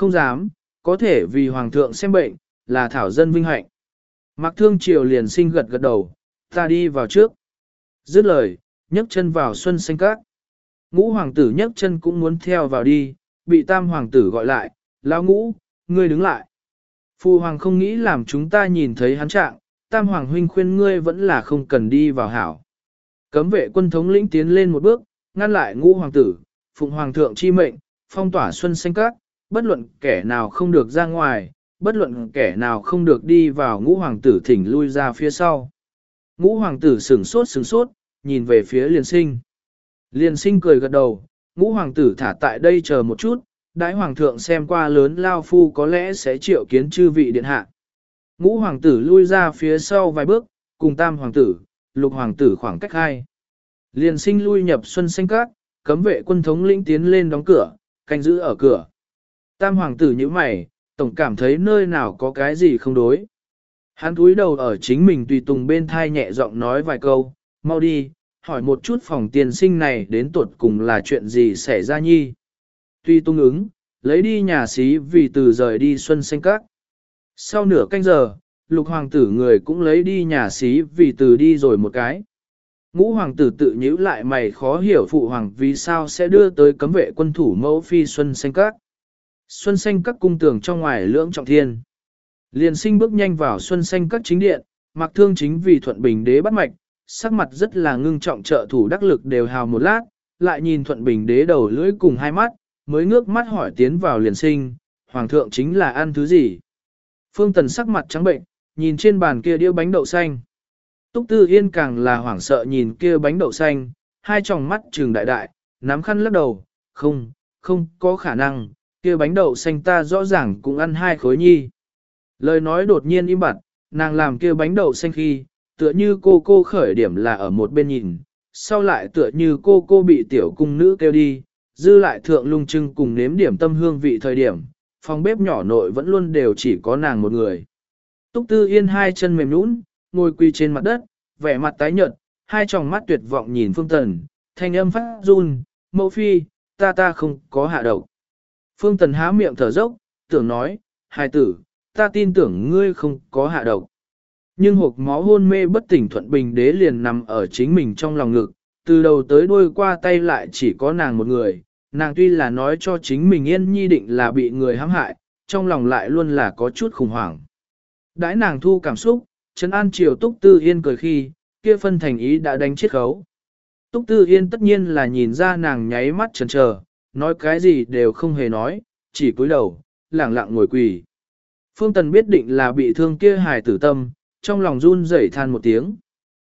Không dám, có thể vì hoàng thượng xem bệnh, là thảo dân vinh hạnh. Mạc Thương Triều liền sinh gật gật đầu, ta đi vào trước. Dứt lời, nhấc chân vào xuân xanh các. Ngũ hoàng tử nhấc chân cũng muốn theo vào đi, bị tam hoàng tử gọi lại, lão ngũ, ngươi đứng lại. Phu hoàng không nghĩ làm chúng ta nhìn thấy hắn trạng, tam hoàng huynh khuyên ngươi vẫn là không cần đi vào hảo. Cấm vệ quân thống lĩnh tiến lên một bước, ngăn lại ngũ hoàng tử, phụng hoàng thượng chi mệnh, phong tỏa xuân xanh các, bất luận kẻ nào không được ra ngoài, bất luận kẻ nào không được đi vào ngũ hoàng tử thỉnh lui ra phía sau. Ngũ hoàng tử sửng sốt sửng sốt, nhìn về phía liền sinh. Liền sinh cười gật đầu, ngũ hoàng tử thả tại đây chờ một chút, Đại hoàng thượng xem qua lớn lao phu có lẽ sẽ triệu kiến chư vị điện hạ. Ngũ hoàng tử lui ra phía sau vài bước, cùng tam hoàng tử, lục hoàng tử khoảng cách hai. Liền sinh lui nhập xuân xanh cát, cấm vệ quân thống lĩnh tiến lên đóng cửa, canh giữ ở cửa. Tam hoàng tử như mày, tổng cảm thấy nơi nào có cái gì không đối. Hắn cúi đầu ở chính mình tùy tùng bên thai nhẹ giọng nói vài câu, mau đi, hỏi một chút phòng tiền sinh này đến tuột cùng là chuyện gì xảy ra nhi. Tuy tung ứng, lấy đi nhà xí vì từ rời đi xuân xanh các. Sau nửa canh giờ, lục hoàng tử người cũng lấy đi nhà xí vì từ đi rồi một cái. Ngũ hoàng tử tự nhíu lại mày khó hiểu phụ hoàng vì sao sẽ đưa tới cấm vệ quân thủ mẫu phi xuân xanh các. Xuân xanh các cung tường trong ngoài lưỡng trọng thiên. Liền sinh bước nhanh vào xuân xanh các chính điện, mặc thương chính vì thuận bình đế bắt mạch, sắc mặt rất là ngưng trọng trợ thủ đắc lực đều hào một lát, lại nhìn thuận bình đế đầu lưỡi cùng hai mắt, mới ngước mắt hỏi tiến vào liền sinh, hoàng thượng chính là ăn thứ gì. Phương tần sắc mặt trắng bệnh, nhìn trên bàn kia đĩa bánh đậu xanh. Túc tư yên càng là hoảng sợ nhìn kia bánh đậu xanh, hai tròng mắt trừng đại đại, nắm khăn lắc đầu, không, không có khả năng, kia bánh đậu xanh ta rõ ràng cũng ăn hai khối nhi. Lời nói đột nhiên im bặt, nàng làm kia bánh đậu xanh khi, tựa như cô cô khởi điểm là ở một bên nhìn, sau lại tựa như cô cô bị tiểu cung nữ kêu đi, dư lại thượng lung trưng cùng nếm điểm tâm hương vị thời điểm, phòng bếp nhỏ nội vẫn luôn đều chỉ có nàng một người. Túc Tư Yên hai chân mềm nhũn, ngồi quỳ trên mặt đất, vẻ mặt tái nhợt, hai tròng mắt tuyệt vọng nhìn Phương Tần, thanh âm phát run, mẫu phi, ta ta không có hạ độc. Phương Tần há miệng thở dốc, tưởng nói, hài tử, ta tin tưởng ngươi không có hạ độc. Nhưng hộp máu hôn mê bất tỉnh thuận bình đế liền nằm ở chính mình trong lòng ngực, từ đầu tới đuôi qua tay lại chỉ có nàng một người, nàng tuy là nói cho chính mình yên nhi định là bị người hãm hại, trong lòng lại luôn là có chút khủng hoảng. Đãi nàng thu cảm xúc, Trấn An Triều Túc Tư Yên cười khi, kia phân thành ý đã đánh chết khấu. Túc Tư Yên tất nhiên là nhìn ra nàng nháy mắt chần chờ, nói cái gì đều không hề nói, chỉ cúi đầu, lẳng lặng ngồi quỳ. Phương Tần biết định là bị thương kia hài tử tâm, trong lòng run rẩy than một tiếng.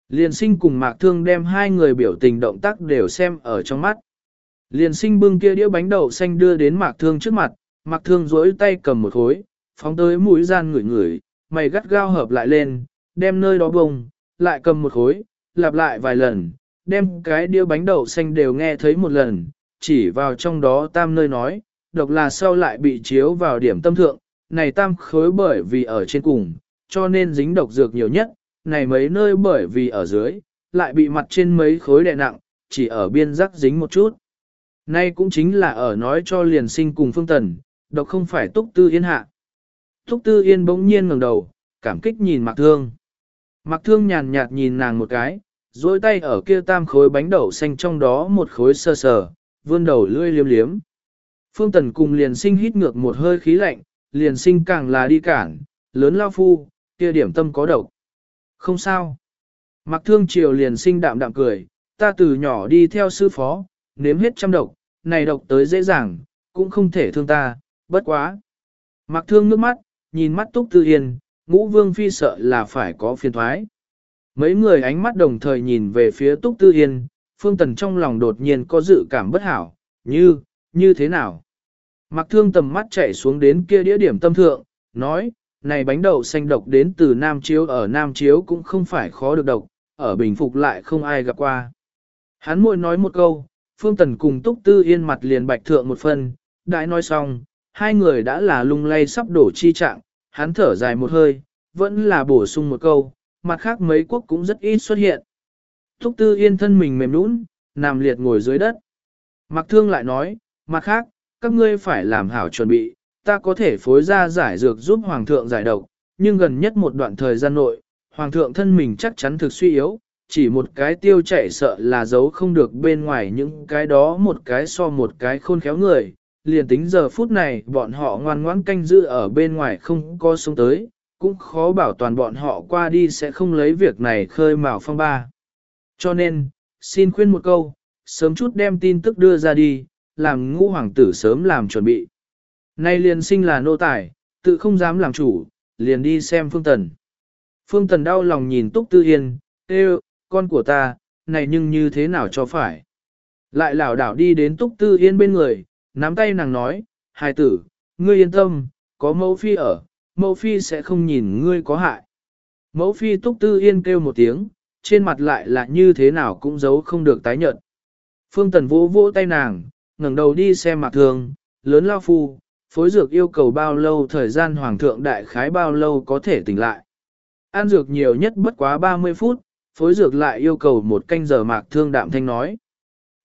Liên sinh cùng Mạc Thương đem hai người biểu tình động tác đều xem ở trong mắt. Liên sinh bưng kia đĩa bánh đậu xanh đưa đến Mạc Thương trước mặt, Mạc Thương duỗi tay cầm một khối, phóng tới mũi gian ngửi ngửi, mày gắt gao hợp lại lên, đem nơi đó bông, lại cầm một khối, lặp lại vài lần, đem cái đĩa bánh đậu xanh đều nghe thấy một lần, chỉ vào trong đó tam nơi nói, độc là sau lại bị chiếu vào điểm tâm thượng, này tam khối bởi vì ở trên cùng, cho nên dính độc dược nhiều nhất, này mấy nơi bởi vì ở dưới, lại bị mặt trên mấy khối đè nặng, chỉ ở biên giác dính một chút. Nay cũng chính là ở nói cho liền sinh cùng phương tần, độc không phải túc tư yên hạ. Túc tư yên bỗng nhiên ngẩng đầu, cảm kích nhìn mặc Thương. mặc Thương nhàn nhạt nhìn nàng một cái, dối tay ở kia tam khối bánh đậu xanh trong đó một khối sơ sờ, vươn đầu lươi liếm liếm. Phương Tần cùng liền sinh hít ngược một hơi khí lạnh, liền sinh càng là đi cản, lớn lao phu, kia điểm tâm có độc. Không sao. Mặc thương triều liền sinh đạm đạm cười, ta từ nhỏ đi theo sư phó, nếm hết trăm độc, này độc tới dễ dàng, cũng không thể thương ta, bất quá. Mặc thương nước mắt, nhìn mắt túc tư yên, ngũ vương phi sợ là phải có phiền thoái. Mấy người ánh mắt đồng thời nhìn về phía túc tư yên, phương tần trong lòng đột nhiên có dự cảm bất hảo, như, như thế nào. Mặc thương tầm mắt chạy xuống đến kia đĩa điểm tâm thượng, nói, này bánh đậu xanh độc đến từ Nam Chiếu ở Nam Chiếu cũng không phải khó được độc, ở Bình Phục lại không ai gặp qua. Hắn môi nói một câu, Phương Tần cùng Túc Tư Yên mặt liền bạch thượng một phần, đại nói xong, hai người đã là lung lay sắp đổ chi trạng, hắn thở dài một hơi, vẫn là bổ sung một câu, mặt khác mấy quốc cũng rất ít xuất hiện thúc Tư Yên thân mình mềm nũng, nằm liệt ngồi dưới đất. Mặc thương lại nói, mặt khác, các ngươi phải làm hảo chuẩn bị, ta có thể phối ra giải dược giúp Hoàng thượng giải độc, nhưng gần nhất một đoạn thời gian nội, Hoàng thượng thân mình chắc chắn thực suy yếu, chỉ một cái tiêu chạy sợ là giấu không được bên ngoài những cái đó một cái so một cái khôn khéo người. Liền tính giờ phút này bọn họ ngoan ngoãn canh giữ ở bên ngoài không có sống tới, cũng khó bảo toàn bọn họ qua đi sẽ không lấy việc này khơi mào phong ba. Cho nên, xin khuyên một câu, sớm chút đem tin tức đưa ra đi, làm ngũ hoàng tử sớm làm chuẩn bị. Nay liền sinh là nô tài, tự không dám làm chủ, liền đi xem Phương Tần. Phương Tần đau lòng nhìn Túc Tư Yên, Ê, con của ta, này nhưng như thế nào cho phải. Lại lảo đảo đi đến Túc Tư Yên bên người, nắm tay nàng nói, hài tử, ngươi yên tâm, có mẫu phi ở, mẫu phi sẽ không nhìn ngươi có hại. Mẫu phi Túc Tư Yên kêu một tiếng, trên mặt lại là như thế nào cũng giấu không được tái nhận. Phương Tần vỗ vỗ tay nàng, ngẩng đầu đi xem mặt thường, lớn lao phu, phối dược yêu cầu bao lâu thời gian hoàng thượng đại khái bao lâu có thể tỉnh lại. An dược nhiều nhất bất quá 30 phút, phối dược lại yêu cầu một canh giờ mạc thương đạm thanh nói.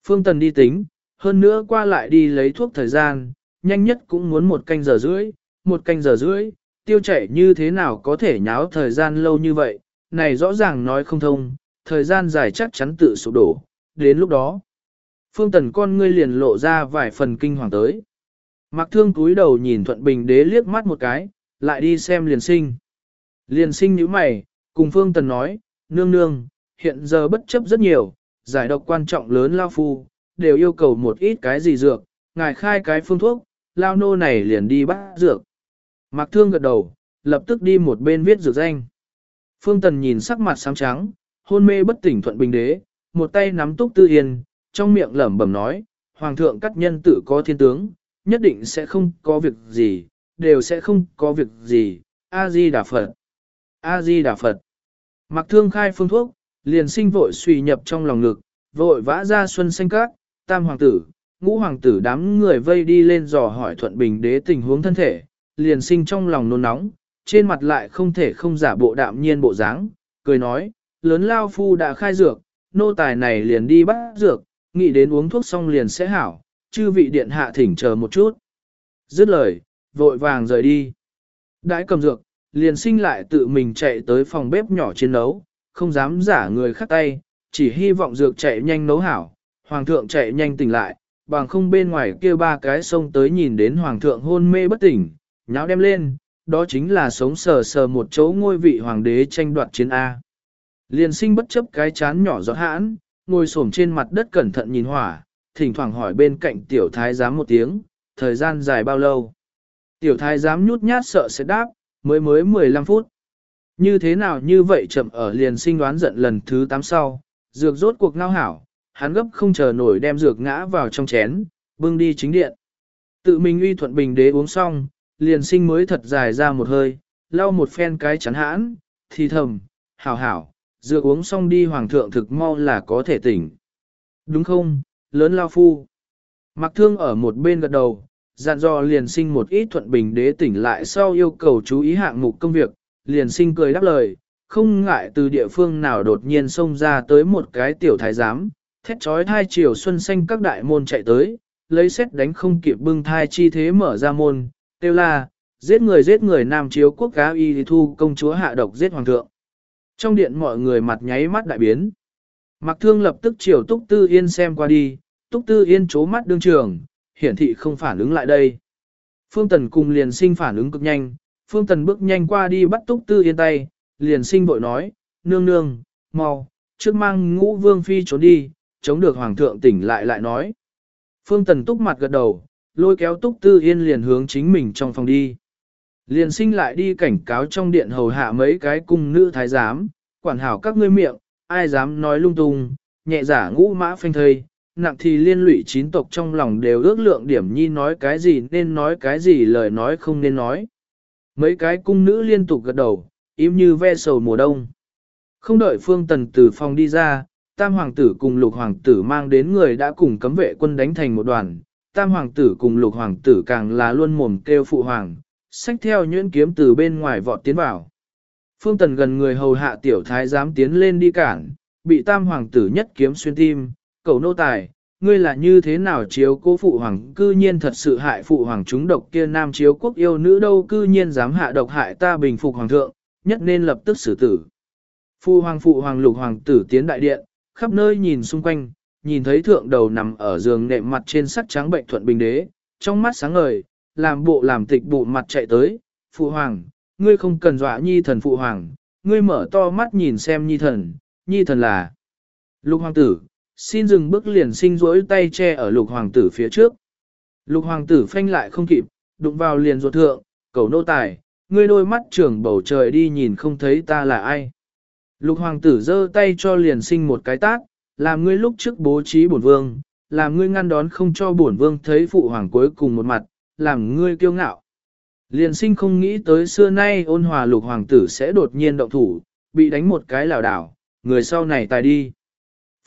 Phương Tần đi tính, hơn nữa qua lại đi lấy thuốc thời gian, nhanh nhất cũng muốn một canh giờ rưỡi, một canh giờ rưỡi, tiêu chảy như thế nào có thể nháo thời gian lâu như vậy, này rõ ràng nói không thông, thời gian dài chắc chắn tự sụp đổ, đến lúc đó. Phương Tần con ngươi liền lộ ra vài phần kinh hoàng tới. Mạc thương cúi đầu nhìn Thuận Bình đế liếc mắt một cái, lại đi xem liền sinh. Liền sinh nhíu mày, cùng Phương Tần nói, nương nương, hiện giờ bất chấp rất nhiều, giải độc quan trọng lớn lao phu, đều yêu cầu một ít cái gì dược, ngài khai cái phương thuốc, lao nô này liền đi bắt dược. Mạc thương gật đầu, lập tức đi một bên viết dược danh. Phương Tần nhìn sắc mặt sáng trắng, hôn mê bất tỉnh thuận bình đế, một tay nắm túc tư yên, trong miệng lẩm bẩm nói, Hoàng thượng cắt nhân tự có thiên tướng, nhất định sẽ không có việc gì, đều sẽ không có việc gì, A-di-đà Phật. A-di-đà Phật. Mặc thương khai phương thuốc, liền sinh vội suy nhập trong lòng ngực, vội vã ra xuân xanh cát, tam hoàng tử, ngũ hoàng tử đám người vây đi lên dò hỏi thuận bình đế tình huống thân thể, liền sinh trong lòng nôn nóng, trên mặt lại không thể không giả bộ đạm nhiên bộ dáng, cười nói, lớn lao phu đã khai dược, nô tài này liền đi bắt dược, nghĩ đến uống thuốc xong liền sẽ hảo, chư vị điện hạ thỉnh chờ một chút. Dứt lời, vội vàng rời đi. Đãi cầm dược, liền sinh lại tự mình chạy tới phòng bếp nhỏ chiến nấu, không dám giả người khác tay, chỉ hy vọng dược chạy nhanh nấu hảo, hoàng thượng chạy nhanh tỉnh lại, bằng không bên ngoài kia ba cái sông tới nhìn đến hoàng thượng hôn mê bất tỉnh, nháo đem lên, đó chính là sống sờ sờ một chỗ ngôi vị hoàng đế tranh đoạt chiến A. Liền sinh bất chấp cái chán nhỏ giọt hãn, ngồi xổm trên mặt đất cẩn thận nhìn hỏa, thỉnh thoảng hỏi bên cạnh tiểu thái giám một tiếng, thời gian dài bao lâu. Tiểu thái giám nhút nhát sợ sẽ đáp, mới mới 15 phút. Như thế nào như vậy chậm ở liền sinh đoán giận lần thứ 8 sau, dược rốt cuộc ngao hảo, hắn gấp không chờ nổi đem dược ngã vào trong chén, bưng đi chính điện. Tự mình uy thuận bình đế uống xong, liền sinh mới thật dài ra một hơi, lau một phen cái chắn hãn, thì thầm, hảo hảo, dựa uống xong đi hoàng thượng thực mau là có thể tỉnh. Đúng không, lớn lao phu. Mặc thương ở một bên gật đầu, dặn dò liền sinh một ít thuận bình đế tỉnh lại sau yêu cầu chú ý hạng mục công việc, liền sinh cười đáp lời, không ngại từ địa phương nào đột nhiên xông ra tới một cái tiểu thái giám, thét trói thai chiều xuân xanh các đại môn chạy tới, lấy xét đánh không kịp bưng thai chi thế mở ra môn, kêu la, giết người giết người nam chiếu quốc cá y thu công chúa hạ độc giết hoàng thượng. Trong điện mọi người mặt nháy mắt đại biến. Mặc thương lập tức chiều Túc Tư Yên xem qua đi, Túc Tư Yên chố mắt đương trường, hiển thị không phản ứng lại đây. Phương Tần cùng liền sinh phản ứng cực nhanh, Phương Tần bước nhanh qua đi bắt Túc Tư Yên tay, liền sinh vội nói, nương nương, mau, trước mang ngũ vương phi trốn đi, chống được hoàng thượng tỉnh lại lại nói. Phương Tần túc mặt gật đầu, lôi kéo Túc Tư Yên liền hướng chính mình trong phòng đi. Liền sinh lại đi cảnh cáo trong điện hầu hạ mấy cái cung nữ thái giám, quản hảo các ngươi miệng, ai dám nói lung tung, nhẹ giả ngũ mã phanh thây, nặng thì liên lụy chín tộc trong lòng đều ước lượng điểm nhi nói cái gì nên nói cái gì lời nói không nên nói. Mấy cái cung nữ liên tục gật đầu, im như ve sầu mùa đông. Không đợi phương tần từ phòng đi ra, tam hoàng tử cùng lục hoàng tử mang đến người đã cùng cấm vệ quân đánh thành một đoàn, tam hoàng tử cùng lục hoàng tử càng là luôn mồm kêu phụ hoàng, xách theo nhuyễn kiếm từ bên ngoài vọt tiến vào. Phương Tần gần người hầu hạ tiểu thái dám tiến lên đi cản, bị tam hoàng tử nhất kiếm xuyên tim, cầu nô tài, ngươi là như thế nào chiếu cố phụ hoàng cư nhiên thật sự hại phụ hoàng chúng độc kia nam chiếu quốc yêu nữ đâu cư nhiên dám hạ độc hại ta bình phục hoàng thượng, nhất nên lập tức xử tử. Phụ hoàng phụ hoàng lục hoàng tử tiến đại điện, khắp nơi nhìn xung quanh, nhìn thấy thượng đầu nằm ở giường nệm mặt trên sắc trắng bệnh thuận bình đế, trong mắt sáng ngời, làm bộ làm tịch bụ mặt chạy tới, phụ hoàng, ngươi không cần dọa nhi thần phụ hoàng, ngươi mở to mắt nhìn xem nhi thần, nhi thần là lục hoàng tử, xin dừng bước liền sinh rỗi tay che ở lục hoàng tử phía trước. Lục hoàng tử phanh lại không kịp, đụng vào liền ruột thượng, cầu nô tài, ngươi đôi mắt trưởng bầu trời đi nhìn không thấy ta là ai. Lục hoàng tử giơ tay cho liền sinh một cái tát, làm ngươi lúc trước bố trí bổn vương, làm ngươi ngăn đón không cho bổn vương thấy phụ hoàng cuối cùng một mặt, làm ngươi kiêu ngạo. Liền sinh không nghĩ tới xưa nay ôn hòa lục hoàng tử sẽ đột nhiên động thủ, bị đánh một cái lảo đảo, người sau này tài đi.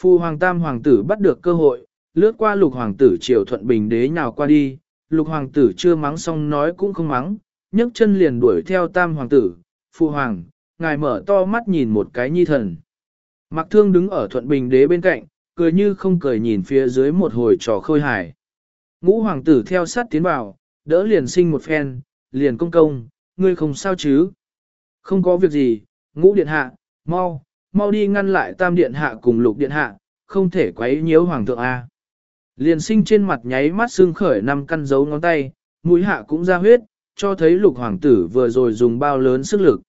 Phu hoàng tam hoàng tử bắt được cơ hội, lướt qua lục hoàng tử triều thuận bình đế nhào qua đi, lục hoàng tử chưa mắng xong nói cũng không mắng, nhấc chân liền đuổi theo tam hoàng tử, phu hoàng, ngài mở to mắt nhìn một cái nhi thần. Mặc thương đứng ở thuận bình đế bên cạnh, cười như không cười nhìn phía dưới một hồi trò khôi hài. Ngũ hoàng tử theo sát tiến vào, đỡ liền sinh một phen, liền công công, ngươi không sao chứ? Không có việc gì, ngũ điện hạ, mau, mau đi ngăn lại tam điện hạ cùng lục điện hạ, không thể quấy nhiễu hoàng thượng A. Liền sinh trên mặt nháy mắt xương khởi năm căn dấu ngón tay, mũi hạ cũng ra huyết, cho thấy lục hoàng tử vừa rồi dùng bao lớn sức lực.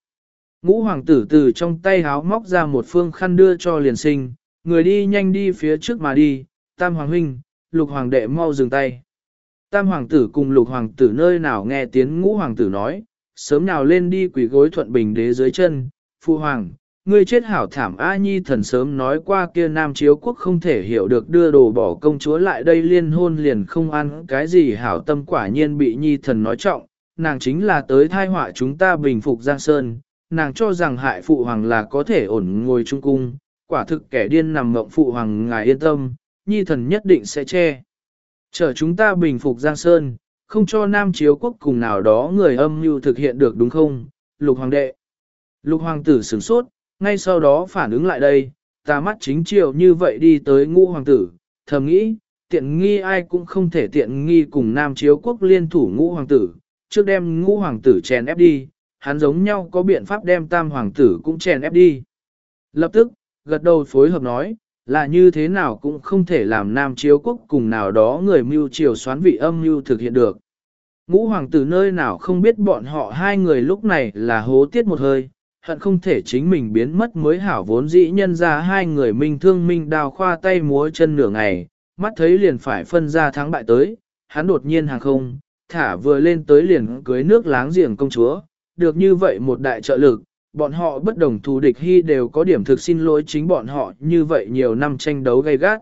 Ngũ hoàng tử từ trong tay háo móc ra một phương khăn đưa cho liền sinh, người đi nhanh đi phía trước mà đi, tam hoàng huynh, lục hoàng đệ mau dừng tay. Tam hoàng tử cùng lục hoàng tử nơi nào nghe tiếng ngũ hoàng tử nói, sớm nào lên đi quỷ gối thuận bình đế dưới chân, phụ hoàng, ngươi chết hảo thảm A Nhi thần sớm nói qua kia nam chiếu quốc không thể hiểu được đưa đồ bỏ công chúa lại đây liên hôn liền không ăn cái gì hảo tâm quả nhiên bị Nhi thần nói trọng, nàng chính là tới thai họa chúng ta bình phục Giang Sơn, nàng cho rằng hại phụ hoàng là có thể ổn ngồi trung cung, quả thực kẻ điên nằm mộng phụ hoàng ngài yên tâm, Nhi thần nhất định sẽ che. Chờ chúng ta bình phục Giang Sơn, không cho nam chiếu quốc cùng nào đó người âm mưu thực hiện được đúng không, lục hoàng đệ. Lục hoàng tử sửng sốt, ngay sau đó phản ứng lại đây, ta mắt chính chiều như vậy đi tới ngũ hoàng tử, thầm nghĩ, tiện nghi ai cũng không thể tiện nghi cùng nam chiếu quốc liên thủ ngũ hoàng tử, trước đem ngũ hoàng tử chèn ép đi, hắn giống nhau có biện pháp đem tam hoàng tử cũng chèn ép đi. Lập tức, gật đầu phối hợp nói, là như thế nào cũng không thể làm nam chiếu quốc cùng nào đó người mưu triều xoán vị âm mưu thực hiện được. Ngũ hoàng tử nơi nào không biết bọn họ hai người lúc này là hố tiết một hơi, hận không thể chính mình biến mất mới hảo vốn dĩ nhân ra hai người minh thương minh đào khoa tay múa chân nửa ngày, mắt thấy liền phải phân ra thắng bại tới, hắn đột nhiên hàng không, thả vừa lên tới liền cưới nước láng giềng công chúa, được như vậy một đại trợ lực, bọn họ bất đồng thù địch hy đều có điểm thực xin lỗi chính bọn họ như vậy nhiều năm tranh đấu gay gắt.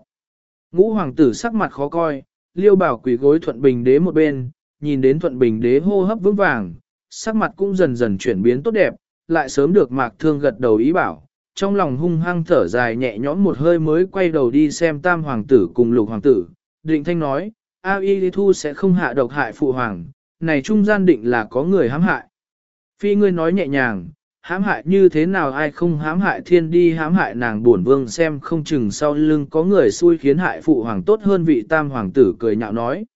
Ngũ hoàng tử sắc mặt khó coi, liêu bảo quỷ gối thuận bình đế một bên, nhìn đến thuận bình đế hô hấp vững vàng, sắc mặt cũng dần dần chuyển biến tốt đẹp, lại sớm được mạc thương gật đầu ý bảo, trong lòng hung hăng thở dài nhẹ nhõm một hơi mới quay đầu đi xem tam hoàng tử cùng lục hoàng tử, định thanh nói, A Y Thu sẽ không hạ độc hại phụ hoàng, này trung gian định là có người hãm hại. Phi ngươi nói nhẹ nhàng, hãm hại như thế nào ai không hãm hại thiên đi hãm hại nàng buồn vương xem không chừng sau lưng có người xui khiến hại phụ hoàng tốt hơn vị tam hoàng tử cười nhạo nói.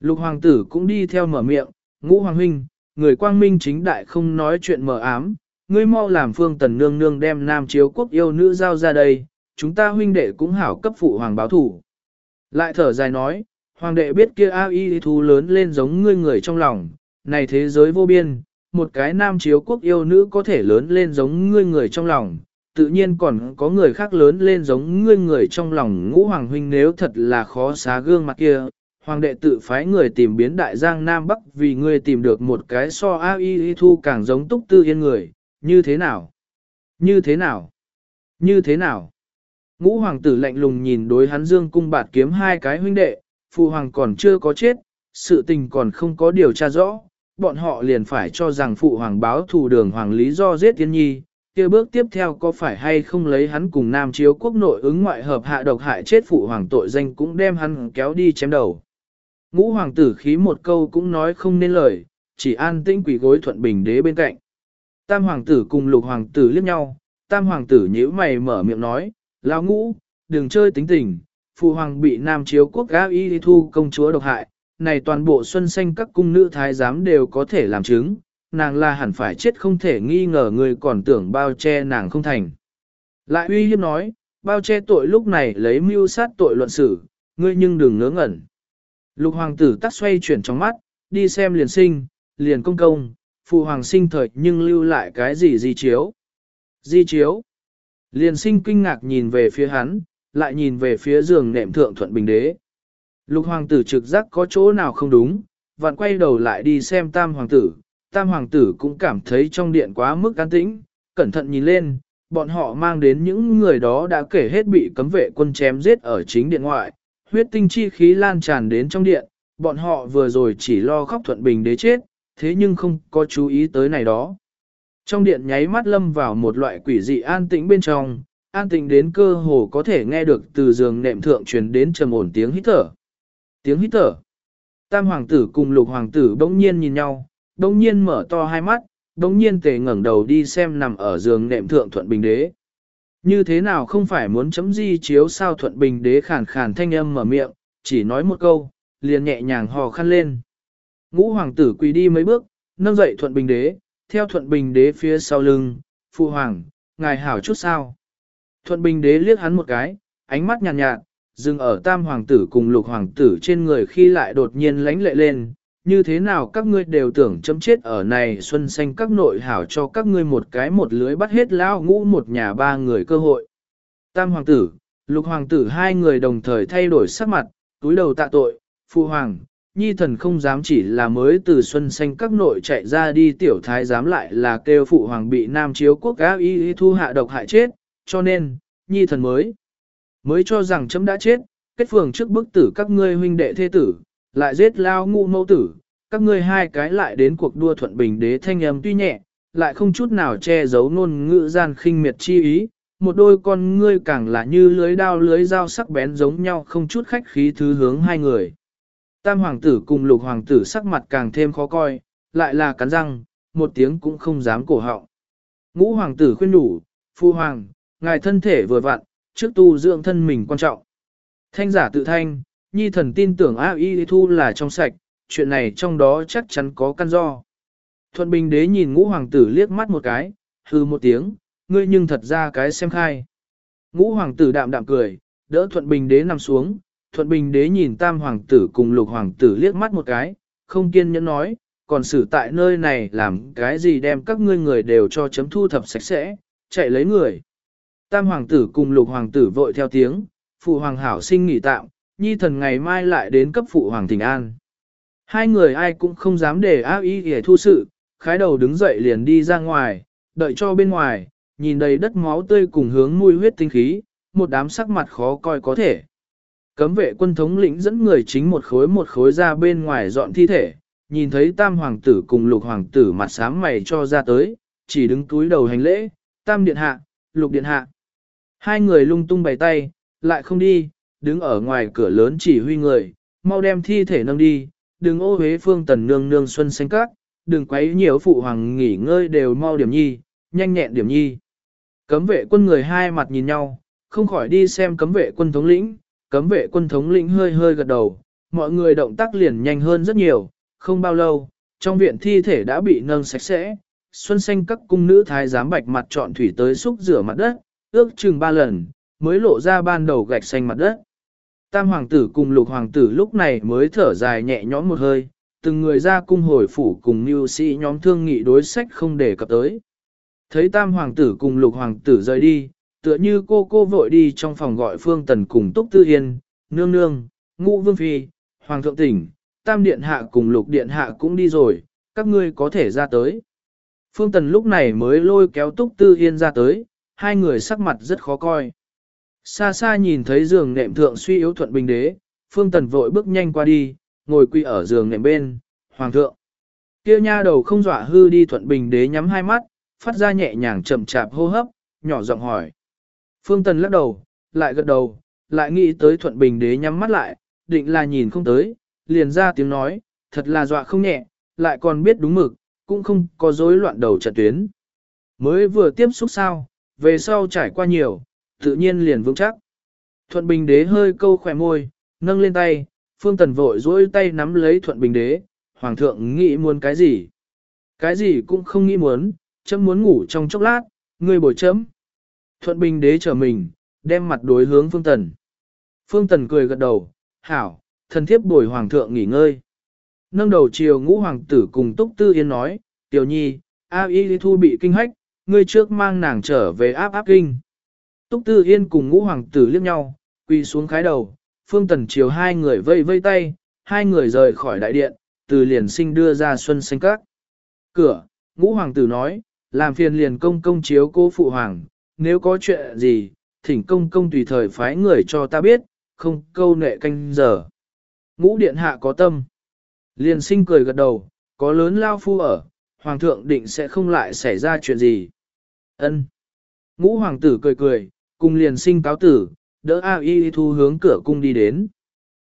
Lục hoàng tử cũng đi theo mở miệng, ngũ hoàng huynh, người quang minh chính đại không nói chuyện mờ ám, ngươi mau làm phương tần nương nương đem nam chiếu quốc yêu nữ giao ra đây, chúng ta huynh đệ cũng hảo cấp phụ hoàng báo thủ. Lại thở dài nói, hoàng đệ biết kia ai Y thu lớn lên giống ngươi người trong lòng, này thế giới vô biên, một cái nam chiếu quốc yêu nữ có thể lớn lên giống ngươi người trong lòng, tự nhiên còn có người khác lớn lên giống ngươi người trong lòng ngũ hoàng huynh nếu thật là khó xá gương mặt kia. Hoàng đệ tự phái người tìm biến đại giang Nam Bắc vì ngươi tìm được một cái so A Y thu càng giống túc tư yên người, như thế nào? Như thế nào? Như thế nào? Ngũ hoàng tử lạnh lùng nhìn đối hắn dương cung bạt kiếm hai cái huynh đệ, phụ hoàng còn chưa có chết, sự tình còn không có điều tra rõ, bọn họ liền phải cho rằng phụ hoàng báo thù đường hoàng lý do giết tiên nhi, kia bước tiếp theo có phải hay không lấy hắn cùng nam chiếu quốc nội ứng ngoại hợp hạ độc hại chết phụ hoàng tội danh cũng đem hắn kéo đi chém đầu. Ngũ hoàng tử khí một câu cũng nói không nên lời, chỉ an tĩnh quỷ gối thuận bình đế bên cạnh. Tam hoàng tử cùng lục hoàng tử liếc nhau, tam hoàng tử nhíu mày mở miệng nói, lão ngũ, đừng chơi tính tình, phụ hoàng bị nam chiếu quốc gáo y thu công chúa độc hại, này toàn bộ xuân xanh các cung nữ thái giám đều có thể làm chứng, nàng là hẳn phải chết không thể nghi ngờ người còn tưởng bao che nàng không thành. Lại uy hiếp nói, bao che tội lúc này lấy mưu sát tội luận xử, ngươi nhưng đừng ngớ ngẩn. Lục hoàng tử tắt xoay chuyển trong mắt, đi xem liền sinh, liền công công, phụ hoàng sinh thời nhưng lưu lại cái gì di chiếu. Di chiếu. Liền sinh kinh ngạc nhìn về phía hắn, lại nhìn về phía giường nệm thượng thuận bình đế. Lục hoàng tử trực giác có chỗ nào không đúng, vặn quay đầu lại đi xem tam hoàng tử. Tam hoàng tử cũng cảm thấy trong điện quá mức an tĩnh, cẩn thận nhìn lên, bọn họ mang đến những người đó đã kể hết bị cấm vệ quân chém giết ở chính điện ngoại, huyết tinh chi khí lan tràn đến trong điện, bọn họ vừa rồi chỉ lo khóc thuận bình đế chết, thế nhưng không có chú ý tới này đó. Trong điện nháy mắt lâm vào một loại quỷ dị an tĩnh bên trong, an tĩnh đến cơ hồ có thể nghe được từ giường nệm thượng truyền đến trầm ổn tiếng hít thở. Tiếng hít thở. Tam hoàng tử cùng lục hoàng tử bỗng nhiên nhìn nhau, bỗng nhiên mở to hai mắt, bỗng nhiên tề ngẩng đầu đi xem nằm ở giường nệm thượng thuận bình đế. Như thế nào không phải muốn chấm di chiếu sao thuận bình đế khàn khàn thanh âm mở miệng, chỉ nói một câu, liền nhẹ nhàng hò khăn lên. Ngũ hoàng tử quỳ đi mấy bước, nâng dậy thuận bình đế, theo thuận bình đế phía sau lưng, phụ hoàng, ngài hảo chút sao. Thuận bình đế liếc hắn một cái, ánh mắt nhàn nhạt, nhạt, dừng ở tam hoàng tử cùng lục hoàng tử trên người khi lại đột nhiên lánh lệ lên, như thế nào các ngươi đều tưởng chấm chết ở này xuân xanh các nội hảo cho các ngươi một cái một lưới bắt hết lao ngũ một nhà ba người cơ hội. Tam hoàng tử, lục hoàng tử hai người đồng thời thay đổi sắc mặt, túi đầu tạ tội, phụ hoàng, nhi thần không dám chỉ là mới từ xuân xanh các nội chạy ra đi tiểu thái dám lại là kêu phụ hoàng bị nam chiếu quốc áo y thu hạ độc hại chết, cho nên, nhi thần mới, mới cho rằng chấm đã chết, kết phường trước bức tử các ngươi huynh đệ thế tử, lại giết lao ngu mẫu tử, các ngươi hai cái lại đến cuộc đua thuận bình đế thanh âm tuy nhẹ, lại không chút nào che giấu ngôn ngữ gian khinh miệt chi ý, một đôi con ngươi càng là như lưới đao lưới dao sắc bén giống nhau không chút khách khí thứ hướng hai người. Tam hoàng tử cùng lục hoàng tử sắc mặt càng thêm khó coi, lại là cắn răng, một tiếng cũng không dám cổ họng. Ngũ hoàng tử khuyên đủ, phu hoàng, ngài thân thể vừa vặn, trước tu dưỡng thân mình quan trọng. Thanh giả tự thanh, nhi thần tin tưởng A Y Thu là trong sạch, chuyện này trong đó chắc chắn có căn do. Thuận Bình Đế nhìn ngũ hoàng tử liếc mắt một cái, hư một tiếng, ngươi nhưng thật ra cái xem khai. Ngũ hoàng tử đạm đạm cười, đỡ Thuận Bình Đế nằm xuống, Thuận Bình Đế nhìn tam hoàng tử cùng lục hoàng tử liếc mắt một cái, không kiên nhẫn nói, còn xử tại nơi này làm cái gì đem các ngươi người đều cho chấm thu thập sạch sẽ, chạy lấy người. Tam hoàng tử cùng lục hoàng tử vội theo tiếng, phụ hoàng hảo sinh nghỉ tạm, nhi thần ngày mai lại đến cấp phụ hoàng thỉnh an. Hai người ai cũng không dám để áo ý để thu sự, khái đầu đứng dậy liền đi ra ngoài, đợi cho bên ngoài, nhìn đầy đất máu tươi cùng hướng mùi huyết tinh khí, một đám sắc mặt khó coi có thể. Cấm vệ quân thống lĩnh dẫn người chính một khối một khối ra bên ngoài dọn thi thể, nhìn thấy tam hoàng tử cùng lục hoàng tử mặt sám mày cho ra tới, chỉ đứng túi đầu hành lễ, tam điện hạ, lục điện hạ. Hai người lung tung bày tay, lại không đi, đứng ở ngoài cửa lớn chỉ huy người, mau đem thi thể nâng đi, đừng ô huế phương tần nương nương xuân xanh các, đừng quấy nhiều phụ hoàng nghỉ ngơi đều mau điểm nhi, nhanh nhẹn điểm nhi. Cấm vệ quân người hai mặt nhìn nhau, không khỏi đi xem cấm vệ quân thống lĩnh, cấm vệ quân thống lĩnh hơi hơi gật đầu, mọi người động tác liền nhanh hơn rất nhiều, không bao lâu, trong viện thi thể đã bị nâng sạch sẽ, xuân xanh các cung nữ thái giám bạch mặt trọn thủy tới xúc rửa mặt đất, ước chừng ba lần, mới lộ ra ban đầu gạch xanh mặt đất. Tam hoàng tử cùng lục hoàng tử lúc này mới thở dài nhẹ nhõm một hơi, từng người ra cung hồi phủ cùng mưu sĩ nhóm thương nghị đối sách không để cập tới. Thấy tam hoàng tử cùng lục hoàng tử rời đi, tựa như cô cô vội đi trong phòng gọi phương tần cùng túc tư yên, nương nương, ngũ vương phi, hoàng thượng tỉnh, tam điện hạ cùng lục điện hạ cũng đi rồi, các ngươi có thể ra tới. Phương tần lúc này mới lôi kéo túc tư yên ra tới, hai người sắc mặt rất khó coi. Xa xa nhìn thấy giường nệm thượng suy yếu thuận bình đế, phương tần vội bước nhanh qua đi, ngồi quỳ ở giường nệm bên, hoàng thượng. Kia nha đầu không dọa hư đi thuận bình đế nhắm hai mắt, phát ra nhẹ nhàng chậm chạp hô hấp, nhỏ giọng hỏi. Phương tần lắc đầu, lại gật đầu, lại nghĩ tới thuận bình đế nhắm mắt lại, định là nhìn không tới, liền ra tiếng nói, thật là dọa không nhẹ, lại còn biết đúng mực, cũng không có rối loạn đầu trận tuyến. Mới vừa tiếp xúc sao, về sau trải qua nhiều, tự nhiên liền vững chắc. Thuận Bình Đế hơi câu khỏe môi, nâng lên tay, Phương Tần vội dỗi tay nắm lấy Thuận Bình Đế, Hoàng thượng nghĩ muốn cái gì? Cái gì cũng không nghĩ muốn, chấm muốn ngủ trong chốc lát, ngươi bồi chấm. Thuận Bình Đế trở mình, đem mặt đối hướng Phương Tần. Phương Tần cười gật đầu, hảo, thần thiếp bồi Hoàng thượng nghỉ ngơi. Nâng đầu chiều ngũ hoàng tử cùng Túc Tư Yên nói, Tiểu Nhi, A Y Thu bị kinh hách, ngươi trước mang nàng trở về áp áp kinh. Túc Tư Yên cùng ngũ hoàng tử liếc nhau, quỳ xuống khái đầu, phương tần chiều hai người vây vây tay, hai người rời khỏi đại điện, từ liền sinh đưa ra xuân xanh các. Cửa, ngũ hoàng tử nói, làm phiền liền công công chiếu cô phụ hoàng, nếu có chuyện gì, thỉnh công công tùy thời phái người cho ta biết, không câu nệ canh giờ. Ngũ điện hạ có tâm. Liền sinh cười gật đầu, có lớn lao phu ở, hoàng thượng định sẽ không lại xảy ra chuyện gì. Ân. Ngũ hoàng tử cười cười, cùng liền sinh cáo tử, đỡ A Y thu hướng cửa cung đi đến.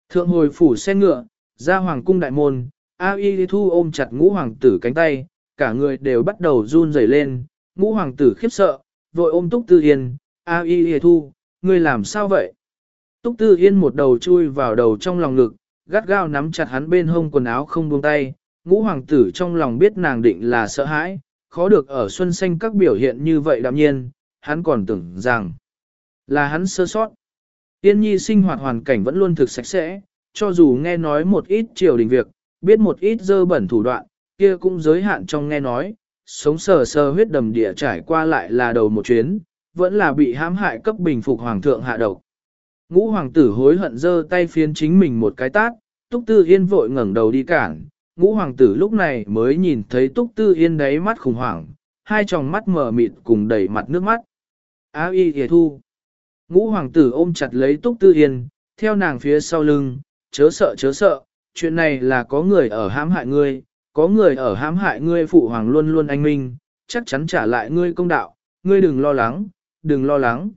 Thượng hồi phủ xe ngựa, ra hoàng cung đại môn, A Y thu ôm chặt ngũ hoàng tử cánh tay, cả người đều bắt đầu run rẩy lên, ngũ hoàng tử khiếp sợ, vội ôm túc tư yên, A Y thu, ngươi làm sao vậy? Túc tư yên một đầu chui vào đầu trong lòng ngực, gắt gao nắm chặt hắn bên hông quần áo không buông tay, ngũ hoàng tử trong lòng biết nàng định là sợ hãi, khó được ở xuân xanh các biểu hiện như vậy đạm nhiên, hắn còn tưởng rằng là hắn sơ sót. Yên nhi sinh hoạt hoàn cảnh vẫn luôn thực sạch sẽ, cho dù nghe nói một ít triều đình việc, biết một ít dơ bẩn thủ đoạn, kia cũng giới hạn trong nghe nói, sống sờ sờ huyết đầm địa trải qua lại là đầu một chuyến, vẫn là bị hãm hại cấp bình phục hoàng thượng hạ độc. Ngũ hoàng tử hối hận dơ tay phiến chính mình một cái tát, túc tư yên vội ngẩng đầu đi cản, ngũ hoàng tử lúc này mới nhìn thấy túc tư yên đáy mắt khủng hoảng, hai tròng mắt mở mịt cùng đầy mặt nước mắt. Á y hề thu. Ngũ hoàng tử ôm chặt lấy túc tư yên, theo nàng phía sau lưng, chớ sợ chớ sợ, chuyện này là có người ở hãm hại ngươi, có người ở hãm hại ngươi phụ hoàng luôn luôn anh minh, chắc chắn trả lại ngươi công đạo, ngươi đừng lo lắng, đừng lo lắng.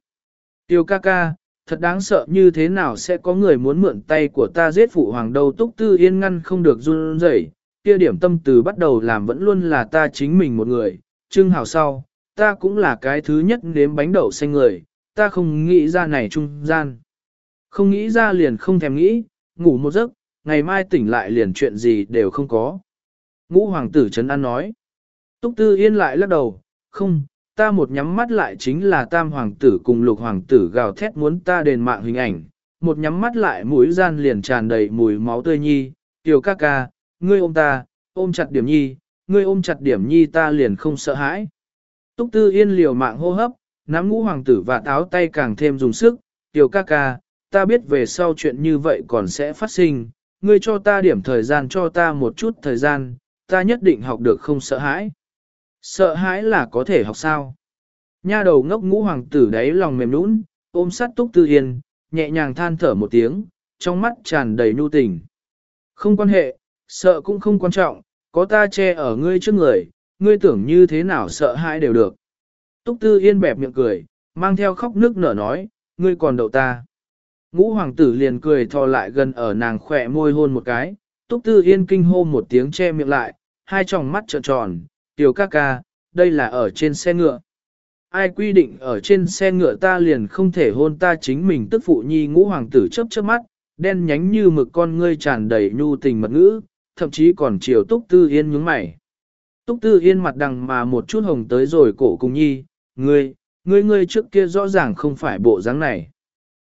Tiêu ca ca, thật đáng sợ như thế nào sẽ có người muốn mượn tay của ta giết phụ hoàng đâu túc tư yên ngăn không được run rẩy, kia điểm tâm từ bắt đầu làm vẫn luôn là ta chính mình một người, trưng hào sau, ta cũng là cái thứ nhất nếm bánh đậu xanh người, ta không nghĩ ra này trung gian. Không nghĩ ra liền không thèm nghĩ, ngủ một giấc, ngày mai tỉnh lại liền chuyện gì đều không có. Ngũ hoàng tử Trấn An nói. Túc Tư Yên lại lắc đầu, không, ta một nhắm mắt lại chính là tam hoàng tử cùng lục hoàng tử gào thét muốn ta đền mạng hình ảnh, một nhắm mắt lại mũi gian liền tràn đầy mùi máu tươi nhi, tiểu ca ca, ngươi ôm ta, ôm chặt điểm nhi, ngươi ôm chặt điểm nhi ta liền không sợ hãi. Túc Tư Yên liều mạng hô hấp, nắm ngũ hoàng tử và táo tay càng thêm dùng sức, tiểu ca ca, ta biết về sau chuyện như vậy còn sẽ phát sinh, ngươi cho ta điểm thời gian cho ta một chút thời gian, ta nhất định học được không sợ hãi. Sợ hãi là có thể học sao? Nha đầu ngốc ngũ hoàng tử đáy lòng mềm nũng, ôm sát túc tư yên, nhẹ nhàng than thở một tiếng, trong mắt tràn đầy nhu tình. Không quan hệ, sợ cũng không quan trọng, có ta che ở ngươi trước người, ngươi tưởng như thế nào sợ hãi đều được. Túc tư yên bẹp miệng cười, mang theo khóc nước nở nói, ngươi còn đậu ta. Ngũ hoàng tử liền cười thò lại gần ở nàng khỏe môi hôn một cái, túc tư yên kinh hô một tiếng che miệng lại, hai tròng mắt trợn tròn, tiểu ca ca, đây là ở trên xe ngựa. Ai quy định ở trên xe ngựa ta liền không thể hôn ta chính mình tức phụ nhi ngũ hoàng tử chớp chớp mắt, đen nhánh như mực con ngươi tràn đầy nhu tình mật ngữ, thậm chí còn chiều túc tư yên nhướng mày. Túc tư yên mặt đằng mà một chút hồng tới rồi cổ cùng nhi, ngươi, ngươi ngươi trước kia rõ ràng không phải bộ dáng này.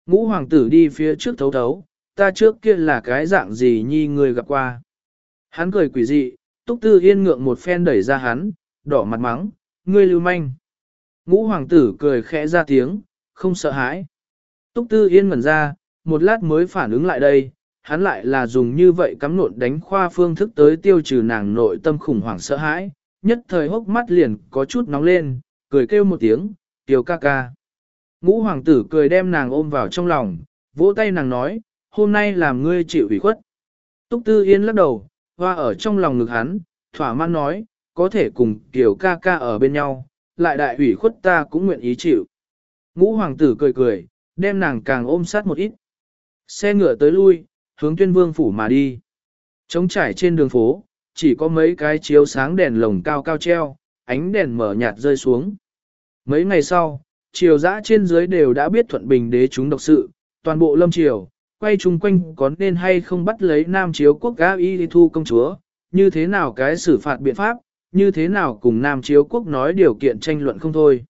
Ngũ hoàng tử đi phía trước thấu thấu, ta trước kia là cái dạng gì nhi ngươi gặp qua. Hắn cười quỷ dị, túc tư yên ngượng một phen đẩy ra hắn, đỏ mặt mắng, ngươi lưu manh. Ngũ hoàng tử cười khẽ ra tiếng, không sợ hãi. Túc tư yên ngẩn ra, một lát mới phản ứng lại đây, hắn lại là dùng như vậy cắm nộn đánh khoa phương thức tới tiêu trừ nàng nội tâm khủng hoảng sợ hãi, nhất thời hốc mắt liền có chút nóng lên, cười kêu một tiếng, tiểu ca ca. Ngũ hoàng tử cười đem nàng ôm vào trong lòng, vỗ tay nàng nói, hôm nay làm ngươi chịu ủy khuất. Túc tư yên lắc đầu, hoa ở trong lòng ngực hắn, thỏa mãn nói, có thể cùng tiểu ca ca ở bên nhau, lại đại ủy khuất ta cũng nguyện ý chịu. Ngũ hoàng tử cười cười, đem nàng càng ôm sát một ít. Xe ngựa tới lui, hướng tuyên vương phủ mà đi. Trống trải trên đường phố, chỉ có mấy cái chiếu sáng đèn lồng cao cao treo, ánh đèn mở nhạt rơi xuống. Mấy ngày sau, triều dã trên dưới đều đã biết thuận bình đế chúng độc sự, toàn bộ lâm triều, quay chung quanh có nên hay không bắt lấy Nam Chiếu quốc A Y Thu công chúa, như thế nào cái xử phạt biện pháp, như thế nào cùng Nam Chiếu quốc nói điều kiện tranh luận không thôi.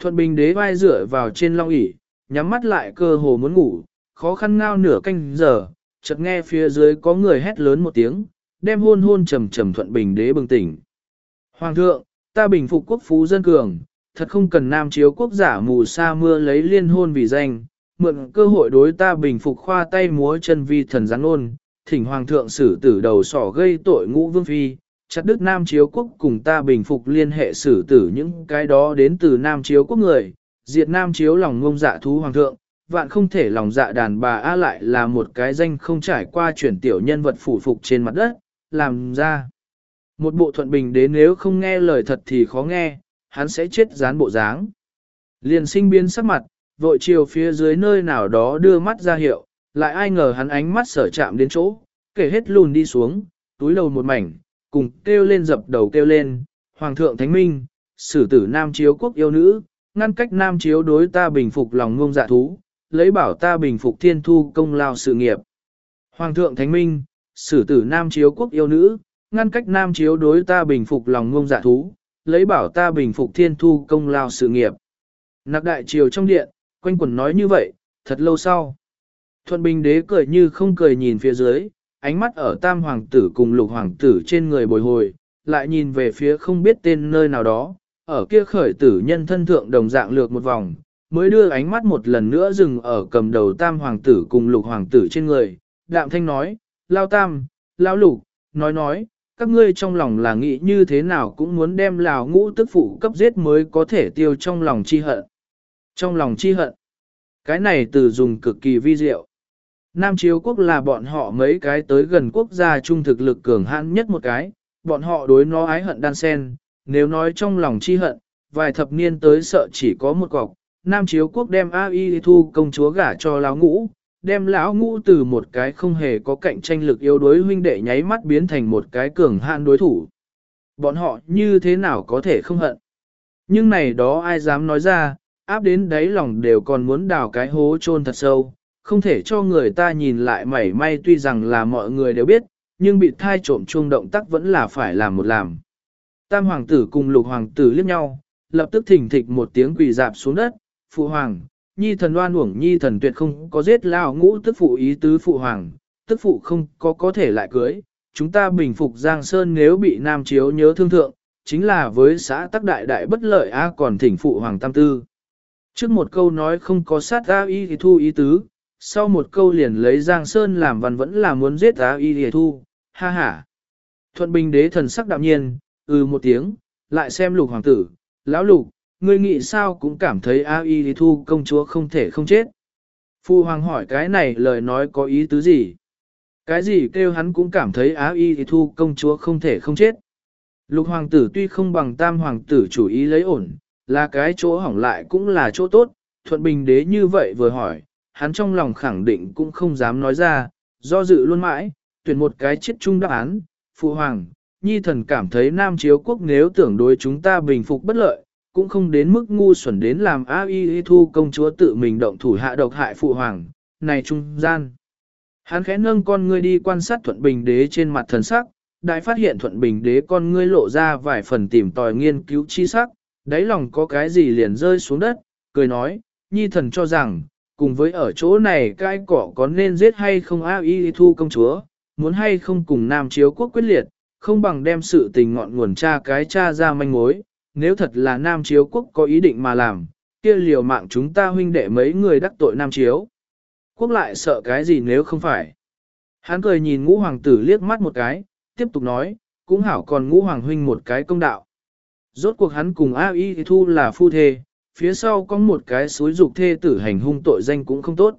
Thuận Bình đế vai dựa vào trên long ỷ nhắm mắt lại cơ hồ muốn ngủ, khó khăn ngao nửa canh giờ, chợt nghe phía dưới có người hét lớn một tiếng, đem hôn hôn trầm trầm Thuận Bình đế bừng tỉnh. Hoàng thượng, ta bình phục quốc phú dân cường, thật không cần Nam Chiếu quốc giả mù sa mưa lấy liên hôn vì danh, mượn cơ hội đối ta bình phục khoa tay múa chân vi thần gián ôn, thỉnh hoàng thượng xử tử đầu sỏ gây tội ngũ vương phi, chặt đức Nam Chiếu Quốc cùng ta bình phục liên hệ xử tử những cái đó đến từ Nam Chiếu Quốc người, diệt Nam Chiếu lòng ngông dạ thú hoàng thượng, vạn không thể lòng dạ đàn bà A lại là một cái danh không trải qua chuyển tiểu nhân vật phủ phục trên mặt đất, làm ra. Một bộ thuận bình đến nếu không nghe lời thật thì khó nghe, hắn sẽ chết dán bộ dáng. Liền sinh biến sắc mặt, vội chiều phía dưới nơi nào đó đưa mắt ra hiệu, lại ai ngờ hắn ánh mắt sở chạm đến chỗ, kể hết lùn đi xuống, túi đầu một mảnh, cùng kêu lên dập đầu kêu lên, Hoàng thượng Thánh Minh, sử tử Nam Chiếu quốc yêu nữ, ngăn cách Nam Chiếu đối ta bình phục lòng ngông dạ thú, lấy bảo ta bình phục thiên thu công lao sự nghiệp. Hoàng thượng Thánh Minh, sử tử Nam Chiếu quốc yêu nữ, ngăn cách Nam Chiếu đối ta bình phục lòng ngông dạ thú, lấy bảo ta bình phục thiên thu công lao sự nghiệp. Nặc đại triều trong điện, quanh quần nói như vậy, thật lâu sau. Thuận Bình đế cười như không cười nhìn phía dưới, ánh mắt ở tam hoàng tử cùng lục hoàng tử trên người bồi hồi, lại nhìn về phía không biết tên nơi nào đó, ở kia khởi tử nhân thân thượng đồng dạng lược một vòng, mới đưa ánh mắt một lần nữa dừng ở cầm đầu tam hoàng tử cùng lục hoàng tử trên người. Đạm thanh nói, lao tam, lao lục, nói nói, các ngươi trong lòng là nghĩ như thế nào cũng muốn đem lào ngũ tức phụ cấp giết mới có thể tiêu trong lòng chi hận. Trong lòng chi hận, cái này từ dùng cực kỳ vi diệu. Nam Chiếu Quốc là bọn họ mấy cái tới gần quốc gia trung thực lực cường hãn nhất một cái, bọn họ đối nó ái hận đan sen, nếu nói trong lòng chi hận, vài thập niên tới sợ chỉ có một cọc. Nam Chiếu Quốc đem A.I. thu công chúa gả cho lão ngũ, đem lão ngũ từ một cái không hề có cạnh tranh lực yếu đối huynh đệ nháy mắt biến thành một cái cường hãn đối thủ. Bọn họ như thế nào có thể không hận? Nhưng này đó ai dám nói ra, áp đến đáy lòng đều còn muốn đào cái hố chôn thật sâu, không thể cho người ta nhìn lại mảy may tuy rằng là mọi người đều biết, nhưng bị thai trộm chuông động tác vẫn là phải làm một làm. Tam hoàng tử cùng lục hoàng tử liếc nhau, lập tức thỉnh thịch một tiếng quỳ dạp xuống đất, phụ hoàng, nhi thần đoan uổng nhi thần tuyệt không có giết lao ngũ tức phụ ý tứ phụ hoàng, tức phụ không có có thể lại cưới, chúng ta bình phục Giang Sơn nếu bị nam chiếu nhớ thương thượng, chính là với xã tắc đại đại bất lợi a còn thỉnh phụ hoàng tam tư. Trước một câu nói không có sát ra Y thì thu ý tứ, sau một câu liền lấy Giang Sơn làm văn vẫn là muốn giết a y thì thu, ha ha. Thuận Bình đế thần sắc đạm nhiên, ừ một tiếng, lại xem lục hoàng tử, lão lục, ngươi nghĩ sao cũng cảm thấy a y thì thu công chúa không thể không chết. Phu hoàng hỏi cái này lời nói có ý tứ gì? Cái gì kêu hắn cũng cảm thấy á y thì thu công chúa không thể không chết. Lục hoàng tử tuy không bằng tam hoàng tử chủ ý lấy ổn, là cái chỗ hỏng lại cũng là chỗ tốt, thuận bình đế như vậy vừa hỏi, hắn trong lòng khẳng định cũng không dám nói ra, do dự luôn mãi, tuyển một cái chết chung đáp án, phụ hoàng, nhi thần cảm thấy Nam Chiếu Quốc nếu tưởng đối chúng ta bình phục bất lợi, cũng không đến mức ngu xuẩn đến làm A Y thu công chúa tự mình động thủ hạ độc hại phụ hoàng, này trung gian. Hắn khẽ nâng con ngươi đi quan sát thuận bình đế trên mặt thần sắc, đại phát hiện thuận bình đế con ngươi lộ ra vài phần tìm tòi nghiên cứu chi sắc, đáy lòng có cái gì liền rơi xuống đất, cười nói, nhi thần cho rằng, cùng với ở chỗ này cái cỏ có nên giết hay không A Y thu công chúa, muốn hay không cùng Nam Chiếu quốc quyết liệt, không bằng đem sự tình ngọn nguồn cha cái cha ra manh mối, nếu thật là Nam Chiếu quốc có ý định mà làm, kia liều mạng chúng ta huynh đệ mấy người đắc tội Nam Chiếu. Quốc lại sợ cái gì nếu không phải. Hắn cười nhìn ngũ hoàng tử liếc mắt một cái, tiếp tục nói, cũng hảo còn ngũ hoàng huynh một cái công đạo. Rốt cuộc hắn cùng A Y thu là phu thê, phía sau có một cái suối dục thê tử hành hung tội danh cũng không tốt.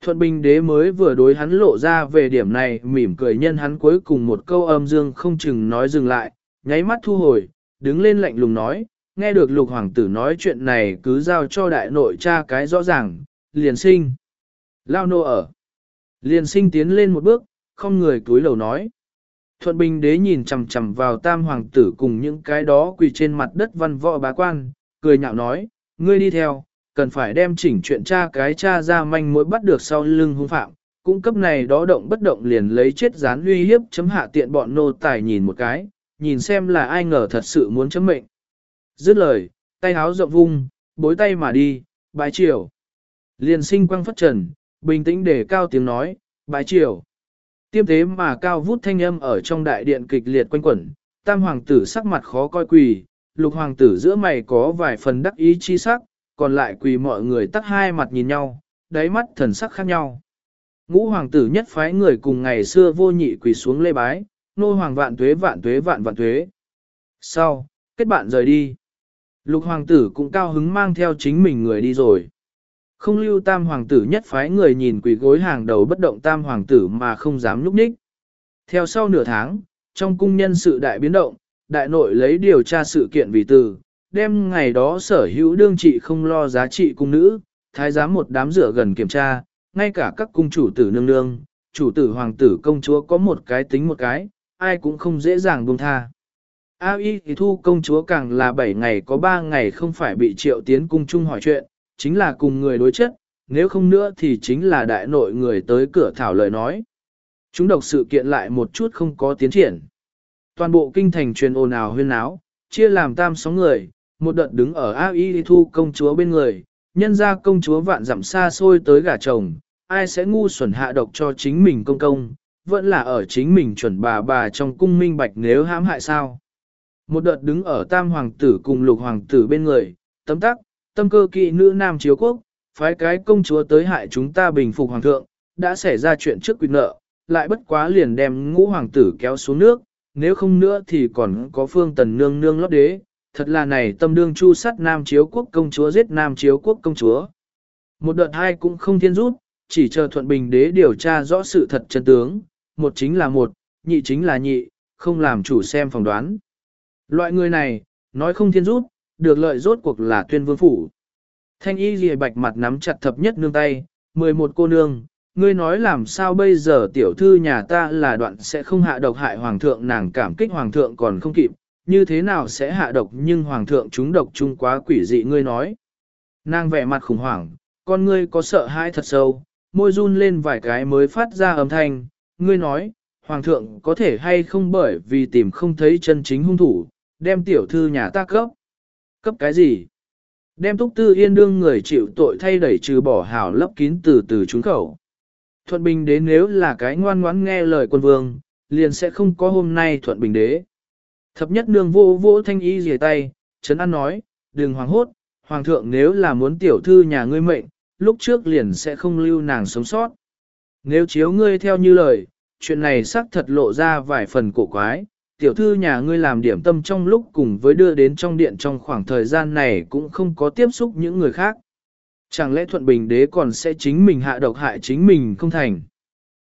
Thuận Bình đế mới vừa đối hắn lộ ra về điểm này mỉm cười nhân hắn cuối cùng một câu âm dương không chừng nói dừng lại, nháy mắt thu hồi, đứng lên lạnh lùng nói, nghe được lục hoàng tử nói chuyện này cứ giao cho đại nội cha cái rõ ràng, liền sinh. Lao nô ở. Liền sinh tiến lên một bước, không người túi lầu nói. Thuận Bình đế nhìn chằm chằm vào tam hoàng tử cùng những cái đó quỳ trên mặt đất văn võ bá quan, cười nhạo nói, ngươi đi theo, cần phải đem chỉnh chuyện cha cái cha ra manh mối bắt được sau lưng hung phạm, cung cấp này đó động bất động liền lấy chết dán uy hiếp chấm hạ tiện bọn nô tài nhìn một cái, nhìn xem là ai ngờ thật sự muốn chấm mệnh. Dứt lời, tay háo rộng vung, bối tay mà đi, bái chiều. Liền sinh quang phất trần, bình tĩnh để cao tiếng nói, bái chiều. Tiêm thế mà cao vút thanh âm ở trong đại điện kịch liệt quanh quẩn, tam hoàng tử sắc mặt khó coi quỳ, lục hoàng tử giữa mày có vài phần đắc ý chi sắc, còn lại quỳ mọi người tắt hai mặt nhìn nhau, đáy mắt thần sắc khác nhau. Ngũ hoàng tử nhất phái người cùng ngày xưa vô nhị quỳ xuống lê bái, nô hoàng vạn tuế vạn tuế vạn vạn tuế. Sau, kết bạn rời đi. Lục hoàng tử cũng cao hứng mang theo chính mình người đi rồi. Không lưu tam hoàng tử nhất phái người nhìn quỷ gối hàng đầu bất động tam hoàng tử mà không dám nhúc nhích. Theo sau nửa tháng, trong cung nhân sự đại biến động, đại nội lấy điều tra sự kiện vì từ, đem ngày đó sở hữu đương trị không lo giá trị cung nữ, thái giám một đám rửa gần kiểm tra, ngay cả các cung chủ tử nương nương, chủ tử hoàng tử công chúa có một cái tính một cái, ai cũng không dễ dàng buông tha. A y thì thu công chúa càng là 7 ngày có 3 ngày không phải bị triệu tiến cung chung hỏi chuyện, chính là cùng người đối chất, nếu không nữa thì chính là đại nội người tới cửa thảo lời nói. Chúng độc sự kiện lại một chút không có tiến triển. Toàn bộ kinh thành truyền ồn ào huyên áo, chia làm tam sóng người, một đợt đứng ở A y thu công chúa bên người, nhân ra công chúa vạn dặm xa xôi tới gả chồng, ai sẽ ngu xuẩn hạ độc cho chính mình công công, vẫn là ở chính mình chuẩn bà bà trong cung minh bạch nếu hãm hại sao. Một đợt đứng ở tam hoàng tử cùng lục hoàng tử bên người, tấm tắc, tâm cơ kỵ nữ nam chiếu quốc, phái cái công chúa tới hại chúng ta bình phục hoàng thượng, đã xảy ra chuyện trước quy nợ, lại bất quá liền đem ngũ hoàng tử kéo xuống nước, nếu không nữa thì còn có phương tần nương nương lót đế, thật là này tâm đương chu sát nam chiếu quốc công chúa giết nam chiếu quốc công chúa. Một đợt hai cũng không thiên rút, chỉ chờ thuận bình đế điều tra rõ sự thật chân tướng, một chính là một, nhị chính là nhị, không làm chủ xem phỏng đoán. Loại người này, nói không thiên rút, được lợi rốt cuộc là tuyên vương phủ. Thanh y ghi bạch mặt nắm chặt thập nhất nương tay, 11 cô nương, ngươi nói làm sao bây giờ tiểu thư nhà ta là đoạn sẽ không hạ độc hại hoàng thượng nàng cảm kích hoàng thượng còn không kịp, như thế nào sẽ hạ độc nhưng hoàng thượng chúng độc chung quá quỷ dị ngươi nói. Nàng vẻ mặt khủng hoảng, con ngươi có sợ hãi thật sâu, môi run lên vài cái mới phát ra âm thanh, ngươi nói, hoàng thượng có thể hay không bởi vì tìm không thấy chân chính hung thủ, đem tiểu thư nhà ta cấp. Cấp cái gì? Đem túc tư yên đương người chịu tội thay đẩy trừ bỏ hảo lấp kín từ từ trúng khẩu. Thuận bình đế nếu là cái ngoan ngoãn nghe lời quân vương, liền sẽ không có hôm nay thuận bình đế. Thập nhất nương vô vô thanh y rìa tay, Trấn An nói, đừng hoàng hốt, hoàng thượng nếu là muốn tiểu thư nhà ngươi mệnh, lúc trước liền sẽ không lưu nàng sống sót. Nếu chiếu ngươi theo như lời, chuyện này xác thật lộ ra vài phần cổ quái, tiểu thư nhà ngươi làm điểm tâm trong lúc cùng với đưa đến trong điện trong khoảng thời gian này cũng không có tiếp xúc những người khác. Chẳng lẽ thuận bình đế còn sẽ chính mình hạ độc hại chính mình không thành.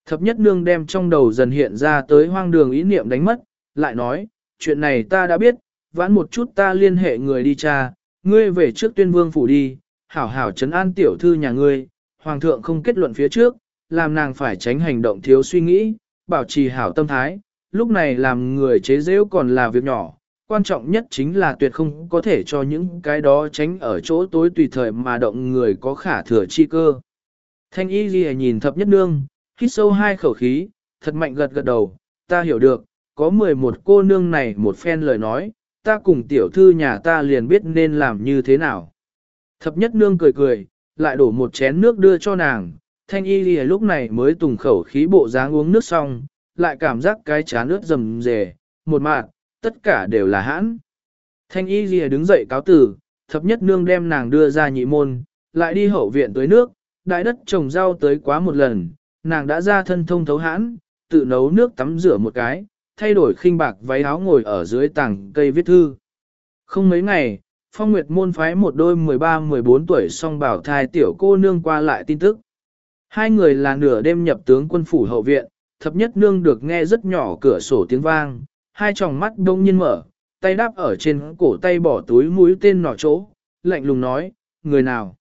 Thập nhất nương đem trong đầu dần hiện ra tới hoang đường ý niệm đánh mất, lại nói, chuyện này ta đã biết, vãn một chút ta liên hệ người đi cha, ngươi về trước tuyên vương phủ đi, hảo hảo trấn an tiểu thư nhà ngươi, hoàng thượng không kết luận phía trước, làm nàng phải tránh hành động thiếu suy nghĩ, bảo trì hảo tâm thái, lúc này làm người chế giễu còn là việc nhỏ, quan trọng nhất chính là tuyệt không có thể cho những cái đó tránh ở chỗ tối tùy thời mà động người có khả thừa chi cơ. Thanh y ghi nhìn thập nhất nương, hít sâu hai khẩu khí, thật mạnh gật gật đầu, ta hiểu được, có 11 cô nương này một phen lời nói, ta cùng tiểu thư nhà ta liền biết nên làm như thế nào. Thập nhất nương cười cười, lại đổ một chén nước đưa cho nàng, thanh y ghi lúc này mới tùng khẩu khí bộ dáng uống nước xong, lại cảm giác cái chán ướt rầm rề, một mạt, tất cả đều là hãn. Thanh y ghi đứng dậy cáo tử, thập nhất nương đem nàng đưa ra nhị môn, lại đi hậu viện tới nước, đại đất trồng rau tới quá một lần, nàng đã ra thân thông thấu hãn, tự nấu nước tắm rửa một cái, thay đổi khinh bạc váy áo ngồi ở dưới tảng cây viết thư. Không mấy ngày, Phong Nguyệt môn phái một đôi 13-14 tuổi song bảo thai tiểu cô nương qua lại tin tức. Hai người là nửa đêm nhập tướng quân phủ hậu viện, thập nhất nương được nghe rất nhỏ cửa sổ tiếng vang, hai tròng mắt đông nhiên mở, tay đáp ở trên cổ tay bỏ túi mũi tên nỏ chỗ, lạnh lùng nói, người nào.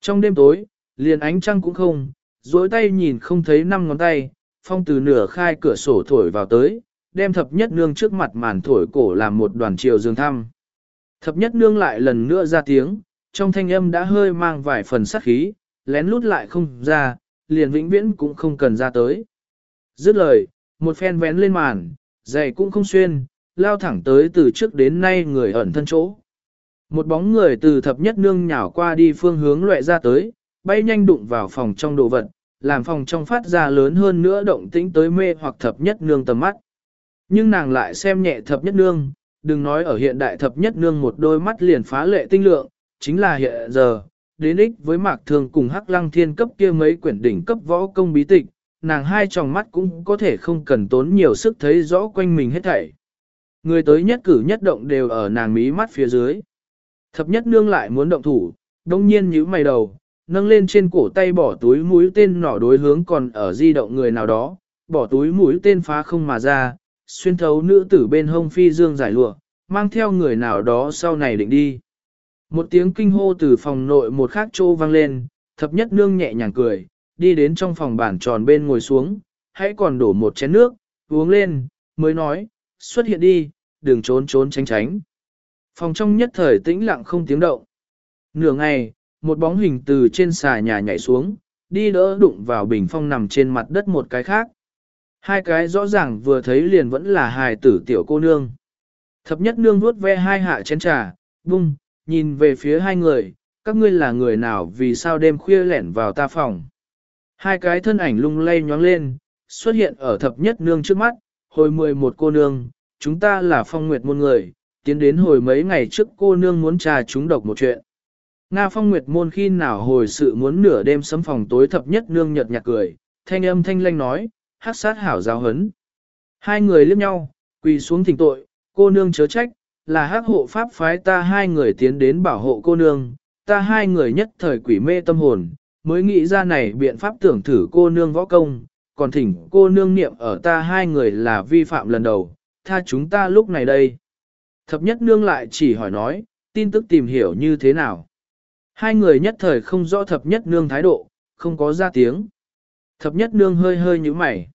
Trong đêm tối, liền ánh trăng cũng không, dối tay nhìn không thấy năm ngón tay, phong từ nửa khai cửa sổ thổi vào tới, đem thập nhất nương trước mặt màn thổi cổ làm một đoàn chiều dương thăm. Thập nhất nương lại lần nữa ra tiếng, trong thanh âm đã hơi mang vài phần sát khí, lén lút lại không ra, liền vĩnh viễn cũng không cần ra tới. Dứt lời, một phen vén lên màn, giày cũng không xuyên, lao thẳng tới từ trước đến nay người ẩn thân chỗ. Một bóng người từ thập nhất nương nhào qua đi phương hướng loại ra tới, bay nhanh đụng vào phòng trong đồ vật, làm phòng trong phát ra lớn hơn nữa động tĩnh tới mê hoặc thập nhất nương tầm mắt. Nhưng nàng lại xem nhẹ thập nhất nương, đừng nói ở hiện đại thập nhất nương một đôi mắt liền phá lệ tinh lượng, chính là hiện giờ, đến ích với mạc thường cùng hắc lăng thiên cấp kia mấy quyển đỉnh cấp võ công bí tịch, nàng hai tròng mắt cũng có thể không cần tốn nhiều sức thấy rõ quanh mình hết thảy. Người tới nhất cử nhất động đều ở nàng mí mắt phía dưới. Thập nhất nương lại muốn động thủ, đông nhiên nhíu mày đầu, nâng lên trên cổ tay bỏ túi mũi tên nỏ đối hướng còn ở di động người nào đó, bỏ túi mũi tên phá không mà ra, xuyên thấu nữ tử bên hông phi dương giải lụa, mang theo người nào đó sau này định đi. Một tiếng kinh hô từ phòng nội một khác chỗ vang lên, thập nhất nương nhẹ nhàng cười, đi đến trong phòng bản tròn bên ngồi xuống, hãy còn đổ một chén nước, uống lên, mới nói, xuất hiện đi, đừng trốn trốn tránh tránh. Phòng trong nhất thời tĩnh lặng không tiếng động. Nửa ngày, một bóng hình từ trên xà nhà nhảy xuống, đi đỡ đụng vào bình phong nằm trên mặt đất một cái khác. Hai cái rõ ràng vừa thấy liền vẫn là hài tử tiểu cô nương. Thập nhất nương vuốt ve hai hạ chén trà, bung, nhìn về phía hai người, các ngươi là người nào vì sao đêm khuya lẻn vào ta phòng. Hai cái thân ảnh lung lay nhoáng lên, xuất hiện ở thập nhất nương trước mắt, hồi mười một cô nương, chúng ta là phong nguyệt môn người, tiến đến hồi mấy ngày trước cô nương muốn trà chúng độc một chuyện. Nga phong nguyệt môn khi nào hồi sự muốn nửa đêm sấm phòng tối thập nhất nương nhật nhạt cười, thanh âm thanh lanh nói, hát sát hảo giáo hấn. Hai người liếc nhau, quỳ xuống thỉnh tội, cô nương chớ trách, là hắc hộ pháp phái ta hai người tiến đến bảo hộ cô nương, ta hai người nhất thời quỷ mê tâm hồn, mới nghĩ ra này biện pháp tưởng thử cô nương võ công, còn thỉnh cô nương niệm ở ta hai người là vi phạm lần đầu, tha chúng ta lúc này đây. Thập nhất nương lại chỉ hỏi nói, tin tức tìm hiểu như thế nào. Hai người nhất thời không rõ thập nhất nương thái độ, không có ra tiếng. Thập nhất nương hơi hơi như mày.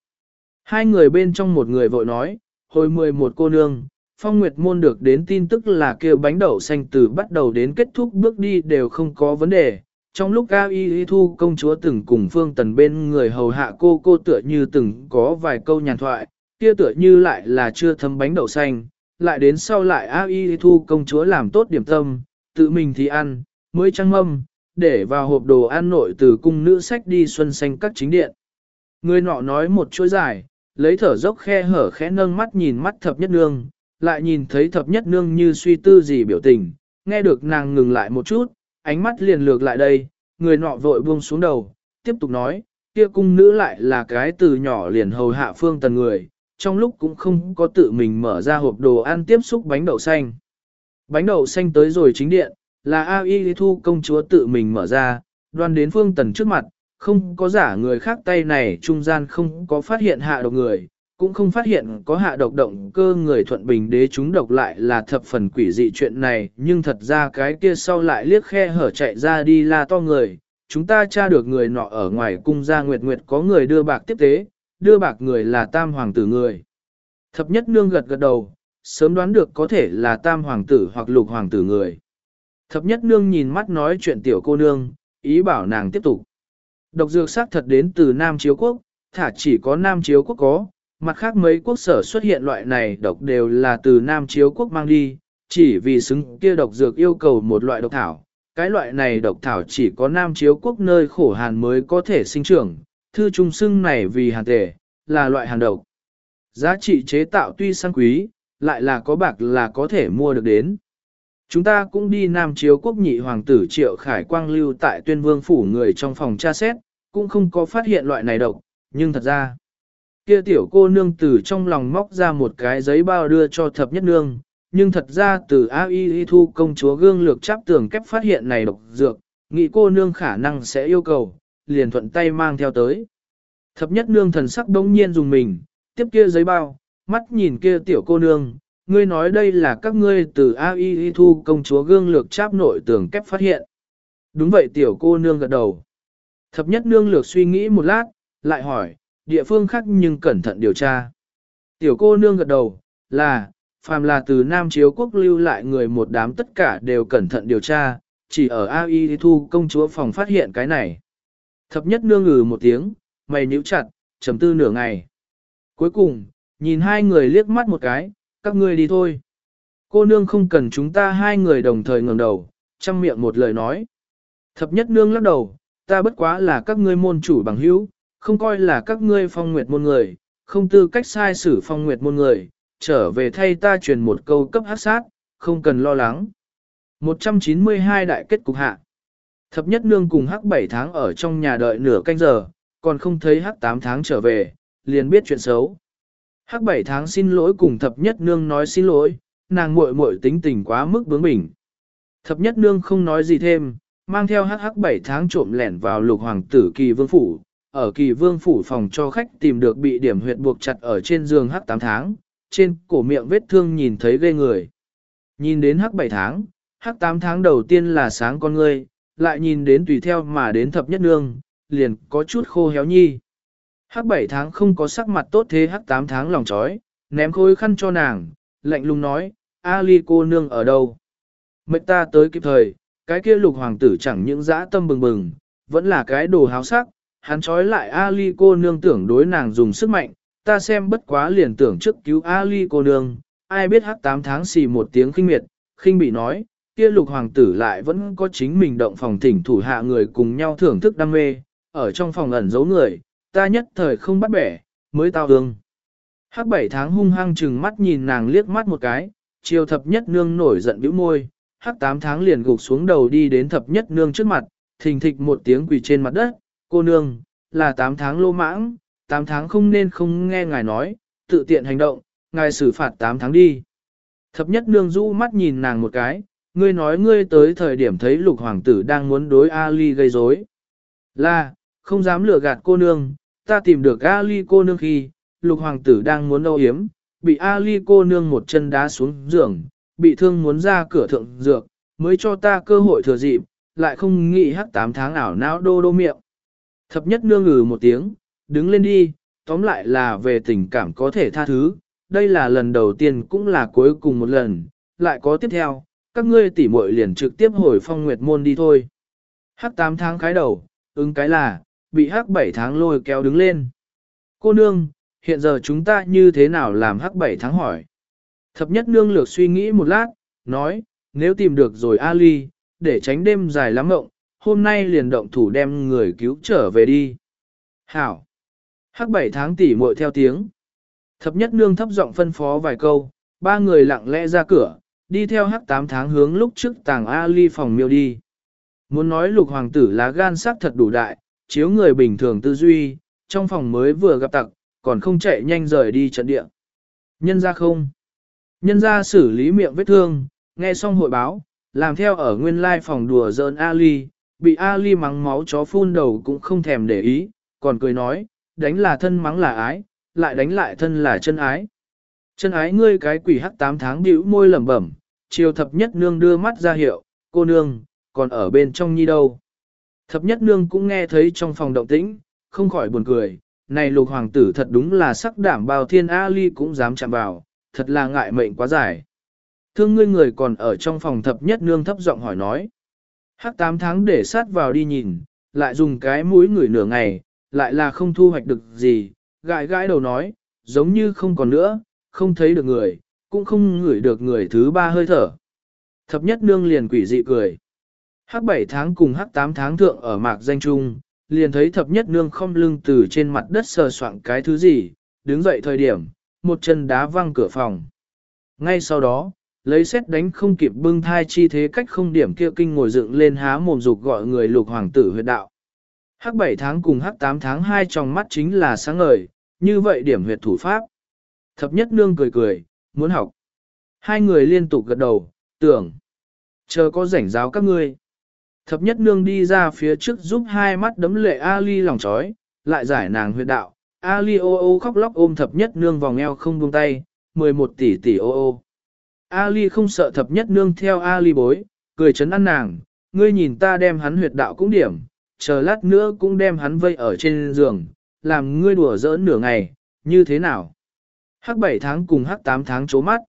Hai người bên trong một người vội nói, hồi mười một cô nương, phong nguyệt môn được đến tin tức là kêu bánh đậu xanh từ bắt đầu đến kết thúc bước đi đều không có vấn đề. Trong lúc A Y Y Thu công chúa từng cùng Phương Tần bên người hầu hạ cô cô tựa như từng có vài câu nhàn thoại, kia tựa như lại là chưa thấm bánh đậu xanh, lại đến sau lại A Y Thu công chúa làm tốt điểm tâm, tự mình thì ăn, mới trăng mâm, để vào hộp đồ ăn nội từ cung nữ sách đi xuân xanh các chính điện. Người nọ nói một chuỗi dài, lấy thở dốc khe hở khẽ nâng mắt nhìn mắt thập nhất nương, lại nhìn thấy thập nhất nương như suy tư gì biểu tình, nghe được nàng ngừng lại một chút, ánh mắt liền lược lại đây, người nọ vội buông xuống đầu, tiếp tục nói, kia cung nữ lại là cái từ nhỏ liền hầu hạ phương tần người, trong lúc cũng không có tự mình mở ra hộp đồ ăn tiếp xúc bánh đậu xanh. Bánh đậu xanh tới rồi chính điện, là A Y Thu công chúa tự mình mở ra, đoan đến phương tần trước mặt, không có giả người khác tay này trung gian không có phát hiện hạ độc người, cũng không phát hiện có hạ độc động cơ người thuận bình đế chúng độc lại là thập phần quỷ dị chuyện này, nhưng thật ra cái kia sau lại liếc khe hở chạy ra đi la to người, chúng ta tra được người nọ ở ngoài cung gia nguyệt nguyệt có người đưa bạc tiếp tế, đưa bạc người là tam hoàng tử người. Thập nhất nương gật gật đầu, sớm đoán được có thể là tam hoàng tử hoặc lục hoàng tử người. Thập nhất nương nhìn mắt nói chuyện tiểu cô nương, ý bảo nàng tiếp tục. Độc dược xác thật đến từ Nam Chiếu Quốc, thả chỉ có Nam Chiếu Quốc có, mặt khác mấy quốc sở xuất hiện loại này độc đều là từ Nam Chiếu Quốc mang đi, chỉ vì xứng kia độc dược yêu cầu một loại độc thảo. Cái loại này độc thảo chỉ có Nam Chiếu Quốc nơi khổ hàn mới có thể sinh trưởng, thư trung xưng này vì hàn tề, là loại hàn độc. Giá trị chế tạo tuy sang quý, lại là có bạc là có thể mua được đến. Chúng ta cũng đi Nam Chiếu quốc nhị hoàng tử Triệu Khải Quang lưu tại tuyên vương phủ người trong phòng tra xét, cũng không có phát hiện loại này độc, nhưng thật ra, kia tiểu cô nương từ trong lòng móc ra một cái giấy bao đưa cho thập nhất nương, nhưng thật ra từ A Y Y thu công chúa gương lược chắp tường kép phát hiện này độc dược, nghĩ cô nương khả năng sẽ yêu cầu, liền thuận tay mang theo tới. Thập nhất nương thần sắc đông nhiên dùng mình, tiếp kia giấy bao, mắt nhìn kia tiểu cô nương, ngươi nói đây là các ngươi từ A.I. thu công chúa gương lược chắp nội tường kép phát hiện. Đúng vậy tiểu cô nương gật đầu. Thập nhất nương lược suy nghĩ một lát, lại hỏi, địa phương khác nhưng cẩn thận điều tra. Tiểu cô nương gật đầu, là, phàm là từ Nam Chiếu Quốc lưu lại người một đám tất cả đều cẩn thận điều tra, chỉ ở AI thu công chúa phòng phát hiện cái này. Thập nhất nương ngừ một tiếng, mày nhíu chặt, trầm tư nửa ngày. Cuối cùng, nhìn hai người liếc mắt một cái, các ngươi đi thôi. Cô nương không cần chúng ta hai người đồng thời ngẩng đầu, chăm miệng một lời nói. Thập nhất nương lắc đầu, ta bất quá là các ngươi môn chủ bằng hữu, không coi là các ngươi phong nguyệt môn người, không tư cách sai xử phong nguyệt môn người, trở về thay ta truyền một câu cấp hát sát, không cần lo lắng. 192 đại kết cục hạ. Thập nhất nương cùng hắc 7 tháng ở trong nhà đợi nửa canh giờ, còn không thấy hắc 8 tháng trở về, liền biết chuyện xấu. Hắc 7 tháng xin lỗi cùng thập nhất nương nói xin lỗi, nàng muội muội tính tình quá mức bướng bỉnh. Thập nhất nương không nói gì thêm, mang theo hắc hắc 7 tháng trộm lẻn vào lục hoàng tử kỳ vương phủ, ở kỳ vương phủ phòng cho khách tìm được bị điểm huyệt buộc chặt ở trên giường hắc 8 tháng, trên cổ miệng vết thương nhìn thấy ghê người. Nhìn đến hắc 7 tháng, hắc 8 tháng đầu tiên là sáng con ngươi, lại nhìn đến tùy theo mà đến thập nhất nương, liền có chút khô héo nhi. Hắc 7 tháng không có sắc mặt tốt thế hắc 8 tháng lòng chói, ném khôi khăn cho nàng, lạnh lùng nói, A ly cô nương ở đâu? Mệnh ta tới kịp thời, cái kia lục hoàng tử chẳng những dã tâm bừng bừng, vẫn là cái đồ háo sắc, hắn trói lại Ali cô nương tưởng đối nàng dùng sức mạnh, ta xem bất quá liền tưởng trước cứu Ali cô nương, ai biết hắc 8 tháng xì một tiếng khinh miệt, khinh bị nói, kia lục hoàng tử lại vẫn có chính mình động phòng thỉnh thủ hạ người cùng nhau thưởng thức đam mê, ở trong phòng ẩn giấu người, ta nhất thời không bắt bẻ, mới tao hương. Hắc bảy tháng hung hăng chừng mắt nhìn nàng liếc mắt một cái, chiều thập nhất nương nổi giận bĩu môi, hắc tám tháng liền gục xuống đầu đi đến thập nhất nương trước mặt, thình thịch một tiếng quỳ trên mặt đất, cô nương, là tám tháng lô mãng, tám tháng không nên không nghe ngài nói, tự tiện hành động, ngài xử phạt tám tháng đi. Thập nhất nương rũ mắt nhìn nàng một cái, ngươi nói ngươi tới thời điểm thấy lục hoàng tử đang muốn đối Ali gây rối. Là, không dám lừa gạt cô nương, ta tìm được Ali cô nương khi, lục hoàng tử đang muốn âu yếm, bị Ali cô nương một chân đá xuống giường, bị thương muốn ra cửa thượng dược, mới cho ta cơ hội thừa dịp, lại không nghĩ hắc tám tháng ảo não đô đô miệng. Thập nhất nương ngừ một tiếng, đứng lên đi, tóm lại là về tình cảm có thể tha thứ, đây là lần đầu tiên cũng là cuối cùng một lần, lại có tiếp theo, các ngươi tỉ muội liền trực tiếp hồi phong nguyệt môn đi thôi. Hắc 8 tháng khái đầu, ứng cái là, bị hắc 7 tháng lôi kéo đứng lên. Cô nương, hiện giờ chúng ta như thế nào làm hắc 7 tháng hỏi? Thập nhất nương lược suy nghĩ một lát, nói, nếu tìm được rồi Ali, để tránh đêm dài lắm ngộng, hôm nay liền động thủ đem người cứu trở về đi. Hảo! Hắc bảy tháng tỉ muội theo tiếng. Thập nhất nương thấp giọng phân phó vài câu, ba người lặng lẽ ra cửa, đi theo hắc tám tháng hướng lúc trước tàng Ali phòng miêu đi. Muốn nói lục hoàng tử lá gan sắc thật đủ đại, chiếu người bình thường tư duy, trong phòng mới vừa gặp tặc, còn không chạy nhanh rời đi trận địa. Nhân ra không. Nhân ra xử lý miệng vết thương, nghe xong hội báo, làm theo ở nguyên lai phòng đùa dơn Ali, bị Ali mắng máu chó phun đầu cũng không thèm để ý, còn cười nói, đánh là thân mắng là ái, lại đánh lại thân là chân ái. Chân ái ngươi cái quỷ hắc tám tháng bĩu môi lẩm bẩm, chiều thập nhất nương đưa mắt ra hiệu, cô nương, còn ở bên trong nhi đâu. Thập nhất nương cũng nghe thấy trong phòng động tĩnh, không khỏi buồn cười, này lục hoàng tử thật đúng là sắc đảm bao thiên Ali cũng dám chạm vào, thật là ngại mệnh quá dài. Thương ngươi người còn ở trong phòng thập nhất nương thấp giọng hỏi nói. Hắc tám tháng để sát vào đi nhìn, lại dùng cái mũi người nửa ngày, lại là không thu hoạch được gì, gãi gãi đầu nói, giống như không còn nữa, không thấy được người, cũng không ngửi được người thứ ba hơi thở. Thập nhất nương liền quỷ dị cười. Hắc bảy tháng cùng hắc tám tháng thượng ở mạc danh trung, liền thấy thập nhất nương không lưng từ trên mặt đất sờ soạng cái thứ gì, đứng dậy thời điểm, một chân đá văng cửa phòng. Ngay sau đó, lấy xét đánh không kịp bưng thai chi thế cách không điểm kia kinh ngồi dựng lên há mồm dục gọi người lục hoàng tử huyệt đạo. Hắc 7 tháng cùng hắc 8 tháng hai trong mắt chính là sáng ngời, như vậy điểm huyệt thủ pháp. Thập nhất nương cười cười, muốn học. Hai người liên tục gật đầu, tưởng. Chờ có rảnh giáo các ngươi. Thập nhất nương đi ra phía trước giúp hai mắt đấm lệ Ali lòng chói, lại giải nàng huyệt đạo. Ali ô ô khóc lóc ôm thập nhất nương vòng eo không buông tay, 11 tỷ tỷ ô ô. Ali không sợ thập nhất nương theo Ali bối, cười chấn ăn nàng, ngươi nhìn ta đem hắn huyệt đạo cũng điểm, chờ lát nữa cũng đem hắn vây ở trên giường, làm ngươi đùa giỡn nửa ngày, như thế nào? Hắc 7 tháng cùng hắc 8 tháng chố mắt.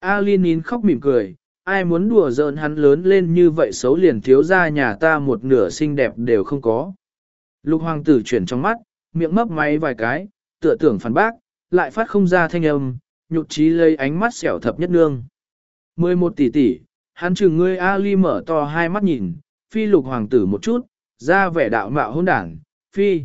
Ali nín khóc mỉm cười, ai muốn đùa giỡn hắn lớn lên như vậy xấu liền thiếu ra nhà ta một nửa xinh đẹp đều không có. Lục hoàng tử chuyển trong mắt, miệng mấp máy vài cái, tựa tưởng phản bác, lại phát không ra thanh âm, nhụt chí lấy ánh mắt xẻo thập nhất nương. 11 tỷ tỷ, hắn chừng ngươi Ali mở to hai mắt nhìn, phi lục hoàng tử một chút, ra vẻ đạo mạo hôn đảng, phi.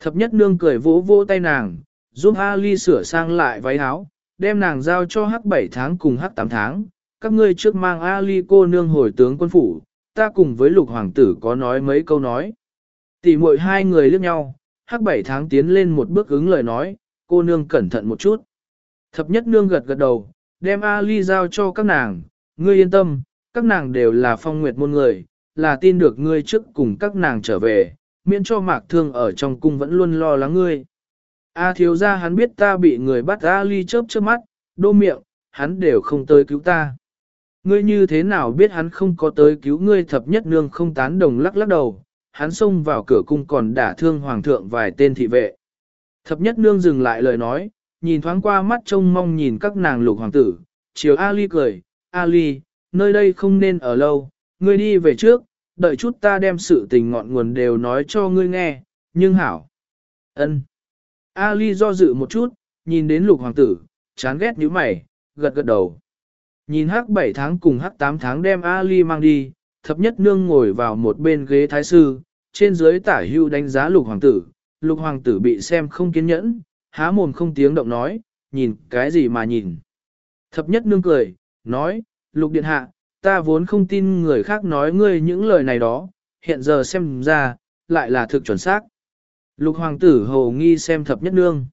Thập nhất nương cười vỗ vỗ tay nàng, giúp Ali sửa sang lại váy áo, đem nàng giao cho hắc 7 tháng cùng hắc 8 tháng, các ngươi trước mang Ali cô nương hồi tướng quân phủ, ta cùng với lục hoàng tử có nói mấy câu nói. Tỷ muội hai người liếc nhau, hắc 7 tháng tiến lên một bước ứng lời nói, cô nương cẩn thận một chút. Thập nhất nương gật gật đầu, đem Ali giao cho các nàng, ngươi yên tâm, các nàng đều là phong nguyệt môn người, là tin được ngươi trước cùng các nàng trở về, miễn cho mạc thương ở trong cung vẫn luôn lo lắng ngươi. A thiếu ra hắn biết ta bị người bắt Ali chớp chớp mắt, đô miệng, hắn đều không tới cứu ta. Ngươi như thế nào biết hắn không có tới cứu ngươi thập nhất nương không tán đồng lắc lắc đầu, hắn xông vào cửa cung còn đả thương hoàng thượng vài tên thị vệ. Thập nhất nương dừng lại lời nói, nhìn thoáng qua mắt trông mong nhìn các nàng lục hoàng tử, chiều Ali cười, Ali, nơi đây không nên ở lâu, ngươi đi về trước, đợi chút ta đem sự tình ngọn nguồn đều nói cho ngươi nghe, nhưng hảo. ân. Ali do dự một chút, nhìn đến lục hoàng tử, chán ghét như mày, gật gật đầu. Nhìn hắc 7 tháng cùng hắc 8 tháng đem Ali mang đi, thập nhất nương ngồi vào một bên ghế thái sư, trên dưới tả hưu đánh giá lục hoàng tử, lục hoàng tử bị xem không kiên nhẫn, há mồm không tiếng động nói, nhìn cái gì mà nhìn. Thập nhất nương cười, nói, lục điện hạ, ta vốn không tin người khác nói ngươi những lời này đó, hiện giờ xem ra, lại là thực chuẩn xác. Lục hoàng tử hồ nghi xem thập nhất nương.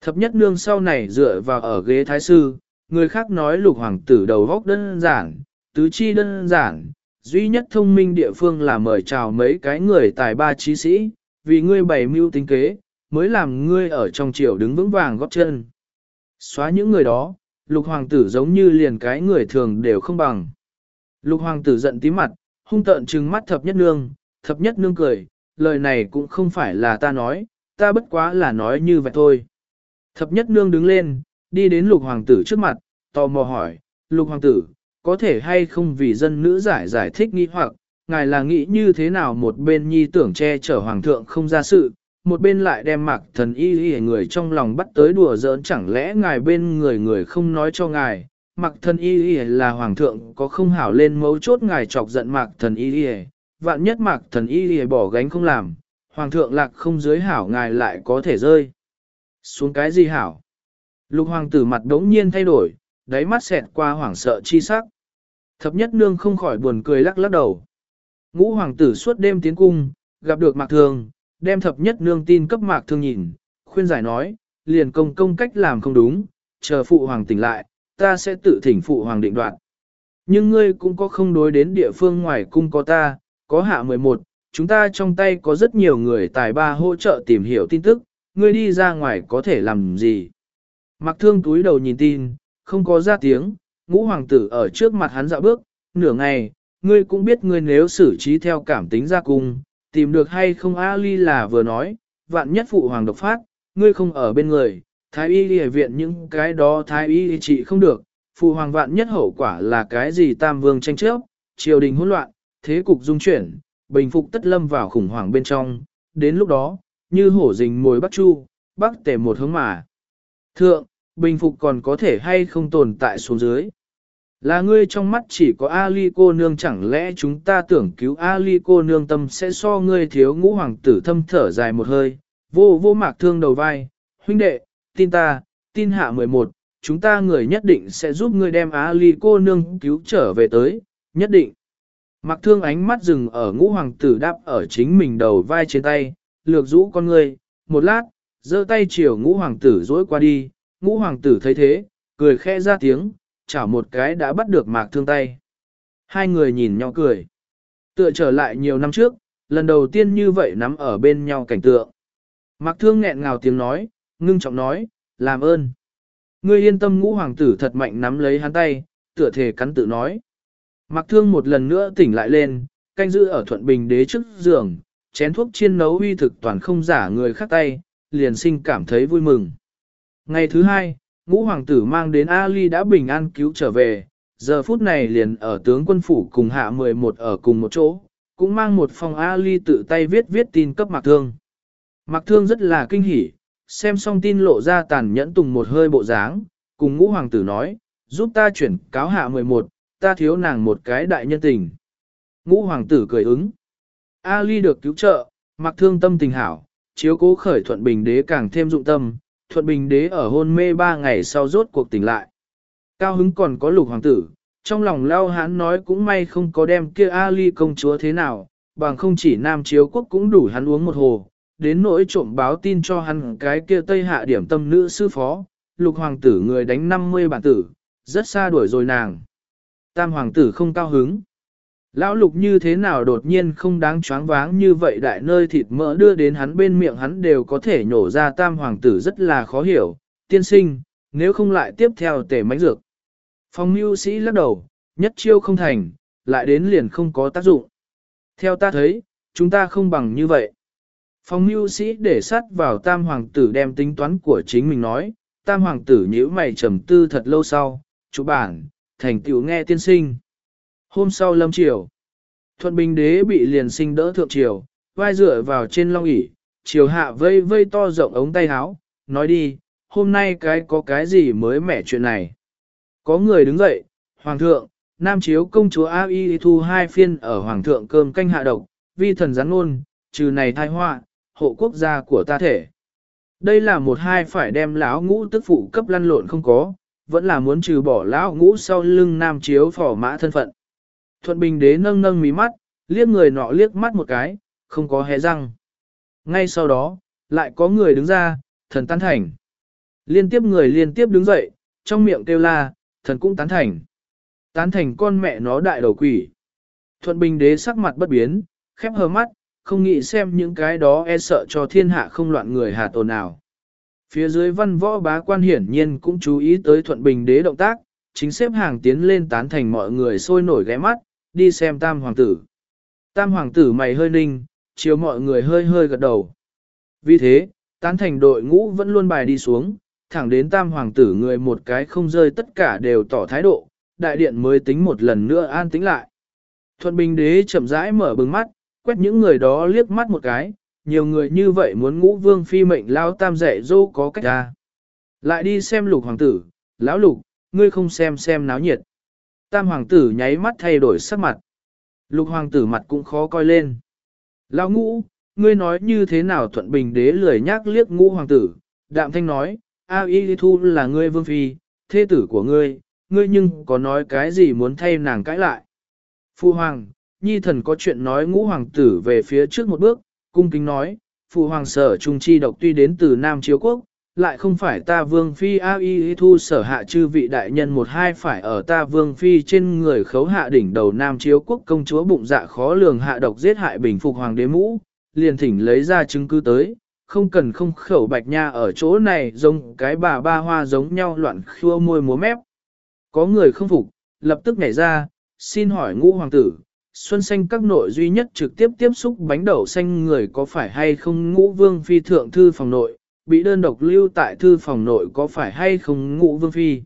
Thập nhất nương sau này dựa vào ở ghế thái sư, người khác nói lục hoàng tử đầu góc đơn giản, tứ chi đơn giản, duy nhất thông minh địa phương là mời chào mấy cái người tài ba trí sĩ, vì ngươi bày mưu tính kế, mới làm ngươi ở trong triều đứng vững vàng góp chân. Xóa những người đó, lục hoàng tử giống như liền cái người thường đều không bằng. Lục hoàng tử giận tí mặt, hung tợn trừng mắt thập nhất nương, thập nhất nương cười, lời này cũng không phải là ta nói, ta bất quá là nói như vậy thôi. Thập nhất nương đứng lên, đi đến lục hoàng tử trước mặt, tò mò hỏi, lục hoàng tử, có thể hay không vì dân nữ giải giải thích nghi hoặc, ngài là nghĩ như thế nào một bên nhi tưởng che chở hoàng thượng không ra sự, một bên lại đem mạc thần y y người trong lòng bắt tới đùa giỡn chẳng lẽ ngài bên người người không nói cho ngài, mạc thần y y là hoàng thượng có không hảo lên mấu chốt ngài chọc giận mạc thần y y, vạn nhất mạc thần y y bỏ gánh không làm, hoàng thượng lạc không dưới hảo ngài lại có thể rơi. Xuống cái gì hảo? Lục hoàng tử mặt đống nhiên thay đổi, đáy mắt xẹt qua hoảng sợ chi sắc. Thập nhất nương không khỏi buồn cười lắc lắc đầu. Ngũ hoàng tử suốt đêm tiến cung, gặp được mạc thường, đem thập nhất nương tin cấp mạc thương nhìn, khuyên giải nói, liền công công cách làm không đúng, chờ phụ hoàng tỉnh lại, ta sẽ tự thỉnh phụ hoàng định đoạt. Nhưng ngươi cũng có không đối đến địa phương ngoài cung có ta, có hạ 11, chúng ta trong tay có rất nhiều người tài ba hỗ trợ tìm hiểu tin tức, ngươi đi ra ngoài có thể làm gì. Mặc thương túi đầu nhìn tin, không có ra tiếng, ngũ hoàng tử ở trước mặt hắn dạo bước, nửa ngày, ngươi cũng biết ngươi nếu xử trí theo cảm tính ra cung, tìm được hay không Ali là vừa nói, vạn nhất phụ hoàng độc phát, ngươi không ở bên người, thái y đi viện những cái đó thái y trị không được, phụ hoàng vạn nhất hậu quả là cái gì tam vương tranh chấp, triều đình hỗn loạn, thế cục dung chuyển, bình phục tất lâm vào khủng hoảng bên trong, đến lúc đó, như hổ rình mồi bắc chu, bắc tề một hướng mà. Thượng, bình phục còn có thể hay không tồn tại xuống dưới. Là ngươi trong mắt chỉ có Ali cô nương chẳng lẽ chúng ta tưởng cứu Ali cô nương tâm sẽ so ngươi thiếu ngũ hoàng tử thâm thở dài một hơi, vô vô mạc thương đầu vai, huynh đệ, tin ta, tin hạ 11, chúng ta người nhất định sẽ giúp ngươi đem Ali cô nương cứu trở về tới, nhất định. Mạc thương ánh mắt dừng ở ngũ hoàng tử đáp ở chính mình đầu vai trên tay, lược rũ con ngươi, một lát, giơ tay chiều ngũ hoàng tử dối qua đi, ngũ hoàng tử thấy thế, cười khẽ ra tiếng, chảo một cái đã bắt được mạc thương tay. Hai người nhìn nhau cười. Tựa trở lại nhiều năm trước, lần đầu tiên như vậy nắm ở bên nhau cảnh tượng. Mạc thương nghẹn ngào tiếng nói, ngưng trọng nói, làm ơn. Ngươi yên tâm ngũ hoàng tử thật mạnh nắm lấy hắn tay, tựa thể cắn tự nói. Mạc thương một lần nữa tỉnh lại lên, canh giữ ở thuận bình đế trước giường, chén thuốc chiên nấu uy thực toàn không giả người khác tay, liền sinh cảm thấy vui mừng. Ngày thứ hai, ngũ hoàng tử mang đến Ali đã bình an cứu trở về, giờ phút này liền ở tướng quân phủ cùng hạ 11 ở cùng một chỗ, cũng mang một phòng Ali tự tay viết viết tin cấp Mạc Thương. Mạc Thương rất là kinh hỉ, xem xong tin lộ ra tàn nhẫn tùng một hơi bộ dáng, cùng ngũ hoàng tử nói, giúp ta chuyển cáo hạ 11, ta thiếu nàng một cái đại nhân tình. Ngũ hoàng tử cười ứng. Ali được cứu trợ, Mạc Thương tâm tình hảo, chiếu cố khởi thuận bình đế càng thêm dụng tâm, thuận bình đế ở hôn mê ba ngày sau rốt cuộc tỉnh lại. Cao hứng còn có lục hoàng tử, trong lòng lao hán nói cũng may không có đem kia Ali công chúa thế nào, bằng không chỉ nam chiếu quốc cũng đủ hắn uống một hồ, đến nỗi trộm báo tin cho hắn cái kia tây hạ điểm tâm nữ sư phó, lục hoàng tử người đánh 50 bản tử, rất xa đuổi rồi nàng. Tam hoàng tử không cao hứng. Lão lục như thế nào đột nhiên không đáng choáng váng như vậy đại nơi thịt mỡ đưa đến hắn bên miệng hắn đều có thể nhổ ra tam hoàng tử rất là khó hiểu, tiên sinh, nếu không lại tiếp theo tể mánh dược. Phong mưu sĩ lắc đầu, nhất chiêu không thành, lại đến liền không có tác dụng. Theo ta thấy, chúng ta không bằng như vậy. Phong mưu sĩ để sát vào tam hoàng tử đem tính toán của chính mình nói, tam hoàng tử nhíu mày trầm tư thật lâu sau, chủ bản, thành tựu nghe tiên sinh. Hôm sau lâm triều, thuận bình đế bị liền sinh đỡ thượng triều, vai dựa vào trên long ỷ triều hạ vây vây to rộng ống tay áo, nói đi, hôm nay cái có cái gì mới mẻ chuyện này. Có người đứng dậy, Hoàng thượng, Nam chiếu công chúa A Y thu hai phiên ở Hoàng thượng cơm canh hạ độc, vi thần gián ngôn, trừ này thai họa hộ quốc gia của ta thể. Đây là một hai phải đem lão ngũ tức phụ cấp lăn lộn không có, vẫn là muốn trừ bỏ lão ngũ sau lưng Nam chiếu phỏ mã thân phận. Thuận Bình đế nâng nâng mí mắt, liếc người nọ liếc mắt một cái, không có hé răng. Ngay sau đó, lại có người đứng ra, thần tán thành. Liên tiếp người liên tiếp đứng dậy, trong miệng kêu la, thần cũng tán thành. Tán thành con mẹ nó đại đầu quỷ. Thuận Bình đế sắc mặt bất biến, khép hờ mắt, không nghĩ xem những cái đó e sợ cho thiên hạ không loạn người hà tồn nào. Phía dưới văn võ bá quan hiển nhiên cũng chú ý tới Thuận Bình đế động tác, chính xếp hàng tiến lên tán thành mọi người sôi nổi ghé mắt, đi xem tam hoàng tử. Tam hoàng tử mày hơi ninh, chiếu mọi người hơi hơi gật đầu. Vì thế, tán thành đội ngũ vẫn luôn bài đi xuống, thẳng đến tam hoàng tử người một cái không rơi tất cả đều tỏ thái độ, đại điện mới tính một lần nữa an tĩnh lại. Thuận bình đế chậm rãi mở bừng mắt, quét những người đó liếc mắt một cái, nhiều người như vậy muốn ngũ vương phi mệnh lao tam dạy dô có cách ra. Lại đi xem lục hoàng tử, lão lục, ngươi không xem xem náo nhiệt. Tam hoàng tử nháy mắt thay đổi sắc mặt. Lục hoàng tử mặt cũng khó coi lên. Lão ngũ, ngươi nói như thế nào thuận bình đế lười nhác liếc ngũ hoàng tử, đạm thanh nói, A Y Thu là ngươi vương phi, thế tử của ngươi, ngươi nhưng có nói cái gì muốn thay nàng cãi lại. Phu hoàng, nhi thần có chuyện nói ngũ hoàng tử về phía trước một bước, cung kính nói, phụ hoàng sở trung chi độc tuy đến từ Nam Chiếu Quốc, lại không phải ta vương phi A Y Thu sở hạ chư vị đại nhân một hai phải ở ta vương phi trên người khấu hạ đỉnh đầu Nam Chiếu Quốc công chúa bụng dạ khó lường hạ độc giết hại bình phục hoàng đế mũ, liền thỉnh lấy ra chứng cứ tới, không cần không khẩu bạch nha ở chỗ này giống cái bà ba hoa giống nhau loạn khua môi múa mép. Có người không phục, lập tức nhảy ra, xin hỏi ngũ hoàng tử, xuân xanh các nội duy nhất trực tiếp tiếp xúc bánh đậu xanh người có phải hay không ngũ vương phi thượng thư phòng nội, bị đơn độc lưu tại thư phòng nội có phải hay không ngũ vương phi.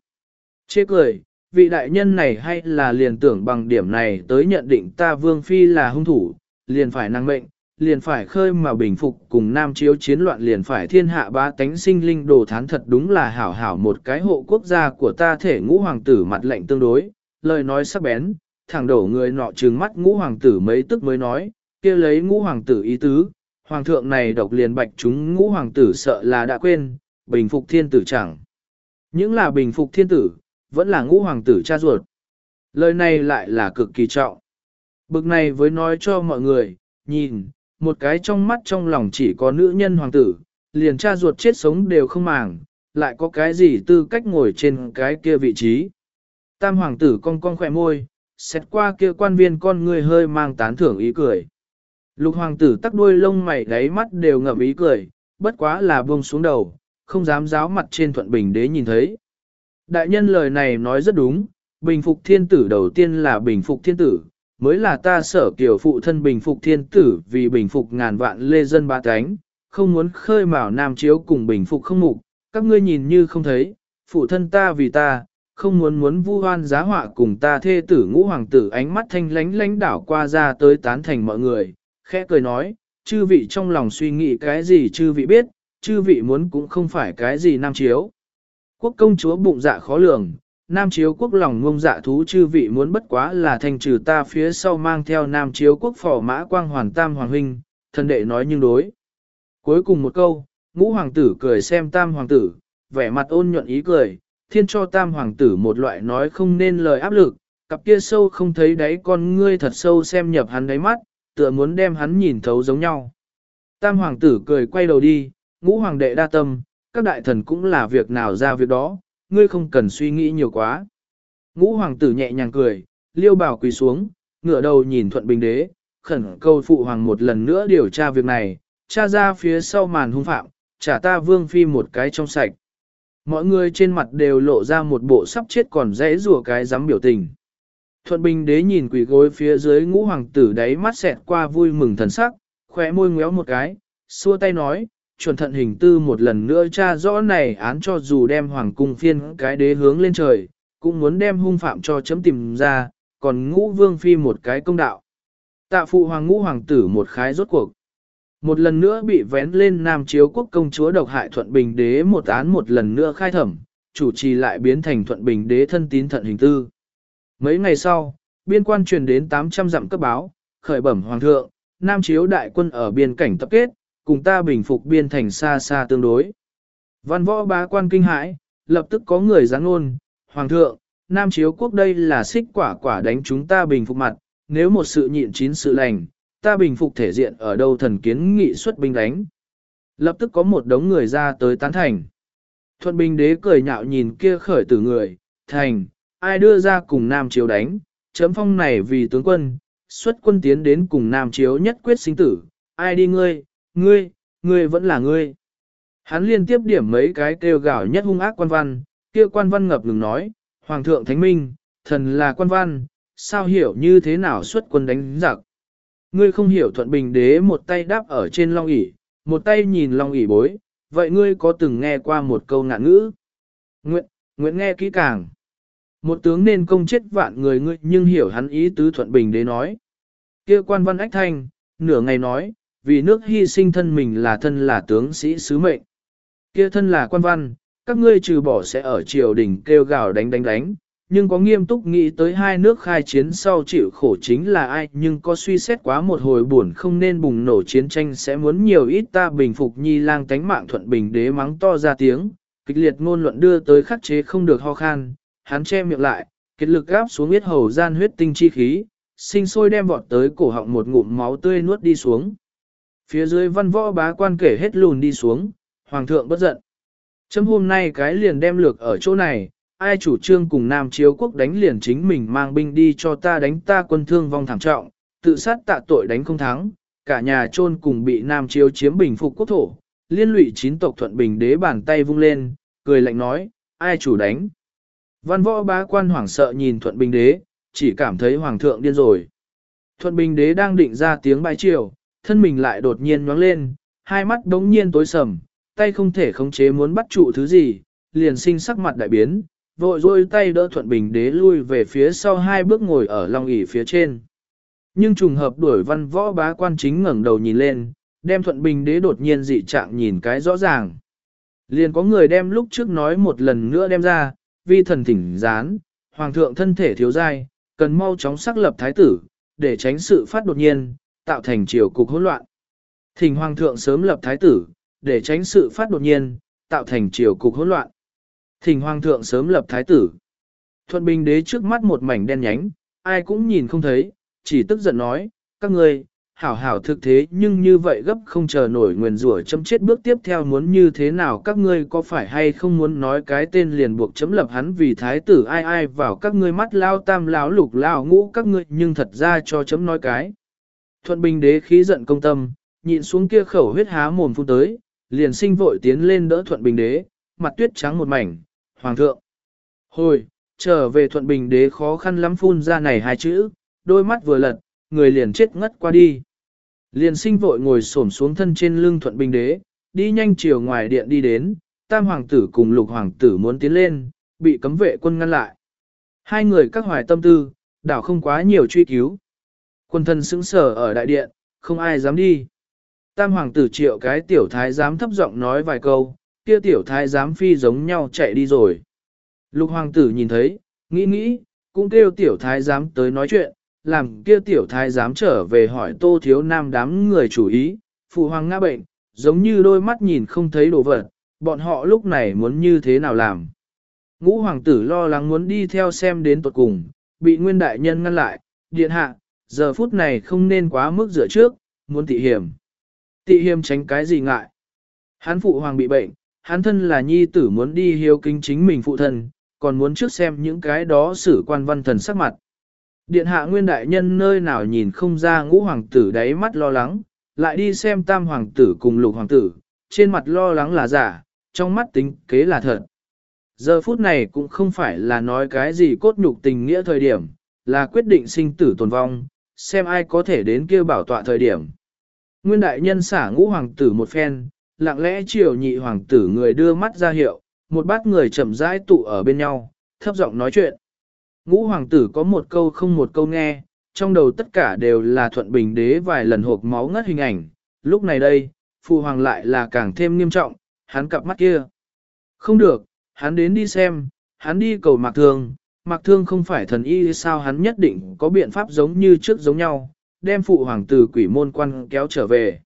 Chê cười, vị đại nhân này hay là liền tưởng bằng điểm này tới nhận định ta vương phi là hung thủ, liền phải năng mệnh, liền phải khơi mà bình phục cùng nam chiếu chiến loạn liền phải thiên hạ ba tánh sinh linh đồ thán thật đúng là hảo hảo một cái hộ quốc gia của ta thể ngũ hoàng tử mặt lệnh tương đối, lời nói sắc bén, thẳng đổ người nọ trừng mắt ngũ hoàng tử mấy tức mới nói, kia lấy ngũ hoàng tử ý tứ, hoàng thượng này độc liền bạch chúng ngũ hoàng tử sợ là đã quên, bình phục thiên tử chẳng. Những là bình phục thiên tử, vẫn là ngũ hoàng tử cha ruột. Lời này lại là cực kỳ trọng. Bực này với nói cho mọi người, nhìn, một cái trong mắt trong lòng chỉ có nữ nhân hoàng tử, liền cha ruột chết sống đều không màng, lại có cái gì tư cách ngồi trên cái kia vị trí. Tam hoàng tử cong cong khỏe môi, xét qua kia quan viên con người hơi mang tán thưởng ý cười. Lục hoàng tử tắc đuôi lông mày đáy mắt đều ngậm ý cười, bất quá là buông xuống đầu, không dám giáo mặt trên thuận bình đế nhìn thấy. Đại nhân lời này nói rất đúng, bình phục thiên tử đầu tiên là bình phục thiên tử, mới là ta sở kiểu phụ thân bình phục thiên tử vì bình phục ngàn vạn lê dân ba cánh, không muốn khơi mào nam chiếu cùng bình phục không mục, các ngươi nhìn như không thấy, phụ thân ta vì ta, không muốn muốn vu hoan giá họa cùng ta thê tử ngũ hoàng tử ánh mắt thanh lánh lánh đảo qua ra tới tán thành mọi người, khẽ cười nói, chư vị trong lòng suy nghĩ cái gì chư vị biết, chư vị muốn cũng không phải cái gì nam chiếu. Quốc công chúa bụng dạ khó lường, nam chiếu quốc lòng ngông dạ thú chư vị muốn bất quá là thành trừ ta phía sau mang theo nam chiếu quốc phò mã quang hoàn tam hoàng huynh, thần đệ nói nhưng đối. Cuối cùng một câu, ngũ hoàng tử cười xem tam hoàng tử, vẻ mặt ôn nhuận ý cười, thiên cho tam hoàng tử một loại nói không nên lời áp lực, cặp kia sâu không thấy đáy con ngươi thật sâu xem nhập hắn đáy mắt, tựa muốn đem hắn nhìn thấu giống nhau. Tam hoàng tử cười quay đầu đi, ngũ hoàng đệ đa tâm, các đại thần cũng là việc nào ra việc đó, ngươi không cần suy nghĩ nhiều quá. Ngũ hoàng tử nhẹ nhàng cười, liêu bảo quỳ xuống, ngửa đầu nhìn thuận bình đế, khẩn cầu phụ hoàng một lần nữa điều tra việc này, tra ra phía sau màn hung phạm, trả ta vương phi một cái trong sạch. Mọi người trên mặt đều lộ ra một bộ sắp chết còn dễ rùa cái dám biểu tình. Thuận bình đế nhìn quỷ gối phía dưới ngũ hoàng tử đáy mắt xẹt qua vui mừng thần sắc, khóe môi ngéo một cái, xua tay nói, chuẩn thận hình tư một lần nữa tra rõ này án cho dù đem hoàng cung phiên cái đế hướng lên trời, cũng muốn đem hung phạm cho chấm tìm ra, còn ngũ vương phi một cái công đạo. Tạ phụ hoàng ngũ hoàng tử một khái rốt cuộc. Một lần nữa bị vén lên Nam Chiếu quốc công chúa độc hại Thuận Bình Đế một án một lần nữa khai thẩm, chủ trì lại biến thành Thuận Bình Đế thân tín thận hình tư. Mấy ngày sau, biên quan truyền đến 800 dặm cấp báo, khởi bẩm hoàng thượng, Nam Chiếu đại quân ở biên cảnh tập kết, cùng ta bình phục biên thành xa xa tương đối. Văn võ bá quan kinh hãi, lập tức có người giáng ngôn, hoàng thượng, Nam Chiếu quốc đây là xích quả quả đánh chúng ta bình phục mặt, nếu một sự nhịn chín sự lành, ta bình phục thể diện ở đâu thần kiến nghị xuất binh đánh. Lập tức có một đống người ra tới tán thành. Thuận Bình đế cười nhạo nhìn kia khởi tử người, thành, ai đưa ra cùng Nam Chiếu đánh, chấm phong này vì tướng quân, xuất quân tiến đến cùng Nam Chiếu nhất quyết sinh tử, ai đi ngươi, ngươi, ngươi vẫn là ngươi. Hắn liên tiếp điểm mấy cái kêu gạo nhất hung ác quan văn, kia quan văn ngập ngừng nói, Hoàng thượng Thánh Minh, thần là quan văn, sao hiểu như thế nào xuất quân đánh giặc. Ngươi không hiểu thuận bình đế một tay đáp ở trên long ỷ, một tay nhìn long ỷ bối, vậy ngươi có từng nghe qua một câu ngạn ngữ? Nguyện, nguyện nghe kỹ càng. Một tướng nên công chết vạn người ngươi nhưng hiểu hắn ý tứ thuận bình đế nói. kia quan văn ách thanh, nửa ngày nói, vì nước hy sinh thân mình là thân là tướng sĩ sứ mệnh. kia thân là quan văn, các ngươi trừ bỏ sẽ ở triều đình kêu gào đánh đánh đánh, nhưng có nghiêm túc nghĩ tới hai nước khai chiến sau chịu khổ chính là ai nhưng có suy xét quá một hồi buồn không nên bùng nổ chiến tranh sẽ muốn nhiều ít ta bình phục nhi lang tánh mạng thuận bình đế mắng to ra tiếng, kịch liệt ngôn luận đưa tới khắc chế không được ho khan, hắn che miệng lại, kết lực gáp xuống huyết hầu gian huyết tinh chi khí, sinh sôi đem vọt tới cổ họng một ngụm máu tươi nuốt đi xuống. Phía dưới văn võ bá quan kể hết lùn đi xuống, hoàng thượng bất giận. Chấm hôm nay cái liền đem lược ở chỗ này, ai chủ trương cùng Nam Chiếu quốc đánh liền chính mình mang binh đi cho ta đánh ta quân thương vong thảm trọng, tự sát tạ tội đánh không thắng, cả nhà chôn cùng bị Nam Chiếu chiếm bình phục quốc thổ, liên lụy chín tộc thuận bình đế bàn tay vung lên, cười lạnh nói, ai chủ đánh. Văn võ bá quan hoảng sợ nhìn thuận bình đế, chỉ cảm thấy hoàng thượng điên rồi. Thuận bình đế đang định ra tiếng bài triều, thân mình lại đột nhiên nhoáng lên, hai mắt đống nhiên tối sầm, tay không thể khống chế muốn bắt trụ thứ gì, liền sinh sắc mặt đại biến, vội rôi tay đỡ thuận bình đế lui về phía sau hai bước ngồi ở long ỷ phía trên. Nhưng trùng hợp đuổi văn võ bá quan chính ngẩng đầu nhìn lên, đem thuận bình đế đột nhiên dị trạng nhìn cái rõ ràng. Liền có người đem lúc trước nói một lần nữa đem ra, vi thần thỉnh gián, hoàng thượng thân thể thiếu dai, cần mau chóng xác lập thái tử, để tránh sự phát đột nhiên, tạo thành triều cục hỗn loạn. Thỉnh hoàng thượng sớm lập thái tử, để tránh sự phát đột nhiên, tạo thành triều cục hỗn loạn. Thỉnh hoàng thượng sớm lập thái tử. Thuận bình đế trước mắt một mảnh đen nhánh, ai cũng nhìn không thấy, chỉ tức giận nói, các ngươi, hảo hảo thực thế nhưng như vậy gấp không chờ nổi nguyền rủa chấm chết bước tiếp theo muốn như thế nào các ngươi có phải hay không muốn nói cái tên liền buộc chấm lập hắn vì thái tử ai ai vào các ngươi mắt lao tam lao lục lao ngũ các ngươi nhưng thật ra cho chấm nói cái. Thuận bình đế khí giận công tâm, nhịn xuống kia khẩu huyết há mồm phun tới, liền sinh vội tiến lên đỡ thuận bình đế, mặt tuyết trắng một mảnh, Hoàng thượng. Hồi, trở về thuận bình đế khó khăn lắm phun ra này hai chữ, đôi mắt vừa lật, người liền chết ngất qua đi. Liền sinh vội ngồi xổm xuống thân trên lưng thuận bình đế, đi nhanh chiều ngoài điện đi đến, tam hoàng tử cùng lục hoàng tử muốn tiến lên, bị cấm vệ quân ngăn lại. Hai người các hoài tâm tư, đảo không quá nhiều truy cứu. Quân thân sững sờ ở đại điện, không ai dám đi. Tam hoàng tử triệu cái tiểu thái giám thấp giọng nói vài câu, kia tiểu thái giám phi giống nhau chạy đi rồi. Lục hoàng tử nhìn thấy, nghĩ nghĩ, cũng kêu tiểu thái giám tới nói chuyện, làm kia tiểu thái dám trở về hỏi tô thiếu nam đám người chủ ý, phụ hoàng ngã bệnh, giống như đôi mắt nhìn không thấy đồ vật, bọn họ lúc này muốn như thế nào làm. Ngũ hoàng tử lo lắng muốn đi theo xem đến tuột cùng, bị nguyên đại nhân ngăn lại, điện hạ, giờ phút này không nên quá mức dựa trước, muốn tị hiểm. Tị hiểm tránh cái gì ngại. Hắn phụ hoàng bị bệnh, hắn thân là nhi tử muốn đi hiếu kính chính mình phụ thân, còn muốn trước xem những cái đó xử quan văn thần sắc mặt. Điện hạ nguyên đại nhân nơi nào nhìn không ra ngũ hoàng tử đáy mắt lo lắng, lại đi xem tam hoàng tử cùng lục hoàng tử, trên mặt lo lắng là giả, trong mắt tính kế là thật. Giờ phút này cũng không phải là nói cái gì cốt nhục tình nghĩa thời điểm, là quyết định sinh tử tồn vong, xem ai có thể đến kêu bảo tọa thời điểm. Nguyên đại nhân xả ngũ hoàng tử một phen, lặng lẽ chiều nhị hoàng tử người đưa mắt ra hiệu, một bát người chậm rãi tụ ở bên nhau, thấp giọng nói chuyện. Ngũ hoàng tử có một câu không một câu nghe, trong đầu tất cả đều là thuận bình đế vài lần hộp máu ngất hình ảnh, lúc này đây, phụ hoàng lại là càng thêm nghiêm trọng, hắn cặp mắt kia. Không được, hắn đến đi xem, hắn đi cầu mạc thương, mạc thương không phải thần y sao hắn nhất định có biện pháp giống như trước giống nhau, đem phụ hoàng tử quỷ môn quan kéo trở về.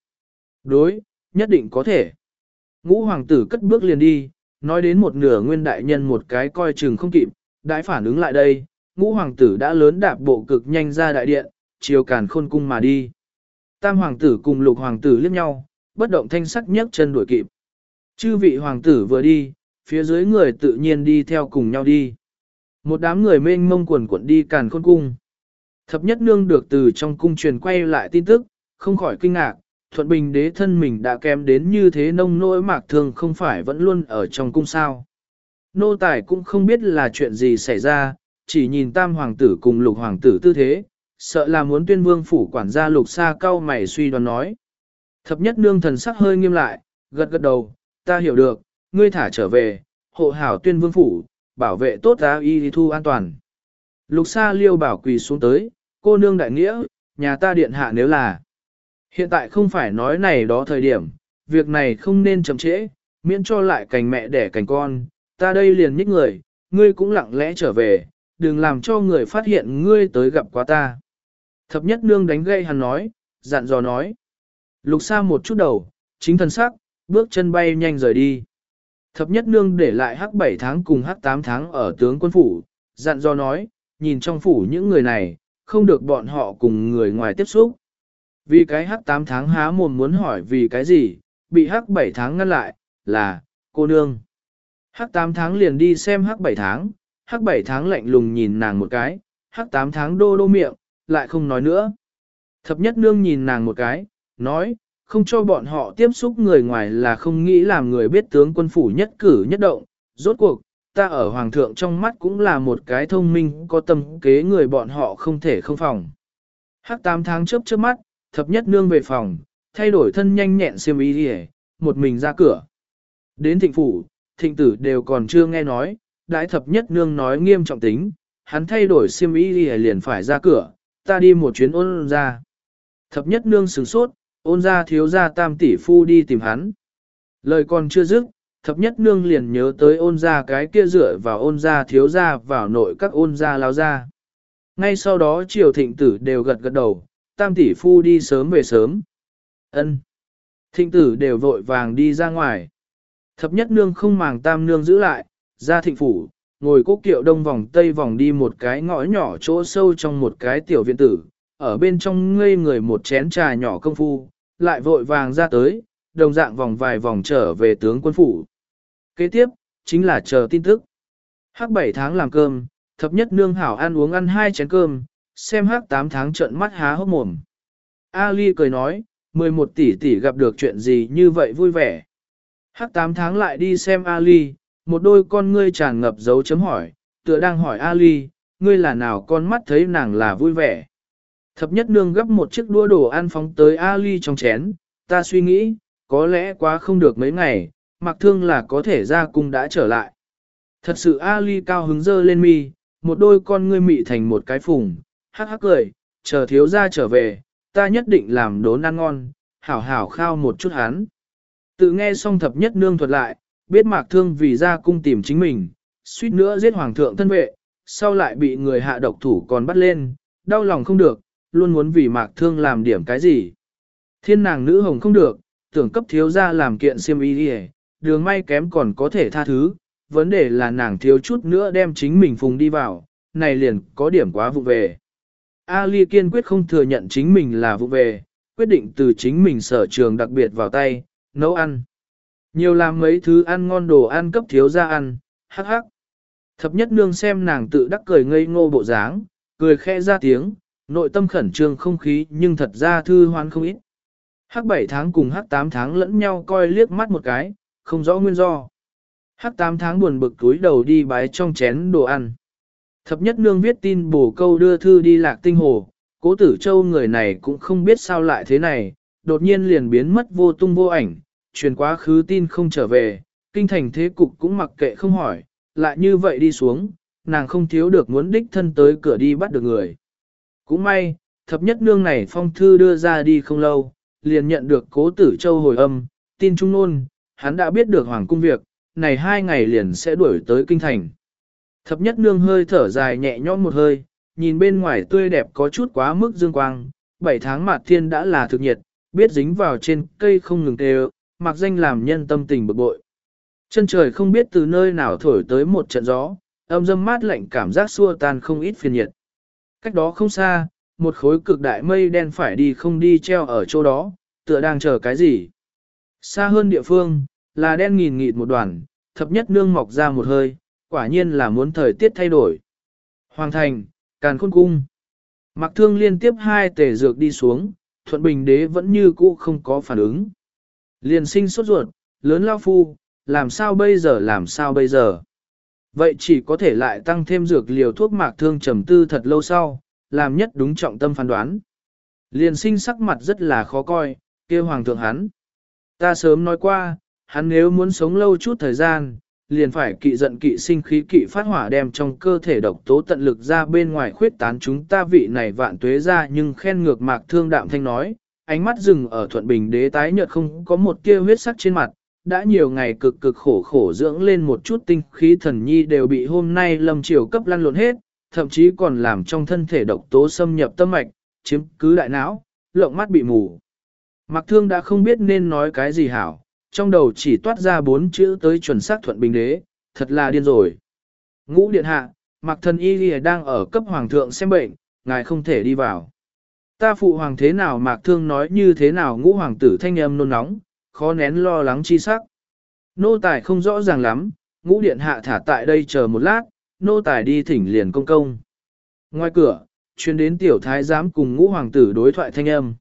Đối, nhất định có thể. Ngũ hoàng tử cất bước liền đi, nói đến một nửa nguyên đại nhân một cái coi chừng không kịp, đại phản ứng lại đây, ngũ hoàng tử đã lớn đạp bộ cực nhanh ra đại điện, chiều càn khôn cung mà đi. Tam hoàng tử cùng lục hoàng tử liếc nhau, bất động thanh sắc nhấc chân đuổi kịp. Chư vị hoàng tử vừa đi, phía dưới người tự nhiên đi theo cùng nhau đi. Một đám người mênh mông quần quận đi càn khôn cung. Thập nhất nương được từ trong cung truyền quay lại tin tức, không khỏi kinh ngạc, thuận bình đế thân mình đã kém đến như thế nông nỗi mạc thường không phải vẫn luôn ở trong cung sao. Nô tài cũng không biết là chuyện gì xảy ra, chỉ nhìn tam hoàng tử cùng lục hoàng tử tư thế, sợ là muốn tuyên vương phủ quản gia lục xa cao mày suy đoán nói. Thập nhất nương thần sắc hơi nghiêm lại, gật gật đầu, ta hiểu được, ngươi thả trở về, hộ hảo tuyên vương phủ, bảo vệ tốt ta y thu an toàn. Lục xa liêu bảo quỳ xuống tới, cô nương đại nghĩa, nhà ta điện hạ nếu là. Hiện tại không phải nói này đó thời điểm, việc này không nên chậm trễ, miễn cho lại cành mẹ đẻ cành con, ta đây liền nhích người, ngươi cũng lặng lẽ trở về, đừng làm cho người phát hiện ngươi tới gặp quá ta. Thập nhất nương đánh gây hắn nói, dặn dò nói. Lục xa một chút đầu, chính thần sắc, bước chân bay nhanh rời đi. Thập nhất nương để lại hắc 7 tháng cùng hắc 8 tháng ở tướng quân phủ, dặn dò nói, nhìn trong phủ những người này, không được bọn họ cùng người ngoài tiếp xúc. Vì cái hắc 8 tháng há mồm muốn hỏi vì cái gì, bị hắc 7 tháng ngăn lại, là, cô nương. Hắc 8 tháng liền đi xem hắc 7 tháng, hắc bảy tháng lạnh lùng nhìn nàng một cái, hắc tám tháng đô đô miệng, lại không nói nữa. Thập nhất nương nhìn nàng một cái, nói, không cho bọn họ tiếp xúc người ngoài là không nghĩ làm người biết tướng quân phủ nhất cử nhất động. Rốt cuộc, ta ở hoàng thượng trong mắt cũng là một cái thông minh có tâm kế người bọn họ không thể không phòng. Hắc tám tháng chớp chớp mắt, thập nhất nương về phòng, thay đổi thân nhanh nhẹn xiêm y đi một mình ra cửa. Đến thịnh phủ, thịnh tử đều còn chưa nghe nói, đại thập nhất nương nói nghiêm trọng tính, hắn thay đổi xiêm y đi liền phải ra cửa, ta đi một chuyến ôn ra. Thập nhất nương sửng sốt, ôn ra thiếu ra tam tỷ phu đi tìm hắn. Lời còn chưa dứt, thập nhất nương liền nhớ tới ôn ra cái kia dựa vào ôn ra thiếu ra vào nội các ôn ra lao ra. Ngay sau đó triều thịnh tử đều gật gật đầu, tam tỷ phu đi sớm về sớm. ân Thịnh tử đều vội vàng đi ra ngoài. Thập nhất nương không màng tam nương giữ lại, ra thịnh phủ, ngồi cố kiệu đông vòng tây vòng đi một cái ngõ nhỏ chỗ sâu trong một cái tiểu viện tử, ở bên trong ngây người một chén trà nhỏ công phu, lại vội vàng ra tới, đồng dạng vòng vài vòng trở về tướng quân phủ. Kế tiếp, chính là chờ tin tức. Hắc 7 tháng làm cơm, thập nhất nương hảo ăn uống ăn hai chén cơm, xem hắc 8 tháng trợn mắt há hốc mồm. Ali cười nói, 11 tỷ tỷ gặp được chuyện gì như vậy vui vẻ. Hắc 8 tháng lại đi xem Ali, một đôi con ngươi tràn ngập dấu chấm hỏi, tựa đang hỏi Ali, ngươi là nào con mắt thấy nàng là vui vẻ. Thập nhất nương gấp một chiếc đũa đồ ăn phóng tới Ali trong chén, ta suy nghĩ, có lẽ quá không được mấy ngày, mặc thương là có thể ra cung đã trở lại. Thật sự Ali cao hứng dơ lên mi, một đôi con ngươi mị thành một cái phùng, hắc hắc cười, chờ thiếu gia trở về, ta nhất định làm đốn ăn ngon, hảo hảo khao một chút hắn. Tự nghe xong thập nhất nương thuật lại, biết mạc thương vì ra cung tìm chính mình, suýt nữa giết hoàng thượng thân vệ, sau lại bị người hạ độc thủ còn bắt lên, đau lòng không được, luôn muốn vì mạc thương làm điểm cái gì. Thiên nàng nữ hồng không được, tưởng cấp thiếu ra làm kiện siêm y đi đường may kém còn có thể tha thứ, vấn đề là nàng thiếu chút nữa đem chính mình phùng đi vào, này liền có điểm quá vụ về. Ali kiên quyết không thừa nhận chính mình là vụ về, quyết định từ chính mình sở trường đặc biệt vào tay, nấu ăn. Nhiều làm mấy thứ ăn ngon đồ ăn cấp thiếu ra ăn, hắc hắc. Thập nhất nương xem nàng tự đắc cười ngây ngô bộ dáng, cười khẽ ra tiếng, nội tâm khẩn trương không khí nhưng thật ra thư hoan không ít. Hắc 7 tháng cùng hắc 8 tháng lẫn nhau coi liếc mắt một cái, không rõ nguyên do. Hắc 8 tháng buồn bực túi đầu đi bái trong chén đồ ăn. Thập nhất nương viết tin bổ câu đưa thư đi lạc tinh hồ, cố tử châu người này cũng không biết sao lại thế này, đột nhiên liền biến mất vô tung vô ảnh, truyền quá khứ tin không trở về, kinh thành thế cục cũng mặc kệ không hỏi, lại như vậy đi xuống, nàng không thiếu được muốn đích thân tới cửa đi bắt được người. Cũng may, thập nhất nương này phong thư đưa ra đi không lâu, liền nhận được cố tử châu hồi âm, tin trung nôn, hắn đã biết được hoàng cung việc, này hai ngày liền sẽ đuổi tới kinh thành. Thập nhất nương hơi thở dài nhẹ nhõm một hơi, nhìn bên ngoài tươi đẹp có chút quá mức dương quang, bảy tháng mạt thiên đã là thực nhiệt, biết dính vào trên cây không ngừng tê mặc danh làm nhân tâm tình bực bội. Chân trời không biết từ nơi nào thổi tới một trận gió, âm dâm mát lạnh cảm giác xua tan không ít phiền nhiệt. Cách đó không xa, một khối cực đại mây đen phải đi không đi treo ở chỗ đó, tựa đang chờ cái gì. Xa hơn địa phương, là đen nghìn nghịt một đoàn, thập nhất nương mọc ra một hơi, quả nhiên là muốn thời tiết thay đổi. Hoàng thành, càn khôn cung. Mặc thương liên tiếp hai tể dược đi xuống, thuận bình đế vẫn như cũ không có phản ứng. Liền sinh sốt ruột, lớn lao phu, làm sao bây giờ làm sao bây giờ. Vậy chỉ có thể lại tăng thêm dược liều thuốc mạc thương trầm tư thật lâu sau, làm nhất đúng trọng tâm phán đoán. Liền sinh sắc mặt rất là khó coi, kia hoàng thượng hắn. Ta sớm nói qua, hắn nếu muốn sống lâu chút thời gian, liền phải kỵ giận kỵ sinh khí kỵ phát hỏa đem trong cơ thể độc tố tận lực ra bên ngoài khuyết tán chúng ta vị này vạn tuế ra nhưng khen ngược mạc thương đạm thanh nói, ánh mắt dừng ở thuận bình đế tái nhợt không có một tia huyết sắc trên mặt, đã nhiều ngày cực cực khổ khổ dưỡng lên một chút tinh khí thần nhi đều bị hôm nay lâm chiều cấp lăn lộn hết, thậm chí còn làm trong thân thể độc tố xâm nhập tâm mạch, chiếm cứ đại não, lượng mắt bị mù. Mặc thương đã không biết nên nói cái gì hảo, trong đầu chỉ toát ra bốn chữ tới chuẩn xác thuận bình đế, thật là điên rồi. Ngũ điện hạ, Mặc thần y đang ở cấp hoàng thượng xem bệnh, ngài không thể đi vào. Ta phụ hoàng thế nào Mạc thương nói như thế nào ngũ hoàng tử thanh âm nôn nóng, khó nén lo lắng chi sắc. Nô tài không rõ ràng lắm, ngũ điện hạ thả tại đây chờ một lát, nô tài đi thỉnh liền công công. Ngoài cửa, chuyên đến tiểu thái giám cùng ngũ hoàng tử đối thoại thanh âm.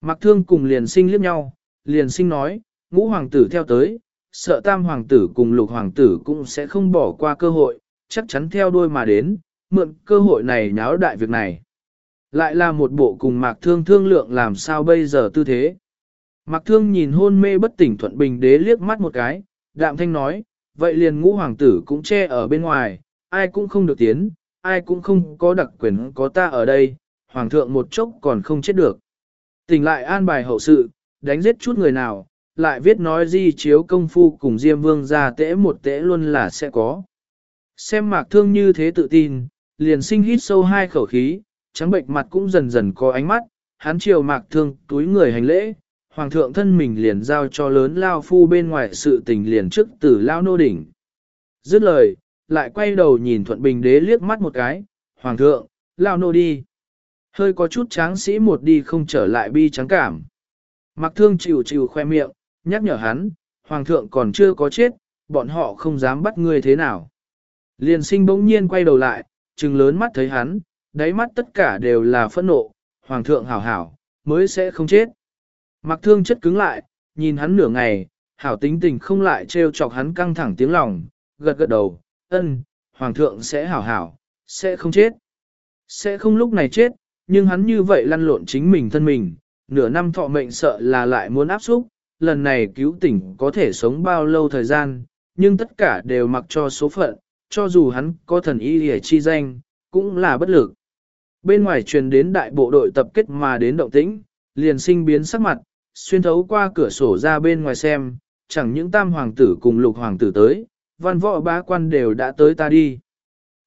Mặc thương cùng liền sinh liếc nhau, liền sinh nói, ngũ hoàng tử theo tới, sợ tam hoàng tử cùng lục hoàng tử cũng sẽ không bỏ qua cơ hội, chắc chắn theo đuôi mà đến, mượn cơ hội này nháo đại việc này. Lại là một bộ cùng mạc thương thương lượng làm sao bây giờ tư thế. Mạc thương nhìn hôn mê bất tỉnh thuận bình đế liếc mắt một cái, đạm thanh nói, vậy liền ngũ hoàng tử cũng che ở bên ngoài, ai cũng không được tiến, ai cũng không có đặc quyền có ta ở đây, hoàng thượng một chốc còn không chết được. Tỉnh lại an bài hậu sự, đánh giết chút người nào, lại viết nói di chiếu công phu cùng Diêm Vương ra tễ một tễ luôn là sẽ có. Xem mạc thương như thế tự tin, liền sinh hít sâu hai khẩu khí, trắng bệnh mặt cũng dần dần có ánh mắt, hắn chiều mạc thương túi người hành lễ, hoàng thượng thân mình liền giao cho lớn lao phu bên ngoài sự tình liền trước tử lao nô đỉnh. Dứt lời, lại quay đầu nhìn thuận bình đế liếc mắt một cái, hoàng thượng, lao nô đi. Hơi có chút tráng sĩ một đi không trở lại bi trắng cảm. Mặc thương chịu chịu khoe miệng, nhắc nhở hắn, hoàng thượng còn chưa có chết, bọn họ không dám bắt ngươi thế nào. Liền sinh bỗng nhiên quay đầu lại, trừng lớn mắt thấy hắn, đáy mắt tất cả đều là phẫn nộ, hoàng thượng hảo hảo, mới sẽ không chết. Mặc thương chất cứng lại, nhìn hắn nửa ngày, hảo tính tình không lại trêu chọc hắn căng thẳng tiếng lòng, gật gật đầu, ân, hoàng thượng sẽ hảo hảo, sẽ không chết. Sẽ không lúc này chết, nhưng hắn như vậy lăn lộn chính mình thân mình, nửa năm thọ mệnh sợ là lại muốn áp xúc, lần này cứu tỉnh có thể sống bao lâu thời gian, nhưng tất cả đều mặc cho số phận, cho dù hắn có thần y hề chi danh, cũng là bất lực. Bên ngoài truyền đến đại bộ đội tập kết mà đến động tĩnh, liền sinh biến sắc mặt, xuyên thấu qua cửa sổ ra bên ngoài xem, chẳng những tam hoàng tử cùng lục hoàng tử tới, văn võ bá quan đều đã tới ta đi.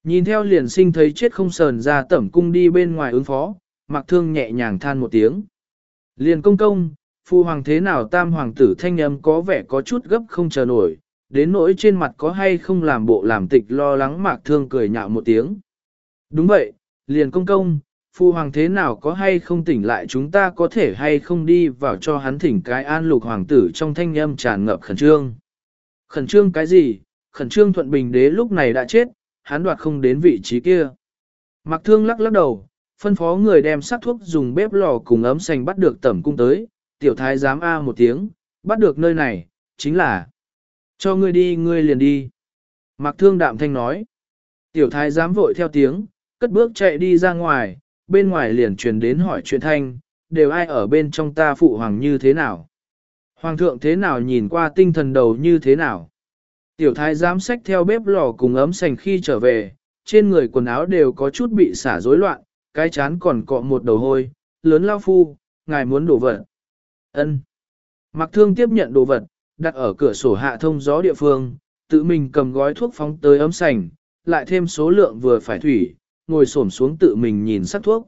Nhìn theo liền sinh thấy chết không sờn ra tẩm cung đi bên ngoài ứng phó, mặc thương nhẹ nhàng than một tiếng. Liền công công, phu hoàng thế nào tam hoàng tử thanh âm có vẻ có chút gấp không chờ nổi, đến nỗi trên mặt có hay không làm bộ làm tịch lo lắng mạc thương cười nhạo một tiếng. Đúng vậy, liền công công, phu hoàng thế nào có hay không tỉnh lại chúng ta có thể hay không đi vào cho hắn thỉnh cái an lục hoàng tử trong thanh âm tràn ngập khẩn trương. Khẩn trương cái gì? Khẩn trương thuận bình đế lúc này đã chết, hắn đoạt không đến vị trí kia. Mặc thương lắc lắc đầu, phân phó người đem sắc thuốc dùng bếp lò cùng ấm xanh bắt được tẩm cung tới, tiểu thái giám A một tiếng, bắt được nơi này, chính là cho ngươi đi ngươi liền đi. Mạc thương đạm thanh nói, tiểu thái giám vội theo tiếng, cất bước chạy đi ra ngoài, bên ngoài liền truyền đến hỏi chuyện thanh, đều ai ở bên trong ta phụ hoàng như thế nào. Hoàng thượng thế nào nhìn qua tinh thần đầu như thế nào. Tiểu thái giám sách theo bếp lò cùng ấm sành khi trở về, trên người quần áo đều có chút bị xả rối loạn, cái chán còn cọ một đầu hôi, lớn lao phu, ngài muốn đổ vật. ân Mặc thương tiếp nhận đồ vật, đặt ở cửa sổ hạ thông gió địa phương, tự mình cầm gói thuốc phóng tới ấm sành, lại thêm số lượng vừa phải thủy, ngồi xổm xuống tự mình nhìn sắc thuốc.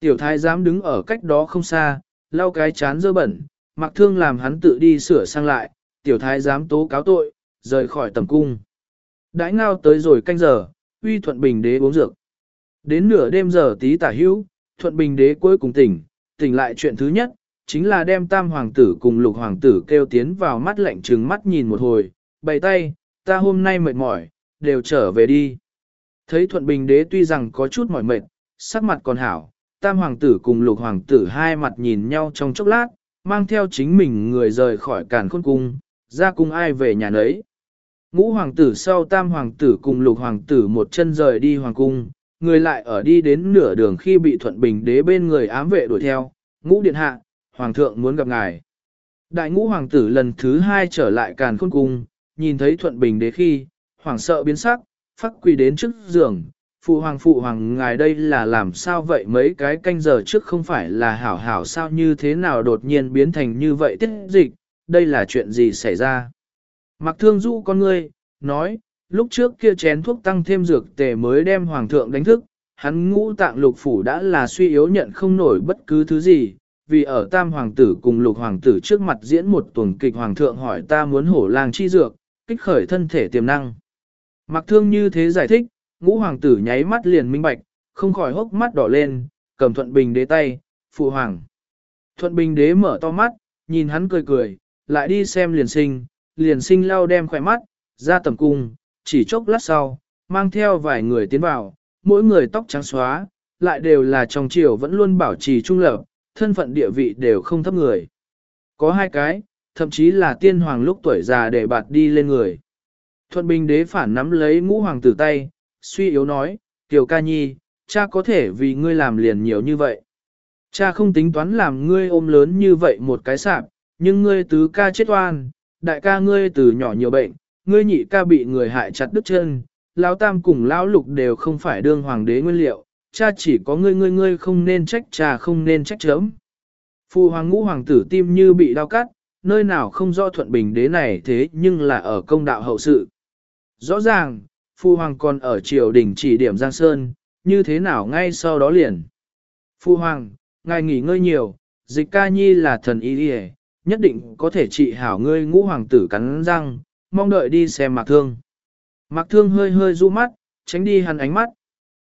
Tiểu thái giám đứng ở cách đó không xa, lau cái chán dơ bẩn, mặc thương làm hắn tự đi sửa sang lại, tiểu thái giám tố cáo tội, rời khỏi tầm cung. Đãi ngao tới rồi canh giờ, uy thuận bình đế uống dược. Đến nửa đêm giờ tí tả hữu, thuận bình đế cuối cùng tỉnh, tỉnh lại chuyện thứ nhất, chính là đem tam hoàng tử cùng lục hoàng tử kêu tiến vào mắt lạnh trừng mắt nhìn một hồi, bày tay, ta hôm nay mệt mỏi, đều trở về đi. Thấy thuận bình đế tuy rằng có chút mỏi mệt, sắc mặt còn hảo, tam hoàng tử cùng lục hoàng tử hai mặt nhìn nhau trong chốc lát, mang theo chính mình người rời khỏi càn khôn cung, ra cung ai về nhà nấy. Ngũ hoàng tử sau tam hoàng tử cùng lục hoàng tử một chân rời đi hoàng cung, người lại ở đi đến nửa đường khi bị thuận bình đế bên người ám vệ đuổi theo, ngũ điện hạ, hoàng thượng muốn gặp ngài. Đại ngũ hoàng tử lần thứ hai trở lại càn khôn cung, nhìn thấy thuận bình đế khi, hoàng sợ biến sắc, phát quỳ đến trước giường, phụ hoàng phụ hoàng ngài đây là làm sao vậy mấy cái canh giờ trước không phải là hảo hảo sao như thế nào đột nhiên biến thành như vậy tiết dịch, đây là chuyện gì xảy ra. Mặc thương du con ngươi, nói, lúc trước kia chén thuốc tăng thêm dược tề mới đem hoàng thượng đánh thức, hắn ngũ tạng lục phủ đã là suy yếu nhận không nổi bất cứ thứ gì, vì ở tam hoàng tử cùng lục hoàng tử trước mặt diễn một tuần kịch hoàng thượng hỏi ta muốn hổ lang chi dược, kích khởi thân thể tiềm năng. Mặc thương như thế giải thích, ngũ hoàng tử nháy mắt liền minh bạch, không khỏi hốc mắt đỏ lên, cầm thuận bình đế tay, phụ hoàng. Thuận bình đế mở to mắt, nhìn hắn cười cười, lại đi xem liền sinh, liền sinh lau đem khỏe mắt, ra tầm cung, chỉ chốc lát sau, mang theo vài người tiến vào, mỗi người tóc trắng xóa, lại đều là trong triều vẫn luôn bảo trì trung lập, thân phận địa vị đều không thấp người. Có hai cái, thậm chí là tiên hoàng lúc tuổi già để bạt đi lên người. Thuận Bình đế phản nắm lấy ngũ hoàng tử tay, suy yếu nói, Tiểu ca nhi, cha có thể vì ngươi làm liền nhiều như vậy. Cha không tính toán làm ngươi ôm lớn như vậy một cái sạp, nhưng ngươi tứ ca chết oan, đại ca ngươi từ nhỏ nhiều bệnh, ngươi nhị ca bị người hại chặt đứt chân, lão tam cùng lão lục đều không phải đương hoàng đế nguyên liệu, cha chỉ có ngươi ngươi ngươi không nên trách cha không nên trách chấm. Phu hoàng ngũ hoàng tử tim như bị đau cắt, nơi nào không do thuận bình đế này thế nhưng là ở công đạo hậu sự. Rõ ràng, Phu Hoàng còn ở triều đình chỉ điểm Giang Sơn, như thế nào ngay sau đó liền. Phu Hoàng, ngài nghỉ ngơi nhiều, dịch ca nhi là thần y đi nhất định có thể trị hảo ngươi ngũ hoàng tử cắn răng, mong đợi đi xem mạc thương. Mạc thương hơi hơi du mắt, tránh đi hắn ánh mắt.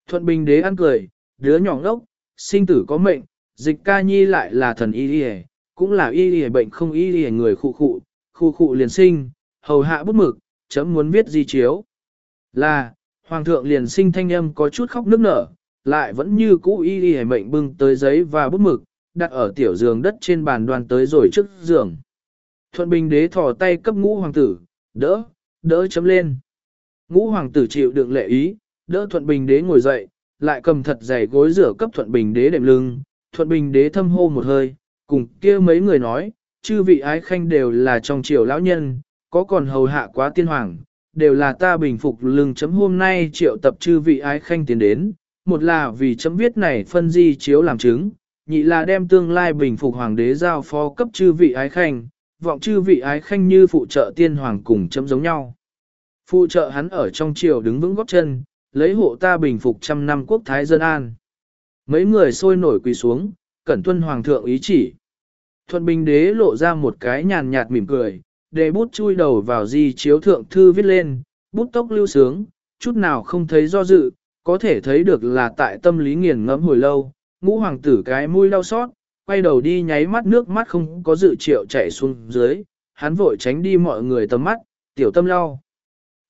Thuận bình đế ăn cười, đứa nhỏ ngốc, sinh tử có mệnh, dịch ca nhi lại là thần y đi cũng là y đi bệnh không y đi người khu khụ, khu khụ liền sinh, hầu hạ bút mực, chấm muốn viết di chiếu. Là, Hoàng thượng liền sinh thanh âm có chút khóc nức nở, lại vẫn như cũ y y mệnh bưng tới giấy và bút mực, đặt ở tiểu giường đất trên bàn đoàn tới rồi trước giường. Thuận Bình đế thò tay cấp ngũ hoàng tử, đỡ, đỡ chấm lên. Ngũ hoàng tử chịu đựng lệ ý, đỡ Thuận Bình đế ngồi dậy, lại cầm thật dày gối rửa cấp Thuận Bình đế đệm lưng. Thuận Bình đế thâm hô một hơi, cùng kia mấy người nói, chư vị ái khanh đều là trong triều lão nhân, có còn hầu hạ quá tiên hoàng, đều là ta bình phục lưng chấm hôm nay triệu tập chư vị ái khanh tiến đến, một là vì chấm viết này phân di chiếu làm chứng, nhị là đem tương lai bình phục hoàng đế giao phó cấp chư vị ái khanh, vọng chư vị ái khanh như phụ trợ tiên hoàng cùng chấm giống nhau. Phụ trợ hắn ở trong triều đứng vững góp chân, lấy hộ ta bình phục trăm năm quốc thái dân an. Mấy người sôi nổi quỳ xuống, cẩn tuân hoàng thượng ý chỉ. Thuận bình đế lộ ra một cái nhàn nhạt mỉm cười, để bút chui đầu vào di chiếu thượng thư viết lên, bút tốc lưu sướng, chút nào không thấy do dự, có thể thấy được là tại tâm lý nghiền ngẫm hồi lâu, ngũ hoàng tử cái mũi đau xót, quay đầu đi nháy mắt nước mắt không có dự triệu chảy xuống dưới, hắn vội tránh đi mọi người tầm mắt, tiểu tâm lau.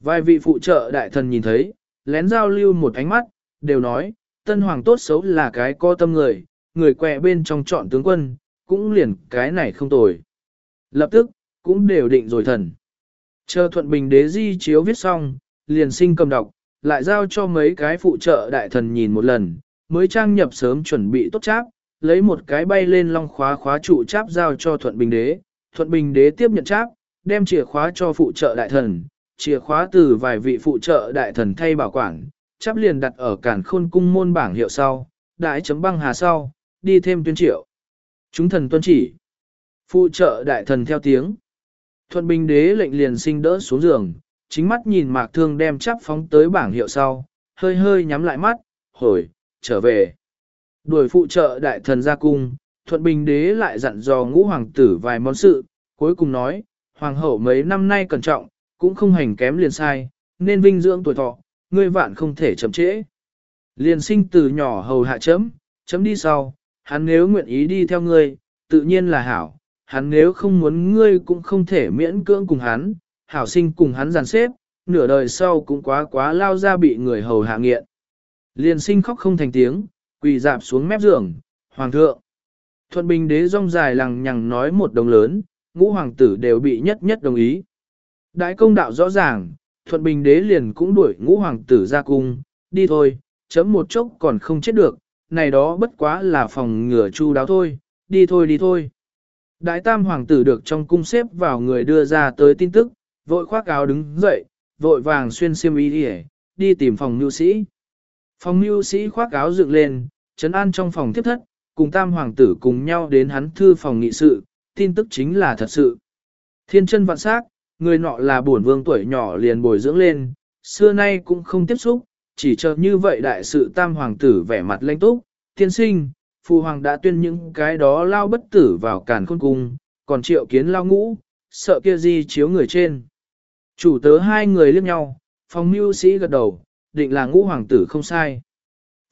Vài vị phụ trợ đại thần nhìn thấy, lén giao lưu một ánh mắt, đều nói, tân hoàng tốt xấu là cái co tâm người, người quẹ bên trong chọn tướng quân, cũng liền cái này không tồi. Lập tức, cũng đều định rồi thần. Chờ thuận bình đế di chiếu viết xong, liền sinh cầm đọc, lại giao cho mấy cái phụ trợ đại thần nhìn một lần, mới trang nhập sớm chuẩn bị tốt cháp, lấy một cái bay lên long khóa khóa trụ cháp giao cho thuận bình đế. Thuận bình đế tiếp nhận cháp, đem chìa khóa cho phụ trợ đại thần, chìa khóa từ vài vị phụ trợ đại thần thay bảo quản, cháp liền đặt ở cản khôn cung môn bảng hiệu sau, đại chấm băng hà sau, đi thêm tuyên triệu. Chúng thần tuân chỉ. Phụ trợ đại thần theo tiếng. Thuận bình đế lệnh liền sinh đỡ xuống giường, chính mắt nhìn mạc thương đem chắp phóng tới bảng hiệu sau, hơi hơi nhắm lại mắt, hồi, trở về. Đuổi phụ trợ đại thần ra cung, thuận bình đế lại dặn dò ngũ hoàng tử vài món sự, cuối cùng nói, hoàng hậu mấy năm nay cẩn trọng, cũng không hành kém liền sai, nên vinh dưỡng tuổi thọ, ngươi vạn không thể chậm trễ. Liền sinh từ nhỏ hầu hạ chấm, chấm đi sau, hắn nếu nguyện ý đi theo ngươi, tự nhiên là hảo, hắn nếu không muốn ngươi cũng không thể miễn cưỡng cùng hắn, hảo sinh cùng hắn giàn xếp, nửa đời sau cũng quá quá lao ra bị người hầu hạ nghiện. Liền sinh khóc không thành tiếng, quỳ dạp xuống mép giường, hoàng thượng. Thuận bình đế rong dài lằng nhằng nói một đồng lớn, ngũ hoàng tử đều bị nhất nhất đồng ý. Đại công đạo rõ ràng, thuận bình đế liền cũng đuổi ngũ hoàng tử ra cung, đi thôi, chấm một chốc còn không chết được, này đó bất quá là phòng ngừa chu đáo thôi, đi thôi đi thôi. Đại tam hoàng tử được trong cung xếp vào người đưa ra tới tin tức, vội khoác áo đứng dậy, vội vàng xuyên xiêm y đi, đi tìm phòng mưu sĩ. Phòng mưu sĩ khoác áo dựng lên, trấn an trong phòng tiếp thất, cùng tam hoàng tử cùng nhau đến hắn thư phòng nghị sự, tin tức chính là thật sự. Thiên chân vạn sắc, người nọ là bổn vương tuổi nhỏ liền bồi dưỡng lên, xưa nay cũng không tiếp xúc, chỉ chờ như vậy đại sự tam hoàng tử vẻ mặt lãnh túc, tiên sinh, phụ hoàng đã tuyên những cái đó lao bất tử vào càn khôn cung, còn triệu kiến lao ngũ, sợ kia di chiếu người trên. Chủ tớ hai người liếc nhau, phòng mưu sĩ gật đầu, định là ngũ hoàng tử không sai.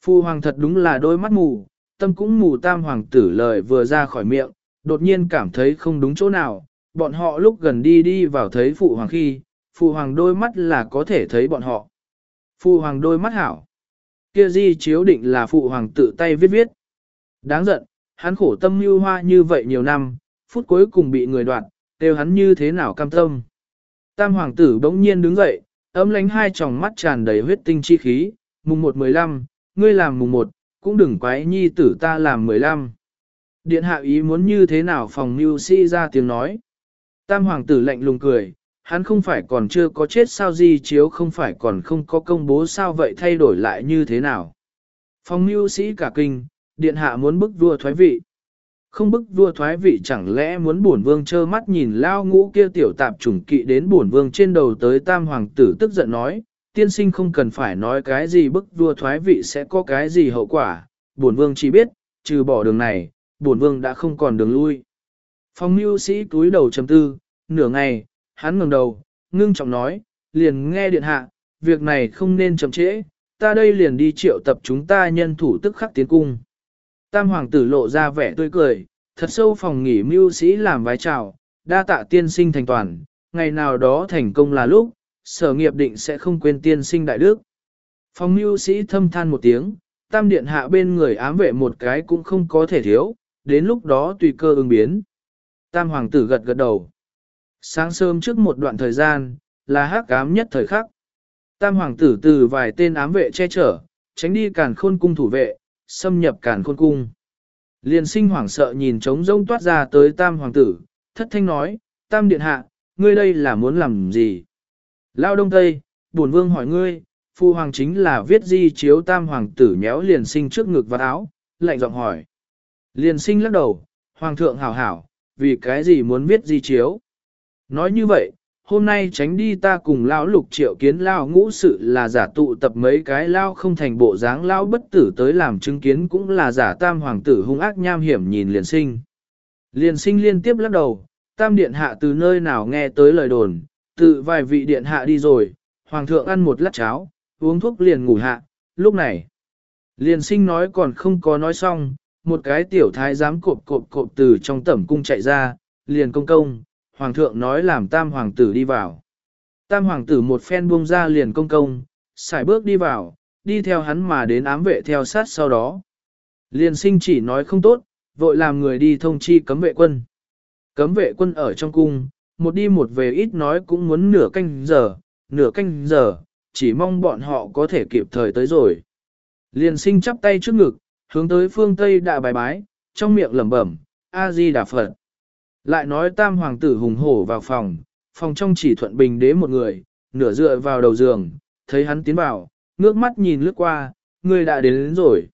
Phu hoàng thật đúng là đôi mắt mù, tâm cũng mù tam hoàng tử lời vừa ra khỏi miệng, đột nhiên cảm thấy không đúng chỗ nào, bọn họ lúc gần đi đi vào thấy phụ hoàng khi, phụ hoàng đôi mắt là có thể thấy bọn họ. Phụ hoàng đôi mắt hảo. Kia di chiếu định là phụ hoàng tự tay viết viết. Đáng giận, hắn khổ tâm mưu hoa như vậy nhiều năm, phút cuối cùng bị người đoạt, đều hắn như thế nào cam tâm. Tam hoàng tử bỗng nhiên đứng dậy, ấm lánh hai tròng mắt tràn đầy huyết tinh chi khí, mùng một mười lăm, ngươi làm mùng một, cũng đừng quái nhi tử ta làm mười lăm. Điện hạ ý muốn như thế nào phòng mưu si ra tiếng nói. Tam hoàng tử lạnh lùng cười, hắn không phải còn chưa có chết sao di chiếu không phải còn không có công bố sao vậy thay đổi lại như thế nào. Phòng mưu sĩ cả kinh, điện hạ muốn bức vua thoái vị. Không bức vua thoái vị chẳng lẽ muốn bổn vương trơ mắt nhìn lao ngũ kia tiểu tạp trùng kỵ đến bổn vương trên đầu tới tam hoàng tử tức giận nói, tiên sinh không cần phải nói cái gì bức vua thoái vị sẽ có cái gì hậu quả, bổn vương chỉ biết, trừ bỏ đường này, bổn vương đã không còn đường lui. Phong mưu sĩ túi đầu chấm tư, nửa ngày, hắn ngẩng đầu, ngưng trọng nói, liền nghe điện hạ, việc này không nên chậm trễ, ta đây liền đi triệu tập chúng ta nhân thủ tức khắc tiến cung. Tam hoàng tử lộ ra vẻ tươi cười, thật sâu phòng nghỉ mưu sĩ làm vái chào, đa tạ tiên sinh thành toàn, ngày nào đó thành công là lúc, sở nghiệp định sẽ không quên tiên sinh đại đức. Phòng mưu sĩ thâm than một tiếng, tam điện hạ bên người ám vệ một cái cũng không có thể thiếu, đến lúc đó tùy cơ ứng biến. Tam hoàng tử gật gật đầu. Sáng sớm trước một đoạn thời gian, là hắc ám nhất thời khắc. Tam hoàng tử từ vài tên ám vệ che chở, tránh đi càn khôn cung thủ vệ, xâm nhập càn khôn cung. Liên sinh hoảng sợ nhìn trống rông toát ra tới tam hoàng tử, thất thanh nói, tam điện hạ, ngươi đây là muốn làm gì? Lao đông tây, bổn vương hỏi ngươi, phu hoàng chính là viết di chiếu tam hoàng tử nhéo liền sinh trước ngực và áo, lạnh giọng hỏi. Liền sinh lắc đầu, hoàng thượng hảo hảo, vì cái gì muốn viết di chiếu? Nói như vậy, hôm nay tránh đi ta cùng lão lục triệu kiến lao ngũ sự là giả tụ tập mấy cái lao không thành bộ dáng lao bất tử tới làm chứng kiến cũng là giả tam hoàng tử hung ác nham hiểm nhìn liền sinh. Liền sinh liên tiếp lắc đầu, tam điện hạ từ nơi nào nghe tới lời đồn, tự vài vị điện hạ đi rồi, hoàng thượng ăn một lát cháo, uống thuốc liền ngủ hạ, lúc này. Liền sinh nói còn không có nói xong, một cái tiểu thái giám cộp cộp cộp từ trong tẩm cung chạy ra, liền công công, hoàng thượng nói làm tam hoàng tử đi vào. Tam hoàng tử một phen buông ra liền công công, xài bước đi vào, đi theo hắn mà đến ám vệ theo sát sau đó. Liền sinh chỉ nói không tốt, vội làm người đi thông chi cấm vệ quân. Cấm vệ quân ở trong cung, một đi một về ít nói cũng muốn nửa canh giờ, nửa canh giờ, chỉ mong bọn họ có thể kịp thời tới rồi. Liền sinh chắp tay trước ngực, hướng tới phương Tây đạ bài bái, trong miệng lẩm bẩm, A-di Đà Phật. Lại nói tam hoàng tử hùng hổ vào phòng, phòng trong chỉ thuận bình đế một người, nửa dựa vào đầu giường, thấy hắn tiến vào, ngước mắt nhìn lướt qua, người đã đến, đến rồi.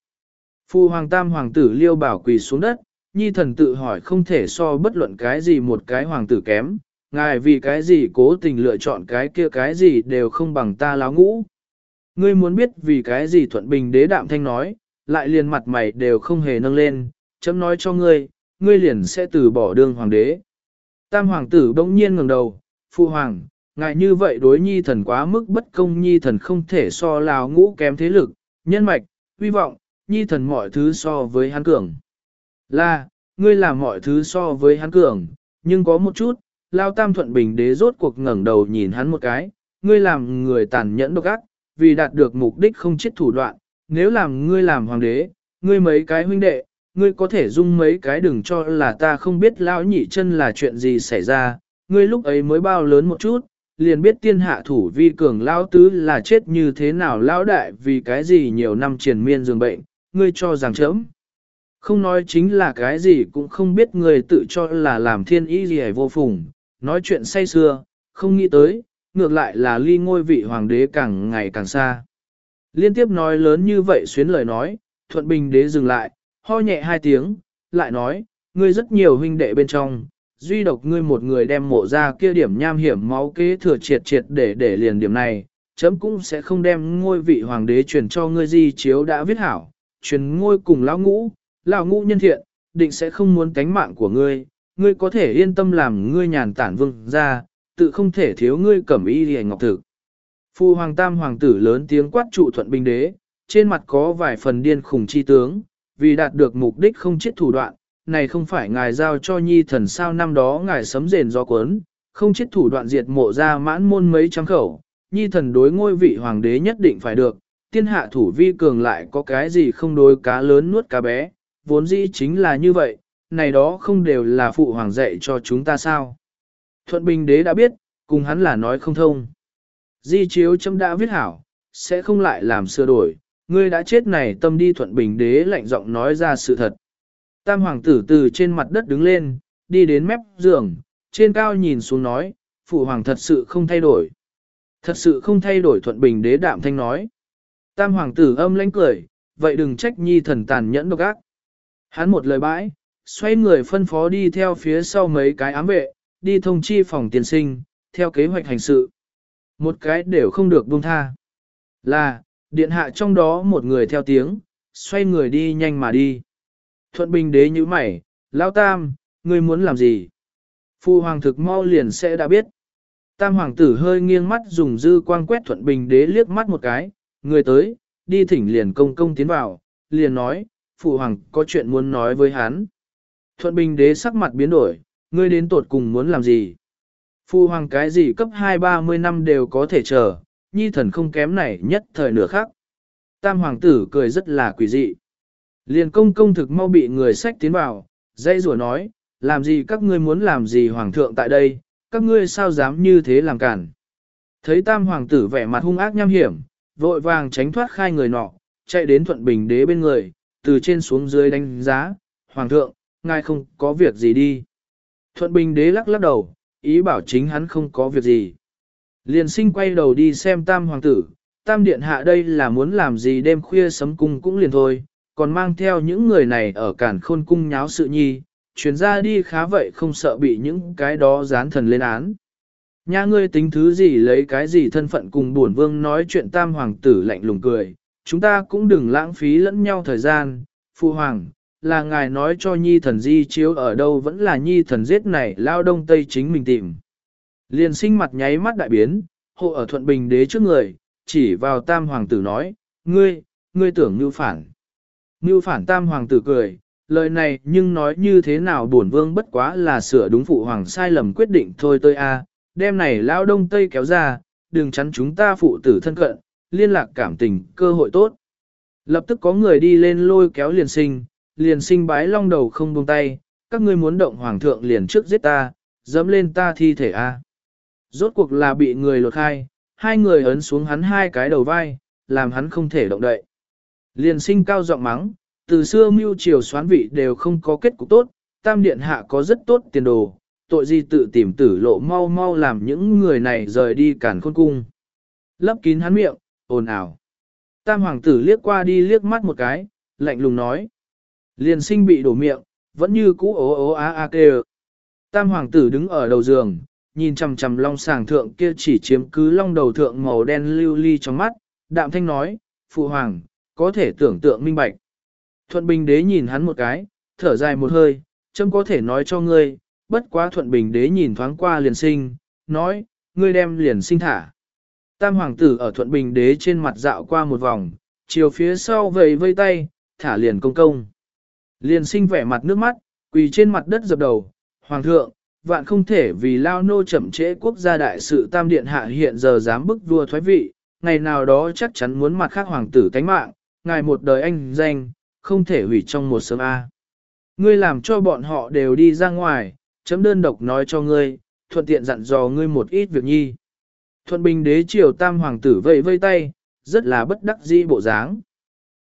Phu hoàng tam hoàng tử liêu bảo quỳ xuống đất, nhi thần tự hỏi không thể so bất luận cái gì một cái hoàng tử kém, ngài vì cái gì cố tình lựa chọn cái kia cái gì đều không bằng ta láo ngũ. Ngươi muốn biết vì cái gì thuận bình đế đạm thanh nói, lại liền mặt mày đều không hề nâng lên, chấm nói cho ngươi, ngươi liền sẽ từ bỏ đương hoàng đế. Tam hoàng tử bỗng nhiên ngẩng đầu, phụ hoàng, ngài như vậy đối nhi thần quá mức bất công nhi thần không thể so lào ngũ kém thế lực, nhân mạch, hy vọng, nhi thần mọi thứ so với hắn cường. Là, ngươi làm mọi thứ so với hắn cường, nhưng có một chút, lao tam thuận bình đế rốt cuộc ngẩng đầu nhìn hắn một cái, ngươi làm người tàn nhẫn độc ác, vì đạt được mục đích không chết thủ đoạn, nếu làm ngươi làm hoàng đế, ngươi mấy cái huynh đệ, ngươi có thể dung mấy cái đừng cho là ta không biết lão nhị chân là chuyện gì xảy ra, ngươi lúc ấy mới bao lớn một chút, liền biết tiên hạ thủ vi cường lão tứ là chết như thế nào lão đại vì cái gì nhiều năm triền miên dường bệnh, ngươi cho rằng chớm. Không nói chính là cái gì cũng không biết người tự cho là làm thiên ý gì vô phùng, nói chuyện say xưa, không nghĩ tới, ngược lại là ly ngôi vị hoàng đế càng ngày càng xa. Liên tiếp nói lớn như vậy xuyến lời nói, thuận bình đế dừng lại, ho nhẹ hai tiếng, lại nói, ngươi rất nhiều huynh đệ bên trong, duy độc ngươi một người đem mộ ra kia điểm nham hiểm máu kế thừa triệt triệt để để liền điểm này, chấm cũng sẽ không đem ngôi vị hoàng đế truyền cho ngươi di chiếu đã viết hảo, truyền ngôi cùng lão ngũ, lão ngũ nhân thiện, định sẽ không muốn cánh mạng của ngươi, ngươi có thể yên tâm làm ngươi nhàn tản vương ra, tự không thể thiếu ngươi cẩm y hề ngọc thực. Phu hoàng tam hoàng tử lớn tiếng quát trụ thuận binh đế, trên mặt có vài phần điên khủng chi tướng, vì đạt được mục đích không chết thủ đoạn, này không phải ngài giao cho nhi thần sao năm đó ngài sấm rền do cuốn, không chết thủ đoạn diệt mộ ra mãn môn mấy trăm khẩu, nhi thần đối ngôi vị hoàng đế nhất định phải được, tiên hạ thủ vi cường lại có cái gì không đối cá lớn nuốt cá bé, vốn dĩ chính là như vậy, này đó không đều là phụ hoàng dạy cho chúng ta sao. Thuận Bình đế đã biết, cùng hắn là nói không thông. Di chiếu châm đã viết hảo, sẽ không lại làm sửa đổi, ngươi đã chết này tâm đi Thuận Bình đế lạnh giọng nói ra sự thật. Tam hoàng tử từ trên mặt đất đứng lên, đi đến mép giường, trên cao nhìn xuống nói, phụ hoàng thật sự không thay đổi. Thật sự không thay đổi Thuận Bình đế đạm thanh nói. Tam hoàng tử âm lãnh cười, vậy đừng trách nhi thần tàn nhẫn độc ác. Hắn một lời bãi, xoay người phân phó đi theo phía sau mấy cái ám vệ, đi thông chi phòng tiền sinh, theo kế hoạch hành sự. Một cái đều không được buông tha. Là, điện hạ trong đó một người theo tiếng, xoay người đi nhanh mà đi. Thuận bình đế như mày, Lão tam, ngươi muốn làm gì? Phu hoàng thực mau liền sẽ đã biết. Tam hoàng tử hơi nghiêng mắt dùng dư quang quét thuận bình đế liếc mắt một cái, người tới, đi thỉnh liền công công tiến vào, liền nói, phụ hoàng có chuyện muốn nói với hắn. Thuận bình đế sắc mặt biến đổi, ngươi đến tột cùng muốn làm gì? Phu hoàng cái gì cấp 2-30 năm đều có thể chờ, nhi thần không kém này nhất thời nửa khác. Tam hoàng tử cười rất là quỷ dị. Liền công công thực mau bị người sách tiến vào, dây rủa nói, làm gì các ngươi muốn làm gì hoàng thượng tại đây, các ngươi sao dám như thế làm cản. Thấy tam hoàng tử vẻ mặt hung ác nham hiểm, vội vàng tránh thoát khai người nọ, chạy đến thuận bình đế bên người, từ trên xuống dưới đánh giá, hoàng thượng, ngài không có việc gì đi. Thuận bình đế lắc lắc đầu, ý bảo chính hắn không có việc gì. Liền sinh quay đầu đi xem tam hoàng tử, tam điện hạ đây là muốn làm gì đêm khuya sấm cung cũng liền thôi, còn mang theo những người này ở cản khôn cung nháo sự nhi, chuyển ra đi khá vậy không sợ bị những cái đó dán thần lên án. Nha ngươi tính thứ gì lấy cái gì thân phận cùng bổn vương nói chuyện tam hoàng tử lạnh lùng cười, chúng ta cũng đừng lãng phí lẫn nhau thời gian, phụ hoàng, là ngài nói cho nhi thần di chiếu ở đâu vẫn là nhi thần giết này lao đông tây chính mình tìm. Liền sinh mặt nháy mắt đại biến, hộ ở thuận bình đế trước người, chỉ vào tam hoàng tử nói, ngươi, ngươi tưởng như phản. Như phản tam hoàng tử cười, lời này nhưng nói như thế nào bổn vương bất quá là sửa đúng phụ hoàng sai lầm quyết định thôi tôi a, đêm này lao đông tây kéo ra, đừng chắn chúng ta phụ tử thân cận, liên lạc cảm tình, cơ hội tốt. Lập tức có người đi lên lôi kéo liền sinh, liền sinh bái long đầu không buông tay, các ngươi muốn động hoàng thượng liền trước giết ta, dẫm lên ta thi thể a. Rốt cuộc là bị người lột khai, hai người ấn xuống hắn hai cái đầu vai, làm hắn không thể động đậy. Liền sinh cao giọng mắng, từ xưa mưu triều xoán vị đều không có kết cục tốt, tam điện hạ có rất tốt tiền đồ, tội gì tự tìm tử lộ mau mau làm những người này rời đi cản khôn cung. Lấp kín hắn miệng, ồn ào. Tam hoàng tử liếc qua đi liếc mắt một cái, lạnh lùng nói. Liền sinh bị đổ miệng, vẫn như cũ ố ố á á kêu. Tam hoàng tử đứng ở đầu giường, nhìn chằm chằm long sàng thượng kia chỉ chiếm cứ long đầu thượng màu đen lưu ly trong mắt, đạm thanh nói, phụ hoàng, có thể tưởng tượng minh bạch. Thuận Bình đế nhìn hắn một cái, thở dài một hơi, châm có thể nói cho ngươi, bất quá Thuận Bình đế nhìn thoáng qua liền sinh, nói, ngươi đem liền sinh thả. Tam hoàng tử ở Thuận Bình đế trên mặt dạo qua một vòng, chiều phía sau vầy vây tay, thả liền công công. Liền sinh vẻ mặt nước mắt, quỳ trên mặt đất dập đầu, hoàng thượng, vạn không thể vì lao nô chậm trễ quốc gia đại sự tam điện hạ hiện giờ dám bức vua thoái vị, ngày nào đó chắc chắn muốn mặt khác hoàng tử tánh mạng, ngài một đời anh danh, không thể hủy trong một sớm A. Ngươi làm cho bọn họ đều đi ra ngoài, chấm đơn độc nói cho ngươi, thuận tiện dặn dò ngươi một ít việc nhi. Thuận bình đế triều tam hoàng tử vây vây tay, rất là bất đắc dĩ bộ dáng.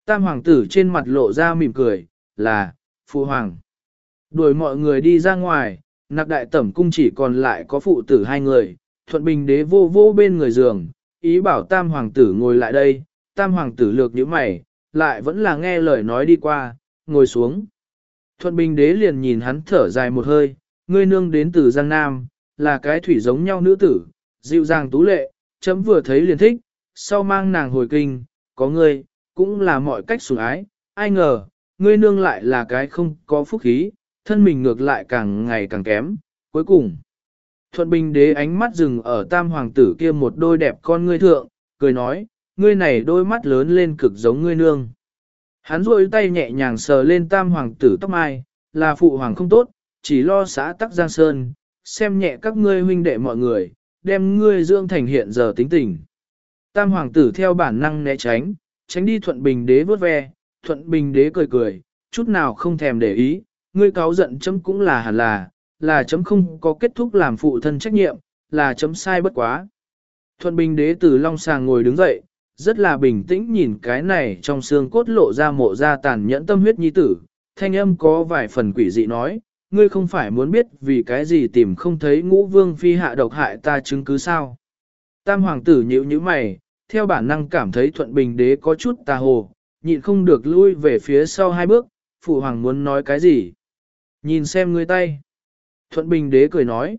Tam hoàng tử trên mặt lộ ra mỉm cười, là, phụ hoàng. Đuổi mọi người đi ra ngoài, nạc đại tẩm cung chỉ còn lại có phụ tử hai người, thuận bình đế vô vô bên người giường, ý bảo tam hoàng tử ngồi lại đây, tam hoàng tử lược nhíu mày, lại vẫn là nghe lời nói đi qua, ngồi xuống. Thuận bình đế liền nhìn hắn thở dài một hơi, ngươi nương đến từ Giang Nam, là cái thủy giống nhau nữ tử, dịu dàng tú lệ, chấm vừa thấy liền thích, sau mang nàng hồi kinh, có ngươi, cũng là mọi cách sủng ái, ai ngờ, ngươi nương lại là cái không có phúc khí, thân mình ngược lại càng ngày càng kém, cuối cùng. Thuận Bình đế ánh mắt dừng ở tam hoàng tử kia một đôi đẹp con ngươi thượng, cười nói, ngươi này đôi mắt lớn lên cực giống ngươi nương. Hắn rôi tay nhẹ nhàng sờ lên tam hoàng tử tóc mai, là phụ hoàng không tốt, chỉ lo xã tắc giang sơn, xem nhẹ các ngươi huynh đệ mọi người, đem ngươi dưỡng thành hiện giờ tính tình. Tam hoàng tử theo bản năng né tránh, tránh đi thuận bình đế vớt ve, thuận bình đế cười cười, chút nào không thèm để ý, ngươi cáo giận chấm cũng là hẳn là, là chấm không có kết thúc làm phụ thân trách nhiệm, là chấm sai bất quá. Thuận bình đế từ long sàng ngồi đứng dậy, rất là bình tĩnh nhìn cái này trong xương cốt lộ ra mộ ra tàn nhẫn tâm huyết nhi tử, thanh âm có vài phần quỷ dị nói, ngươi không phải muốn biết vì cái gì tìm không thấy ngũ vương phi hạ độc hại ta chứng cứ sao. Tam hoàng tử nhíu như mày, theo bản năng cảm thấy thuận bình đế có chút tà hồ, nhịn không được lui về phía sau hai bước, phụ hoàng muốn nói cái gì. Nhìn xem ngươi tay. Thuận bình đế cười nói.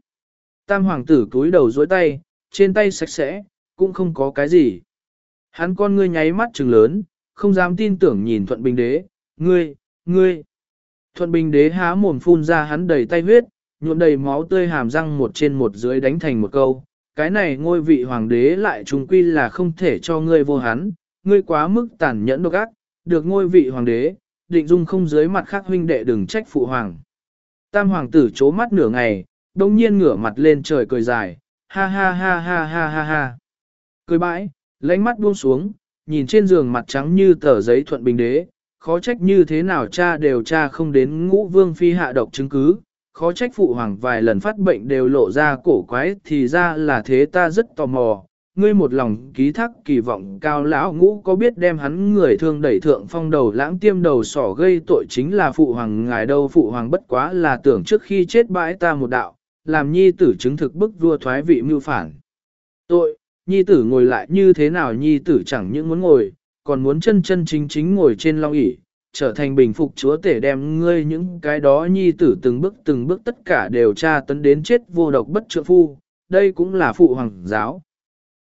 Tam hoàng tử cúi đầu dối tay, trên tay sạch sẽ, cũng không có cái gì. Hắn con ngươi nháy mắt trừng lớn, không dám tin tưởng nhìn thuận bình đế, ngươi, ngươi. Thuận bình đế há mồm phun ra hắn đầy tay huyết, nhuộm đầy máu tươi hàm răng một trên một dưới đánh thành một câu. Cái này ngôi vị hoàng đế lại trùng quy là không thể cho ngươi vô hắn, ngươi quá mức tàn nhẫn độc ác, được ngôi vị hoàng đế, định dung không dưới mặt khác huynh đệ đừng trách phụ hoàng. Tam hoàng tử chố mắt nửa ngày, đông nhiên ngửa mặt lên trời cười dài, ha ha ha ha ha ha ha. Cười bãi, lánh mắt buông xuống, nhìn trên giường mặt trắng như tờ giấy thuận bình đế, khó trách như thế nào cha đều cha không đến ngũ vương phi hạ độc chứng cứ, khó trách phụ hoàng vài lần phát bệnh đều lộ ra cổ quái thì ra là thế ta rất tò mò. Ngươi một lòng ký thác kỳ vọng cao lão ngũ có biết đem hắn người thương đẩy thượng phong đầu lãng tiêm đầu sỏ gây tội chính là phụ hoàng ngài đâu phụ hoàng bất quá là tưởng trước khi chết bãi ta một đạo, làm nhi tử chứng thực bức vua thoái vị mưu phản. Tội, nhi tử ngồi lại như thế nào nhi tử chẳng những muốn ngồi, còn muốn chân chân chính chính ngồi trên long ỷ trở thành bình phục chúa tể đem ngươi những cái đó nhi tử từng bước từng bước tất cả đều tra tấn đến chết vô độc bất trượng phu, đây cũng là phụ hoàng giáo.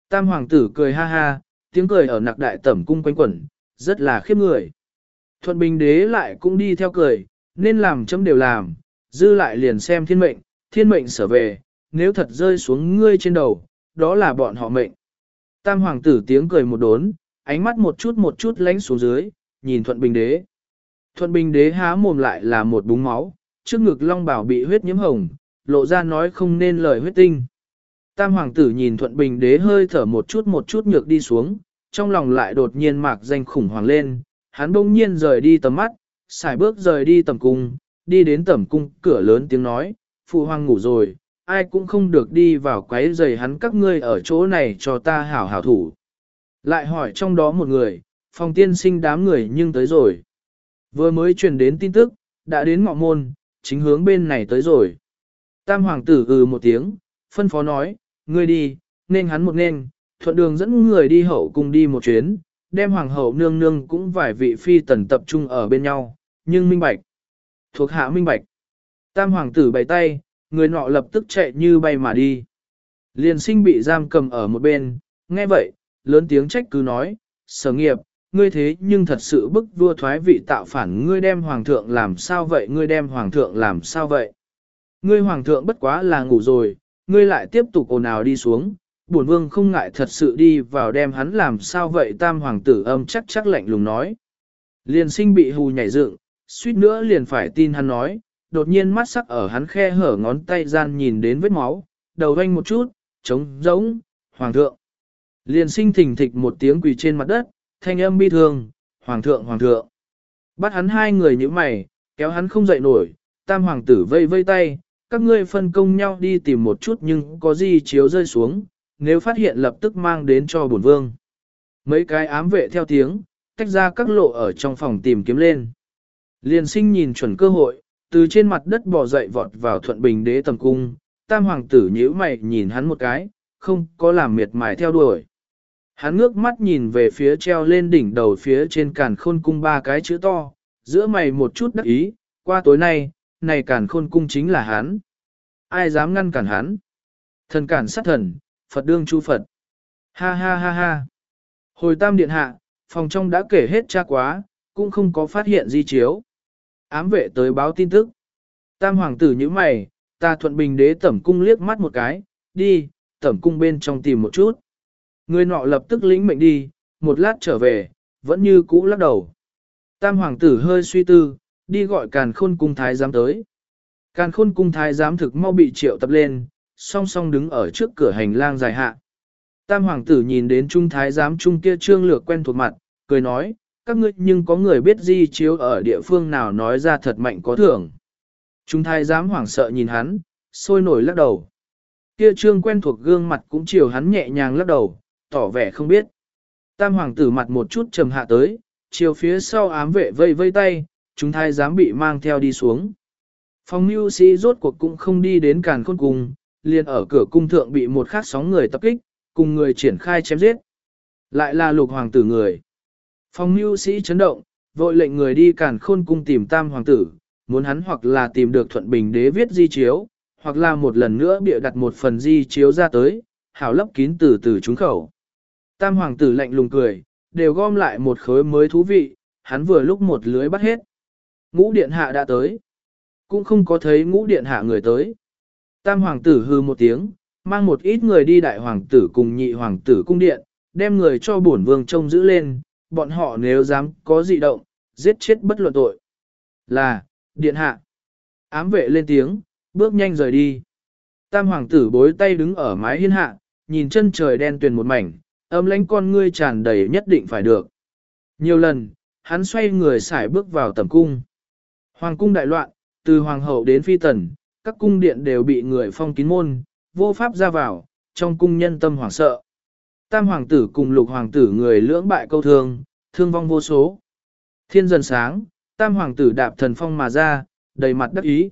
Tam hoàng tử cười ha ha, tiếng cười ở nặc đại tẩm cung quanh quẩn, rất là khiếp người. Thuận bình đế lại cũng đi theo cười, nên làm chấm đều làm, dư lại liền xem thiên mệnh, thiên mệnh sở về, nếu thật rơi xuống ngươi trên đầu, đó là bọn họ mệnh. Tam hoàng tử tiếng cười một đốn, ánh mắt một chút một chút lánh xuống dưới, nhìn thuận bình đế. Thuận bình đế há mồm lại là một búng máu, trước ngực long bảo bị huyết nhiễm hồng, lộ ra nói không nên lời huyết tinh. Tam hoàng tử nhìn thuận bình đế hơi thở một chút một chút nhược đi xuống, trong lòng lại đột nhiên mạc danh khủng hoảng lên, hắn bỗng nhiên rời đi tầm mắt, xài bước rời đi tầm cung, đi đến tầm cung cửa lớn tiếng nói, phụ hoàng ngủ rồi, ai cũng không được đi vào quấy giày hắn các ngươi ở chỗ này cho ta hảo hảo thủ. Lại hỏi trong đó một người, phòng tiên sinh đám người nhưng tới rồi. Vừa mới truyền đến tin tức, đã đến ngọ môn, chính hướng bên này tới rồi. Tam hoàng tử ừ một tiếng, phân phó nói, ngươi đi, nên hắn một nên, thuận đường dẫn người đi hậu cùng đi một chuyến, đem hoàng hậu nương nương cũng vài vị phi tần tập trung ở bên nhau, nhưng minh bạch. Thuộc hạ minh bạch. Tam hoàng tử bày tay, người nọ lập tức chạy như bay mà đi. Liền sinh bị giam cầm ở một bên, nghe vậy, lớn tiếng trách cứ nói, sở nghiệp, ngươi thế nhưng thật sự bức vua thoái vị tạo phản ngươi đem hoàng thượng làm sao vậy ngươi đem hoàng thượng làm sao vậy. Ngươi hoàng thượng bất quá là ngủ rồi, ngươi lại tiếp tục ồn ào đi xuống, bổn vương không ngại thật sự đi vào đem hắn làm sao vậy tam hoàng tử âm chắc chắc lạnh lùng nói. Liền sinh bị hù nhảy dựng, suýt nữa liền phải tin hắn nói, đột nhiên mắt sắc ở hắn khe hở ngón tay gian nhìn đến vết máu, đầu vanh một chút, trống giống, hoàng thượng. Liền sinh thình thịch một tiếng quỳ trên mặt đất, thanh âm bi thương, hoàng thượng hoàng thượng. Bắt hắn hai người như mày, kéo hắn không dậy nổi, tam hoàng tử vây vây tay, các ngươi phân công nhau đi tìm một chút nhưng có gì chiếu rơi xuống, nếu phát hiện lập tức mang đến cho bổn vương. Mấy cái ám vệ theo tiếng, tách ra các lộ ở trong phòng tìm kiếm lên. Liền sinh nhìn chuẩn cơ hội, từ trên mặt đất bò dậy vọt vào thuận bình đế tầm cung, tam hoàng tử nhíu mày nhìn hắn một cái, không có làm miệt mài theo đuổi. Hắn ngước mắt nhìn về phía treo lên đỉnh đầu phía trên càn khôn cung ba cái chữ to, giữa mày một chút đắc ý, qua tối nay, này càn khôn cung chính là hắn. Ai dám ngăn cản hắn? Thần cản sát thần, Phật đương chu Phật. Ha ha ha ha. Hồi tam điện hạ, phòng trong đã kể hết cha quá, cũng không có phát hiện di chiếu. Ám vệ tới báo tin tức. Tam hoàng tử như mày, ta thuận bình đế tẩm cung liếc mắt một cái, đi, tẩm cung bên trong tìm một chút. Người nọ lập tức lĩnh mệnh đi, một lát trở về, vẫn như cũ lắc đầu. Tam hoàng tử hơi suy tư, đi gọi càn khôn cung thái giám tới. Càn khôn cung thái giám thực mau bị triệu tập lên, song song đứng ở trước cửa hành lang dài hạ. Tam hoàng tử nhìn đến trung thái giám trung kia trương lược quen thuộc mặt, cười nói, các ngươi nhưng có người biết di chiếu ở địa phương nào nói ra thật mạnh có thưởng. Trung thái giám hoảng sợ nhìn hắn, sôi nổi lắc đầu. Kia trương quen thuộc gương mặt cũng chiều hắn nhẹ nhàng lắc đầu, tỏ vẻ không biết. Tam hoàng tử mặt một chút trầm hạ tới, chiều phía sau ám vệ vây vây tay, chúng thái dám bị mang theo đi xuống. Phong mưu sĩ rốt cuộc cũng không đi đến càn khôn cung, liền ở cửa cung thượng bị một khát sóng người tập kích, cùng người triển khai chém giết. Lại là lục hoàng tử người. Phong mưu sĩ chấn động, vội lệnh người đi càn khôn cung tìm tam hoàng tử, muốn hắn hoặc là tìm được thuận bình đế viết di chiếu, hoặc là một lần nữa bịa đặt một phần di chiếu ra tới, hảo lấp kín từ từ trúng khẩu. Tam hoàng tử lạnh lùng cười, đều gom lại một khối mới thú vị, hắn vừa lúc một lưới bắt hết. Ngũ điện hạ đã tới. Cũng không có thấy ngũ điện hạ người tới. Tam hoàng tử hư một tiếng, mang một ít người đi đại hoàng tử cùng nhị hoàng tử cung điện, đem người cho bổn vương trông giữ lên, bọn họ nếu dám có dị động, giết chết bất luận tội. Là, điện hạ. Ám vệ lên tiếng, bước nhanh rời đi. Tam hoàng tử bối tay đứng ở mái hiên hạ, nhìn chân trời đen tuyền một mảnh, âm lãnh con ngươi tràn đầy nhất định phải được. Nhiều lần, hắn xoay người xài bước vào tầm cung. Hoàng cung đại loạn, từ hoàng hậu đến phi tần, các cung điện đều bị người phong kín môn, vô pháp ra vào, trong cung nhân tâm hoảng sợ. Tam hoàng tử cùng lục hoàng tử người lưỡng bại câu thương, thương vong vô số. Thiên dần sáng, tam hoàng tử đạp thần phong mà ra, đầy mặt đắc ý.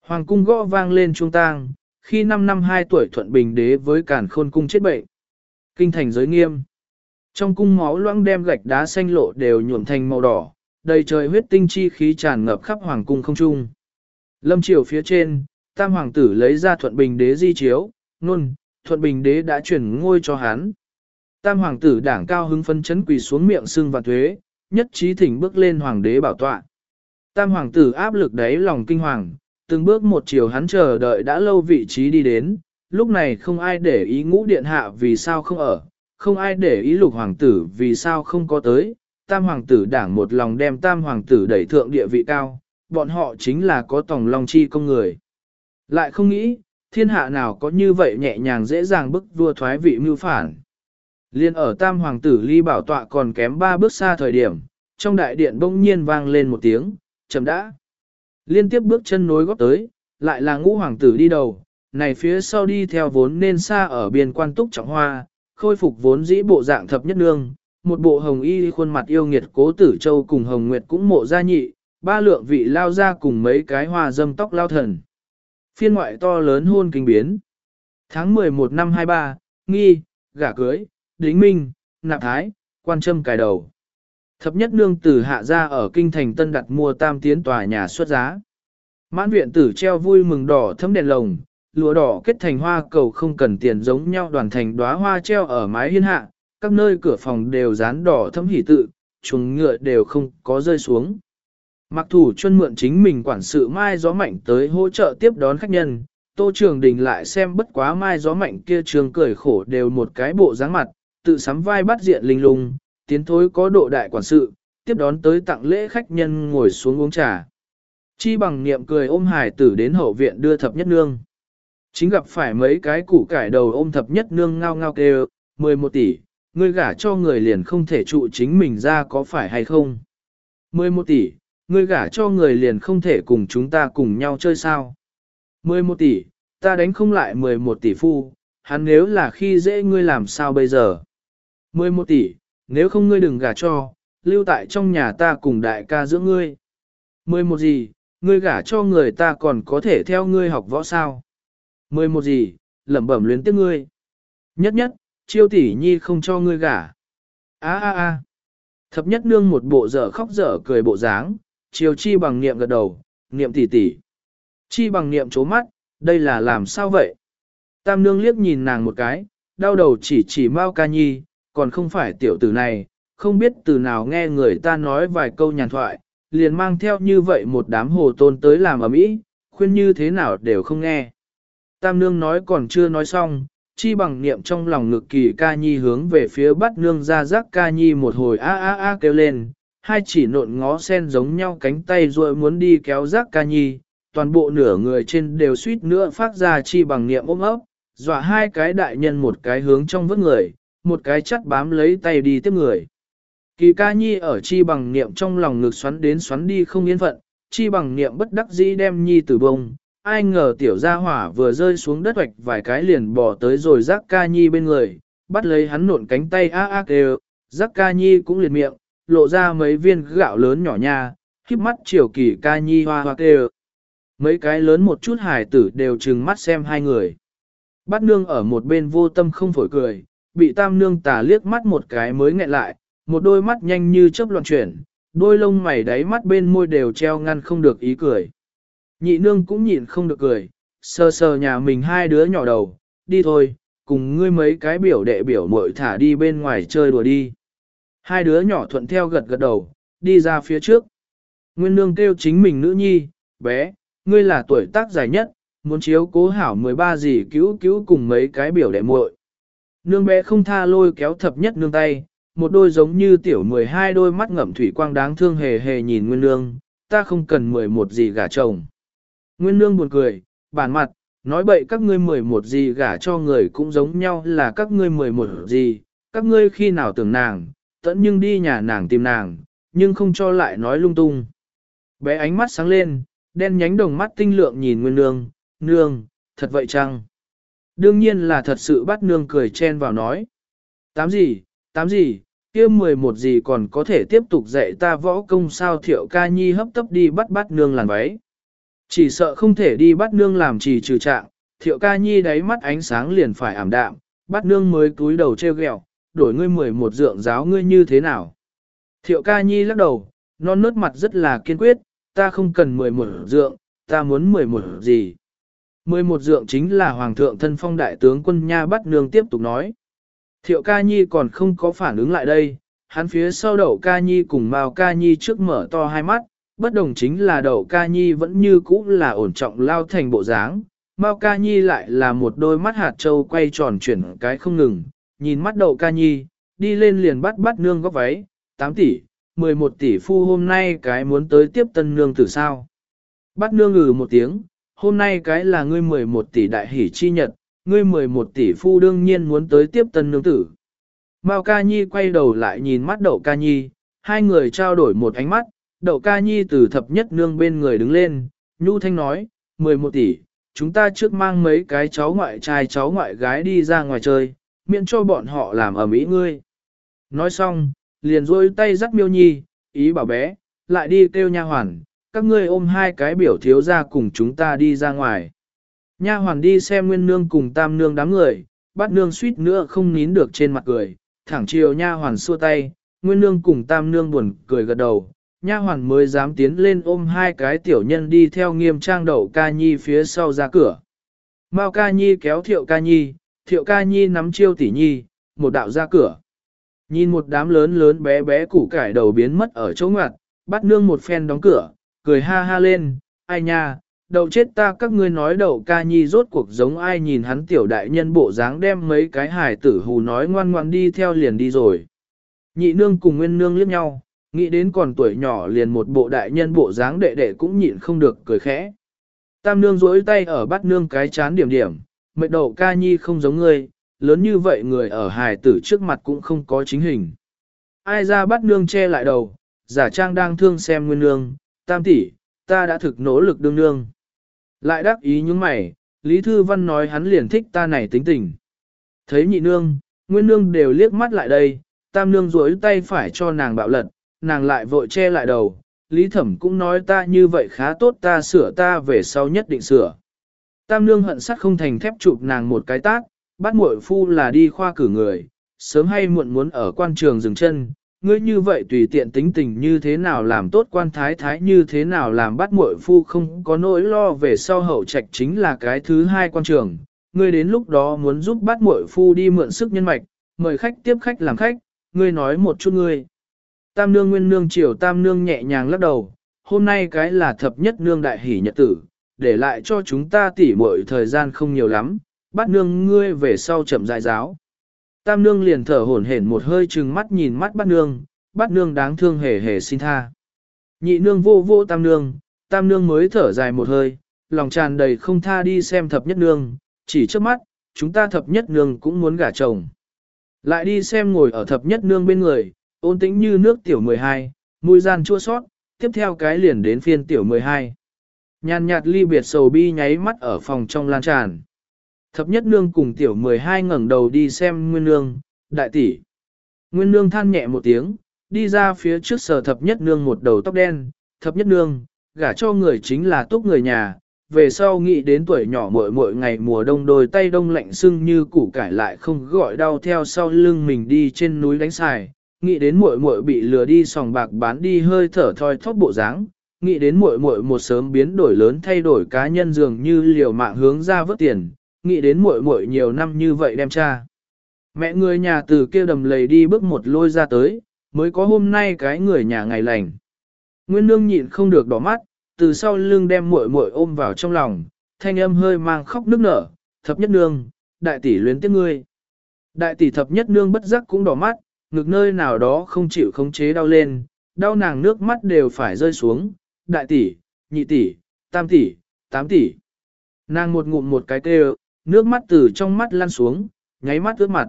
Hoàng cung gõ vang lên trung tang, khi năm năm hai tuổi thuận bình đế với càn khôn cung chết bệnh. Kinh thành giới nghiêm. Trong cung máu loãng đem gạch đá xanh lộ đều nhuộm thành màu đỏ, đầy trời huyết tinh chi khí tràn ngập khắp hoàng cung không trung. Lâm triều phía trên, tam hoàng tử lấy ra thuận bình đế di chiếu, nôn, thuận bình đế đã chuyển ngôi cho hắn. Tam hoàng tử đảng cao hứng phân chấn quỳ xuống miệng sưng và thuế, nhất trí thỉnh bước lên hoàng đế bảo tọa. Tam hoàng tử áp lực đáy lòng kinh hoàng, từng bước một chiều hắn chờ đợi đã lâu vị trí đi đến, lúc này không ai để ý ngũ điện hạ vì sao không ở, không ai để ý lục hoàng tử vì sao không có tới, tam hoàng tử đảng một lòng đem tam hoàng tử đẩy thượng địa vị cao, bọn họ chính là có tòng long chi công người. Lại không nghĩ, thiên hạ nào có như vậy nhẹ nhàng dễ dàng bức vua thoái vị mưu phản. Liên ở tam hoàng tử ly bảo tọa còn kém ba bước xa thời điểm, trong đại điện bỗng nhiên vang lên một tiếng, chậm đã. Liên tiếp bước chân nối góp tới, lại là ngũ hoàng tử đi đầu, này phía sau đi theo vốn nên xa ở biên quan túc trọng hoa, khôi phục vốn dĩ bộ dạng thập nhất nương, một bộ hồng y khuôn mặt yêu nghiệt cố tử châu cùng hồng nguyệt cũng mộ gia nhị, ba lượng vị lao ra cùng mấy cái hoa dâm tóc lao thần. Phiên ngoại to lớn hôn kinh biến. Tháng 11 năm 23, nghi, gả cưới, đính minh, nạp thái, quan châm cài đầu. Thập nhất nương tử hạ ra ở kinh thành tân đặt mua tam tiến tòa nhà xuất giá. Mãn viện tử treo vui mừng đỏ thấm đèn lồng, lụa đỏ kết thành hoa cầu không cần tiền giống nhau đoàn thành đóa hoa treo ở mái hiên hạ, các nơi cửa phòng đều dán đỏ thấm hỉ tự, chuồng ngựa đều không có rơi xuống. Mặc thủ chuyên mượn chính mình quản sự mai gió mạnh tới hỗ trợ tiếp đón khách nhân, tô trường đình lại xem bất quá mai gió mạnh kia trường cười khổ đều một cái bộ dáng mặt, tự sắm vai bắt diện linh lung, tiến thối có độ đại quản sự, tiếp đón tới tặng lễ khách nhân ngồi xuống uống trà. Chi bằng niệm cười ôm hải tử đến hậu viện đưa thập nhất nương. Chính gặp phải mấy cái củ cải đầu ôm thập nhất nương ngao ngao kêu, 11 tỷ, ngươi gả cho người liền không thể trụ chính mình ra có phải hay không? 11 tỷ, ngươi gả cho người liền không thể cùng chúng ta cùng nhau chơi sao? 11 tỷ, ta đánh không lại 11 tỷ phu, hắn nếu là khi dễ ngươi làm sao bây giờ? 11 tỷ, nếu không ngươi đừng gả cho, lưu tại trong nhà ta cùng đại ca giữa ngươi. 11 gì, ngươi gả cho người ta còn có thể theo ngươi học võ sao? 11 gì, lẩm bẩm luyến tiếc ngươi. Nhất nhất, chiêu tỷ nhi không cho ngươi gả. A a a. Thập nhất nương một bộ dở khóc dở cười bộ dáng, chiều chi bằng niệm gật đầu, niệm tỷ tỷ. Chi bằng niệm chố mắt, đây là làm sao vậy? Tam nương liếc nhìn nàng một cái, đau đầu chỉ chỉ mau ca nhi, còn không phải tiểu tử này, không biết từ nào nghe người ta nói vài câu nhàn thoại, liền mang theo như vậy một đám hồ tôn tới làm ở mỹ, khuyên như thế nào đều không nghe. Tam nương nói còn chưa nói xong, chi bằng niệm trong lòng ngực kỳ ca nhi hướng về phía bắt nương ra rắc ca nhi một hồi a a a kêu lên, hai chỉ nộn ngó sen giống nhau cánh tay rồi muốn đi kéo rắc ca nhi, toàn bộ nửa người trên đều suýt nữa phát ra chi bằng niệm ôm ấp, dọa hai cái đại nhân một cái hướng trong vớt người, một cái chắt bám lấy tay đi tiếp người. Kỳ ca nhi ở chi bằng niệm trong lòng ngực xoắn đến xoắn đi không yên phận, chi bằng niệm bất đắc dĩ đem nhi từ bông, ai ngờ tiểu gia hỏa vừa rơi xuống đất hoạch vài cái liền bỏ tới rồi giác ca nhi bên người, bắt lấy hắn nộn cánh tay a a kêu, giác ca nhi cũng liệt miệng, lộ ra mấy viên gạo lớn nhỏ nha, khiếp mắt chiều kỳ ca nhi hoa hoa kêu. Mấy cái lớn một chút hải tử đều trừng mắt xem hai người. Bắt nương ở một bên vô tâm không phổi cười, bị tam nương tà liếc mắt một cái mới nghẹn lại, một đôi mắt nhanh như chớp loạn chuyển, đôi lông mày đáy mắt bên môi đều treo ngăn không được ý cười. Nhị nương cũng nhịn không được cười, sờ sờ nhà mình hai đứa nhỏ đầu, đi thôi, cùng ngươi mấy cái biểu đệ biểu muội thả đi bên ngoài chơi đùa đi. Hai đứa nhỏ thuận theo gật gật đầu, đi ra phía trước. Nguyên nương kêu chính mình nữ nhi, bé, ngươi là tuổi tác dài nhất, muốn chiếu cố hảo 13 gì cứu cứu cùng mấy cái biểu đệ muội. Nương bé không tha lôi kéo thập nhất nương tay, một đôi giống như tiểu 12 đôi mắt ngậm thủy quang đáng thương hề hề nhìn nguyên nương, ta không cần 11 gì gả chồng. Nguyên nương buồn cười, bản mặt, nói bậy các ngươi 11 gì gả cho người cũng giống nhau là các ngươi 11 gì, các ngươi khi nào tưởng nàng, tận nhưng đi nhà nàng tìm nàng, nhưng không cho lại nói lung tung. Bé ánh mắt sáng lên, đen nhánh đồng mắt tinh lượng nhìn nguyên nương, nương, thật vậy chăng? Đương nhiên là thật sự bắt nương cười chen vào nói. Tám gì, tám gì, kia mười một gì còn có thể tiếp tục dạy ta võ công sao thiệu ca nhi hấp tấp đi bắt bắt nương làn váy. Chỉ sợ không thể đi bắt nương làm trì trừ trạng, thiệu ca nhi đáy mắt ánh sáng liền phải ảm đạm, bắt nương mới túi đầu treo ghẹo, đổi ngươi mười một dượng giáo ngươi như thế nào. Thiệu ca nhi lắc đầu, non nớt mặt rất là kiên quyết, ta không cần mười một dượng, ta muốn mười một gì. Mười một dượng chính là Hoàng thượng thân phong đại tướng quân nha bắt nương tiếp tục nói. Thiệu ca nhi còn không có phản ứng lại đây, hắn phía sau đậu ca nhi cùng Mao ca nhi trước mở to hai mắt, bất đồng chính là đậu ca nhi vẫn như cũ là ổn trọng lao thành bộ dáng. Mao ca nhi lại là một đôi mắt hạt trâu quay tròn chuyển cái không ngừng, nhìn mắt đậu ca nhi, đi lên liền bắt bắt nương góc váy, 8 tỷ, 11 tỷ phu hôm nay cái muốn tới tiếp tân nương tử sao. Bắt nương ngừ một tiếng, hôm nay cái là ngươi 11 tỷ đại hỷ chi nhật, ngươi 11 tỷ phu đương nhiên muốn tới tiếp tân nương tử. Mao ca nhi quay đầu lại nhìn mắt đậu ca nhi, hai người trao đổi một ánh mắt, đậu ca nhi từ thập nhất nương bên người đứng lên, nhu thanh nói, 11 tỷ, chúng ta trước mang mấy cái cháu ngoại trai cháu ngoại gái đi ra ngoài chơi, miễn cho bọn họ làm ở mỹ ngươi. Nói xong, liền rôi tay dắt miêu nhi, ý bảo bé, lại đi kêu nha hoàn, các ngươi ôm hai cái biểu thiếu ra cùng chúng ta đi ra ngoài. Nha hoàn đi xem nguyên nương cùng tam nương đám người, bắt nương suýt nữa không nín được trên mặt cười, thẳng chiều nha hoàn xua tay, nguyên nương cùng tam nương buồn cười gật đầu, nha hoàn mới dám tiến lên ôm hai cái tiểu nhân đi theo nghiêm trang đậu ca nhi phía sau ra cửa. Mao ca nhi kéo thiệu ca nhi, thiệu ca nhi nắm chiêu tỷ nhi, một đạo ra cửa. Nhìn một đám lớn lớn bé bé củ cải đầu biến mất ở chỗ ngoặt, bắt nương một phen đóng cửa, cười ha ha lên, ai nha, đậu chết ta các ngươi nói đậu ca nhi rốt cuộc giống ai nhìn hắn tiểu đại nhân bộ dáng đem mấy cái hài tử hù nói ngoan ngoan đi theo liền đi rồi. Nhị nương cùng nguyên nương liếc nhau, nghĩ đến còn tuổi nhỏ liền một bộ đại nhân bộ dáng đệ đệ cũng nhịn không được cười khẽ. Tam nương rỗi tay ở bắt nương cái chán điểm điểm, mệt đầu ca nhi không giống ngươi, lớn như vậy người ở hài tử trước mặt cũng không có chính hình. Ai ra bắt nương che lại đầu, giả trang đang thương xem nguyên nương, tam tỷ, ta đã thực nỗ lực đương nương. Lại đáp ý những mày, Lý Thư Văn nói hắn liền thích ta này tính tình. Thấy nhị nương, nguyên nương đều liếc mắt lại đây, tam nương duỗi tay phải cho nàng bạo lật, nàng lại vội che lại đầu. Lý Thẩm cũng nói ta như vậy khá tốt ta sửa ta về sau nhất định sửa. Tam nương hận sắt không thành thép chụp nàng một cái tát, bắt muội phu là đi khoa cử người, sớm hay muộn muốn ở quan trường dừng chân, ngươi như vậy tùy tiện tính tình như thế nào làm tốt quan thái thái như thế nào làm bắt muội phu không có nỗi lo về sau hậu trạch chính là cái thứ hai quan trường, ngươi đến lúc đó muốn giúp bắt muội phu đi mượn sức nhân mạch, mời khách tiếp khách làm khách, ngươi nói một chút ngươi. Tam nương nguyên nương triều tam nương nhẹ nhàng lắc đầu, hôm nay cái là thập nhất nương đại hỷ nhật tử, để lại cho chúng ta tỉ muội thời gian không nhiều lắm, bắt nương ngươi về sau chậm dại giáo. Tam nương liền thở hổn hển một hơi chừng mắt nhìn mắt bắt nương, bắt nương đáng thương hề hề xin tha. Nhị nương vô vô tam nương, tam nương mới thở dài một hơi, lòng tràn đầy không tha đi xem thập nhất nương, chỉ trước mắt, chúng ta thập nhất nương cũng muốn gả chồng. Lại đi xem ngồi ở thập nhất nương bên người, ôn tĩnh như nước tiểu 12, mùi gian chua sót, tiếp theo cái liền đến phiên tiểu 12. Nhàn nhạt ly biệt sầu bi nháy mắt ở phòng trong lan tràn. Thập nhất nương cùng tiểu 12 ngẩng đầu đi xem nguyên nương, đại tỷ. Nguyên nương than nhẹ một tiếng, đi ra phía trước sở thập nhất nương một đầu tóc đen, thập nhất nương, gả cho người chính là túc người nhà, về sau nghĩ đến tuổi nhỏ mỗi mỗi ngày mùa đông đôi tay đông lạnh sưng như củ cải lại không gọi đau theo sau lưng mình đi trên núi đánh xài, nghĩ đến muội muội bị lừa đi sòng bạc bán đi hơi thở thoi thóp bộ dáng, nghĩ đến muội muội một sớm biến đổi lớn thay đổi cá nhân dường như liều mạng hướng ra vớt tiền, nghĩ đến muội muội nhiều năm như vậy đem cha. Mẹ người nhà từ kia đầm lầy đi bước một lôi ra tới, mới có hôm nay cái người nhà ngày lành. Nguyên nương nhịn không được đỏ mắt, từ sau lưng đem muội muội ôm vào trong lòng, thanh âm hơi mang khóc nức nở, thập nhất nương, đại tỷ luyến tiếc ngươi. Đại tỷ thập nhất nương bất giác cũng đỏ mắt, ngực nơi nào đó không chịu khống chế đau lên, đau nàng nước mắt đều phải rơi xuống, đại tỷ, nhị tỷ, tam tỷ, tám tỷ. Nàng một ngụm một cái kêu, nước mắt từ trong mắt lăn xuống, nháy mắt ướt mặt.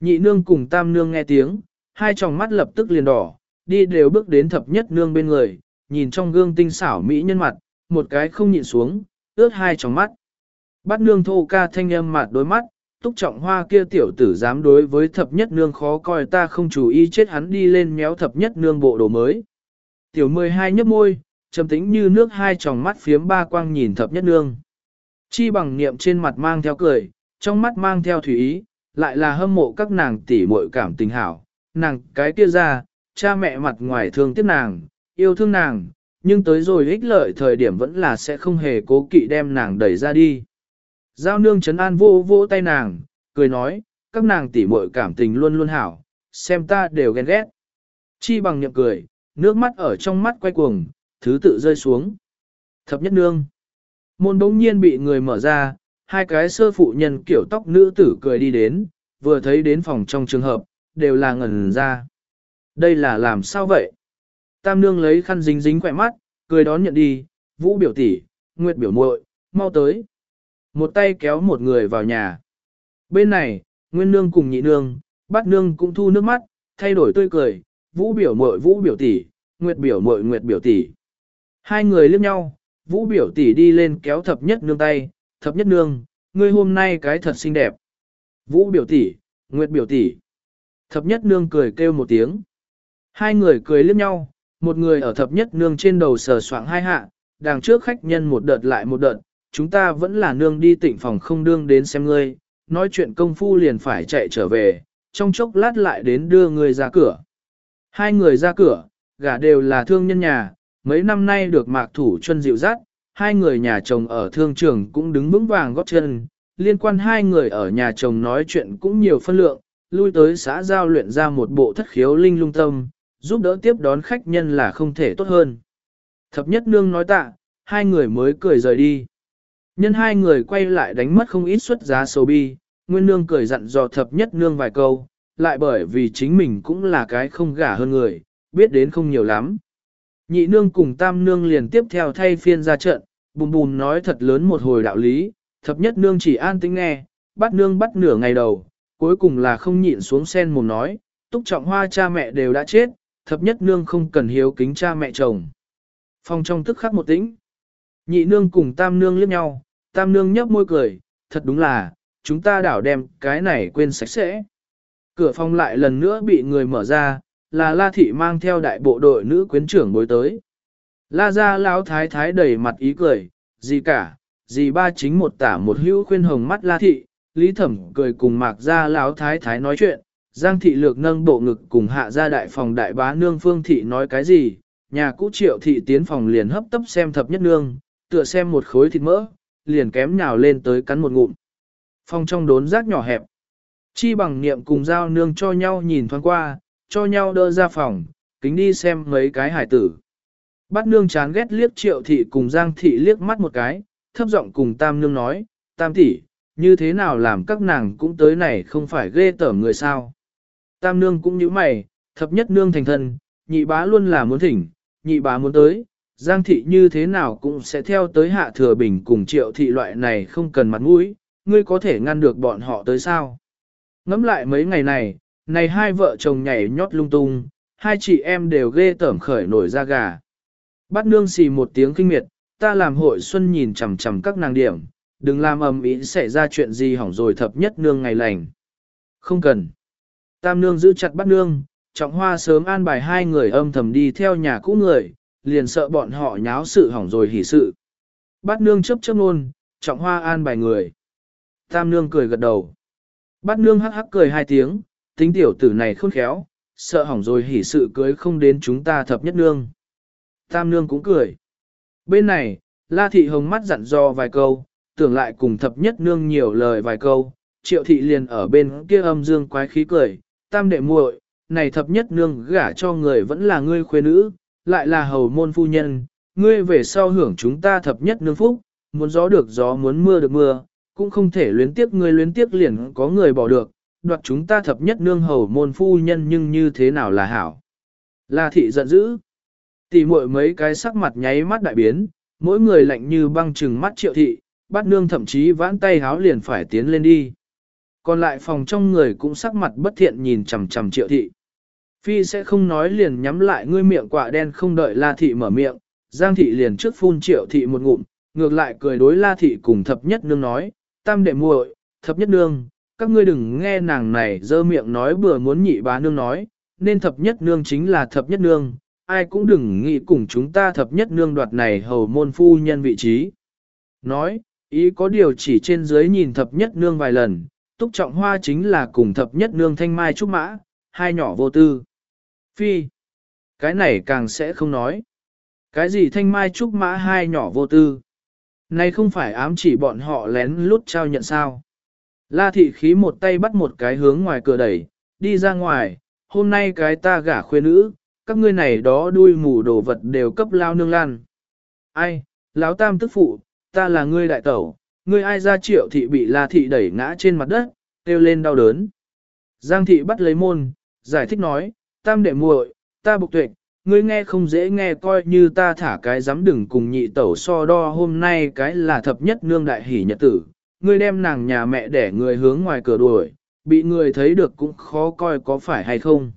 Nhị nương cùng tam nương nghe tiếng, hai tròng mắt lập tức liền đỏ, đi đều bước đến thập nhất nương bên người, nhìn trong gương tinh xảo mỹ nhân mặt, một cái không nhịn xuống, ướt hai tròng mắt. Bắt nương thô ca thanh âm mặt đôi mắt, túc trọng hoa kia tiểu tử dám đối với thập nhất nương khó coi ta không chú ý chết hắn đi lên méo thập nhất nương bộ đồ mới. Tiểu mười hai nhấp môi, trầm tĩnh như nước hai tròng mắt phiếm ba quang nhìn thập nhất nương. Chi bằng niệm trên mặt mang theo cười, trong mắt mang theo thủy ý, lại là hâm mộ các nàng tỷ muội cảm tình hảo, nàng cái kia ra, cha mẹ mặt ngoài thương tiếc nàng, yêu thương nàng, nhưng tới rồi ích lợi thời điểm vẫn là sẽ không hề cố kỵ đem nàng đẩy ra đi. Giao nương chấn an vô vô tay nàng, cười nói, các nàng tỷ muội cảm tình luôn luôn hảo, xem ta đều ghen ghét. Chi bằng nhậm cười, nước mắt ở trong mắt quay cuồng, thứ tự rơi xuống. Thập nhất nương. Môn đống nhiên bị người mở ra, hai cái sơ phụ nhân kiểu tóc nữ tử cười đi đến, vừa thấy đến phòng trong trường hợp, đều là ngẩn ra. Đây là làm sao vậy? Tam nương lấy khăn dính dính quẹ mắt, cười đón nhận đi, vũ biểu tỷ, nguyệt biểu muội, mau tới. Một tay kéo một người vào nhà. Bên này, nguyên nương cùng nhị nương, bát nương cũng thu nước mắt, thay đổi tươi cười, vũ biểu muội vũ biểu tỷ, nguyệt biểu muội nguyệt biểu tỷ. Hai người liếc nhau, vũ biểu tỷ đi lên kéo thập nhất nương tay, thập nhất nương, ngươi hôm nay cái thật xinh đẹp. Vũ biểu tỷ, nguyệt biểu tỷ. Thập nhất nương cười kêu một tiếng. Hai người cười liếc nhau, một người ở thập nhất nương trên đầu sờ soạng hai hạ, đằng trước khách nhân một đợt lại một đợt, chúng ta vẫn là nương đi tỉnh phòng không đương đến xem ngươi, nói chuyện công phu liền phải chạy trở về, trong chốc lát lại đến đưa người ra cửa. Hai người ra cửa, gả đều là thương nhân nhà, mấy năm nay được mạc thủ chân dịu dắt, hai người nhà chồng ở thương trường cũng đứng vững vàng góp chân, liên quan hai người ở nhà chồng nói chuyện cũng nhiều phân lượng, lui tới xã giao luyện ra một bộ thất khiếu linh lung tâm, giúp đỡ tiếp đón khách nhân là không thể tốt hơn. Thập nhất nương nói tạ, hai người mới cười rời đi. Nhân hai người quay lại đánh mất không ít suất giá sầu bi, nguyên nương cười dặn dò thập nhất nương vài câu, lại bởi vì chính mình cũng là cái không gả hơn người, biết đến không nhiều lắm. Nhị nương cùng tam nương liền tiếp theo thay phiên ra trận, bùm bùm nói thật lớn một hồi đạo lý, thập nhất nương chỉ an tĩnh nghe, bắt nương bắt nửa ngày đầu, cuối cùng là không nhịn xuống sen mồm nói, túc trọng hoa cha mẹ đều đã chết, thập nhất nương không cần hiếu kính cha mẹ chồng. Phong trong tức khắc một tĩnh, nhị nương cùng tam nương liếc nhau, tam nương nhấp môi cười, thật đúng là, chúng ta đảo đem cái này quên sạch sẽ. Cửa phòng lại lần nữa bị người mở ra, là La Thị mang theo đại bộ đội nữ quyến trưởng bối tới. La ra lão thái thái đầy mặt ý cười, gì cả, gì ba chính một tả một hữu khuyên hồng mắt La Thị, Lý Thẩm cười cùng mạc ra lão thái thái nói chuyện, Giang Thị lược nâng bộ ngực cùng hạ ra đại phòng đại bá nương Phương Thị nói cái gì, nhà cũ triệu thị tiến phòng liền hấp tấp xem thập nhất nương, tựa xem một khối thịt mỡ, liền kém nhào lên tới cắn một ngụm. Phòng trong đốn rác nhỏ hẹp. Chi bằng niệm cùng giao nương cho nhau nhìn thoáng qua, cho nhau đỡ ra phòng, kính đi xem mấy cái hải tử. Bắt nương chán ghét liếc triệu thị cùng giang thị liếc mắt một cái, thấp giọng cùng tam nương nói, tam tỷ, như thế nào làm các nàng cũng tới này không phải ghê tởm người sao. Tam nương cũng như mày, thập nhất nương thành thân, nhị bá luôn là muốn thỉnh, nhị bá muốn tới, giang thị như thế nào cũng sẽ theo tới hạ thừa bình cùng triệu thị loại này không cần mặt mũi, ngươi có thể ngăn được bọn họ tới sao. Ngắm lại mấy ngày này, này hai vợ chồng nhảy nhót lung tung, hai chị em đều ghê tởm khởi nổi da gà. Bắt nương xì một tiếng kinh miệt, ta làm hội xuân nhìn chằm chằm các nàng điểm, đừng làm ầm ĩ xảy ra chuyện gì hỏng rồi thập nhất nương ngày lành. Không cần. Tam nương giữ chặt bắt nương, trọng hoa sớm an bài hai người âm thầm đi theo nhà cũ người, liền sợ bọn họ nháo sự hỏng rồi hỉ sự. Bát nương chấp chấp luôn, trọng hoa an bài người. Tam nương cười gật đầu. Bát nương hắc hắc cười hai tiếng, tính tiểu tử này khôn khéo, sợ hỏng rồi hỉ sự cưới không đến chúng ta thập nhất nương. Tam nương cũng cười. Bên này, La Thị Hồng mắt dặn dò vài câu, tưởng lại cùng thập nhất nương nhiều lời vài câu, triệu thị liền ở bên kia âm dương quái khí cười, tam đệ muội, này thập nhất nương gả cho người vẫn là ngươi khuê nữ, lại là hầu môn phu nhân, ngươi về sau hưởng chúng ta thập nhất nương phúc, muốn gió được gió muốn mưa được mưa, cũng không thể luyến tiếc ngươi luyến tiếc liền có người bỏ được, đoạt chúng ta thập nhất nương hầu môn phu nhân nhưng như thế nào là hảo. La thị giận dữ. Tỷ muội mấy cái sắc mặt nháy mắt đại biến, mỗi người lạnh như băng trừng mắt triệu thị, bắt nương thậm chí vãn tay háo liền phải tiến lên đi. Còn lại phòng trong người cũng sắc mặt bất thiện nhìn chằm chằm triệu thị. Phi sẽ không nói liền nhắm lại ngươi miệng quạ đen không đợi la thị mở miệng, giang thị liền trước phun triệu thị một ngụm, ngược lại cười đối la thị cùng thập nhất nương nói, tam đệ muội, thập nhất nương, các ngươi đừng nghe nàng này dơ miệng nói bừa muốn nhị bá nương nói, nên thập nhất nương chính là thập nhất nương, ai cũng đừng nghĩ cùng chúng ta thập nhất nương đoạt này hầu môn phu nhân vị trí. Nói, Ý có điều chỉ trên dưới nhìn thập nhất nương vài lần, túc trọng hoa chính là cùng thập nhất nương thanh mai trúc mã, hai nhỏ vô tư. Phi, cái này càng sẽ không nói. Cái gì thanh mai trúc mã hai nhỏ vô tư. Này không phải ám chỉ bọn họ lén lút trao nhận sao. La thị khí một tay bắt một cái hướng ngoài cửa đẩy, đi ra ngoài, hôm nay cái ta gả khuê nữ, các ngươi này đó đuôi mù đồ vật đều cấp lao nương lan. Ai, lão tam tức phụ, ta là ngươi đại tẩu, ngươi ai ra triệu thị bị la thị đẩy ngã trên mặt đất, kêu lên đau đớn. Giang thị bắt lấy môn, giải thích nói, tam đệ muội, ta bục tuệ, ngươi nghe không dễ nghe coi như ta thả cái dám đừng cùng nhị tẩu so đo hôm nay cái là thập nhất nương đại hỷ nhật tử, ngươi đem nàng nhà mẹ để người hướng ngoài cửa đuổi, bị người thấy được cũng khó coi có phải hay không.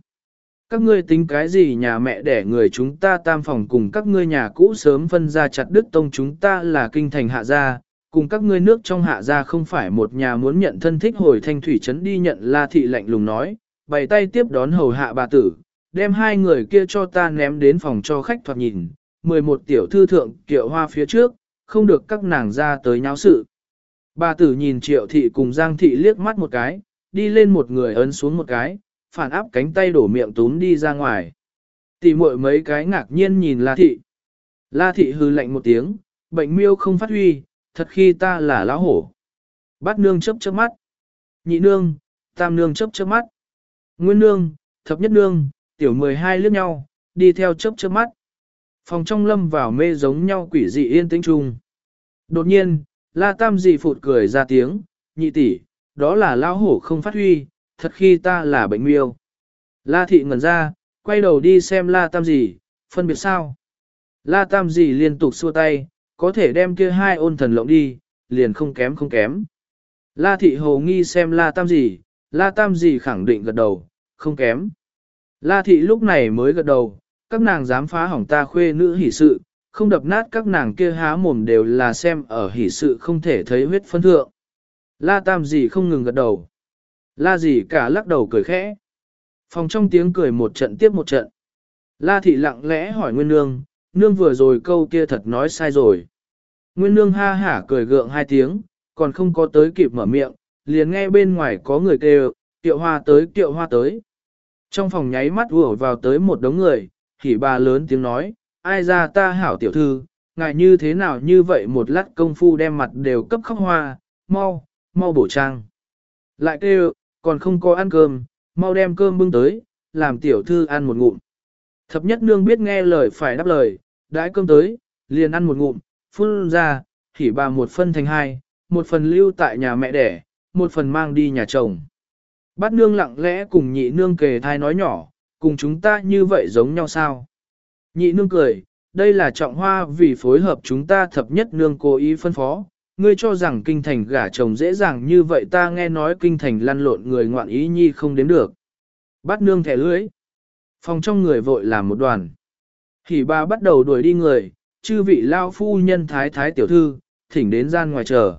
Các ngươi tính cái gì nhà mẹ để người chúng ta tam phòng cùng các ngươi nhà cũ sớm phân ra chặt đức tông chúng ta là kinh thành hạ gia, cùng các ngươi nước trong hạ gia không phải một nhà muốn nhận thân thích hồi thanh thủy trấn đi nhận la thị lạnh lùng nói, bày tay tiếp đón hầu hạ bà tử, đem hai người kia cho ta ném đến phòng cho khách thoạt nhìn, 11 tiểu thư thượng kiệu hoa phía trước, không được các nàng ra tới nháo sự. Bà tử nhìn triệu thị cùng giang thị liếc mắt một cái, đi lên một người ấn xuống một cái, phản áp cánh tay đổ miệng túm đi ra ngoài. Tỷ muội mấy cái ngạc nhiên nhìn La thị. La thị hư lạnh một tiếng, bệnh miêu không phát huy, thật khi ta là lão hổ. Bát nương chớp chớp mắt. Nhị nương, tam nương chớp chớp mắt. Nguyên nương, thập nhất nương, tiểu mười hai liếc nhau, đi theo chớp chớp mắt. Phòng trong lâm vào mê giống nhau quỷ dị yên tĩnh chung. Đột nhiên, la tam dị phụt cười ra tiếng, nhị tỷ, đó là lão hổ không phát huy, thật khi ta là bệnh miêu. La thị ngẩn ra, quay đầu đi xem la tam Dị, phân biệt sao. La tam Dị liên tục xua tay, có thể đem kia hai ôn thần lộng đi, liền không kém không kém. La thị hồ nghi xem la tam Dị, la tam Dị khẳng định gật đầu, không kém. La thị lúc này mới gật đầu, các nàng dám phá hỏng ta khuê nữ hỷ sự, không đập nát các nàng kia há mồm đều là xem ở hỷ sự không thể thấy huyết phân thượng. La tam gì không ngừng gật đầu. La gì cả lắc đầu cười khẽ. Phòng trong tiếng cười một trận tiếp một trận. La thị lặng lẽ hỏi Nguyên Nương, Nương vừa rồi câu kia thật nói sai rồi. Nguyên Nương ha hả cười gượng hai tiếng, còn không có tới kịp mở miệng, liền nghe bên ngoài có người kêu, Tiệu hoa tới Tiệu hoa tới. Trong phòng nháy mắt vừa vào tới một đống người, thì bà lớn tiếng nói, ai ra ta hảo tiểu thư, ngại như thế nào như vậy một lát công phu đem mặt đều cấp khóc hoa, mau, mau bổ trang. Lại kêu, còn không có ăn cơm, mau đem cơm bưng tới, làm tiểu thư ăn một ngụm. Thập nhất nương biết nghe lời phải đáp lời, đãi cơm tới, liền ăn một ngụm, phun ra, thì bà một phân thành hai, một phần lưu tại nhà mẹ đẻ, một phần mang đi nhà chồng. Bát nương lặng lẽ cùng nhị nương kề thai nói nhỏ, cùng chúng ta như vậy giống nhau sao? Nhị nương cười, đây là trọng hoa vì phối hợp chúng ta thập nhất nương cố ý phân phó, ngươi cho rằng kinh thành gả chồng dễ dàng như vậy ta nghe nói kinh thành lăn lộn người ngoạn ý nhi không đến được. Bát nương thẻ lưới. Phòng trong người vội làm một đoàn. Hỉ ba bắt đầu đuổi đi người, chư vị lao phu nhân thái thái tiểu thư, thỉnh đến gian ngoài chờ.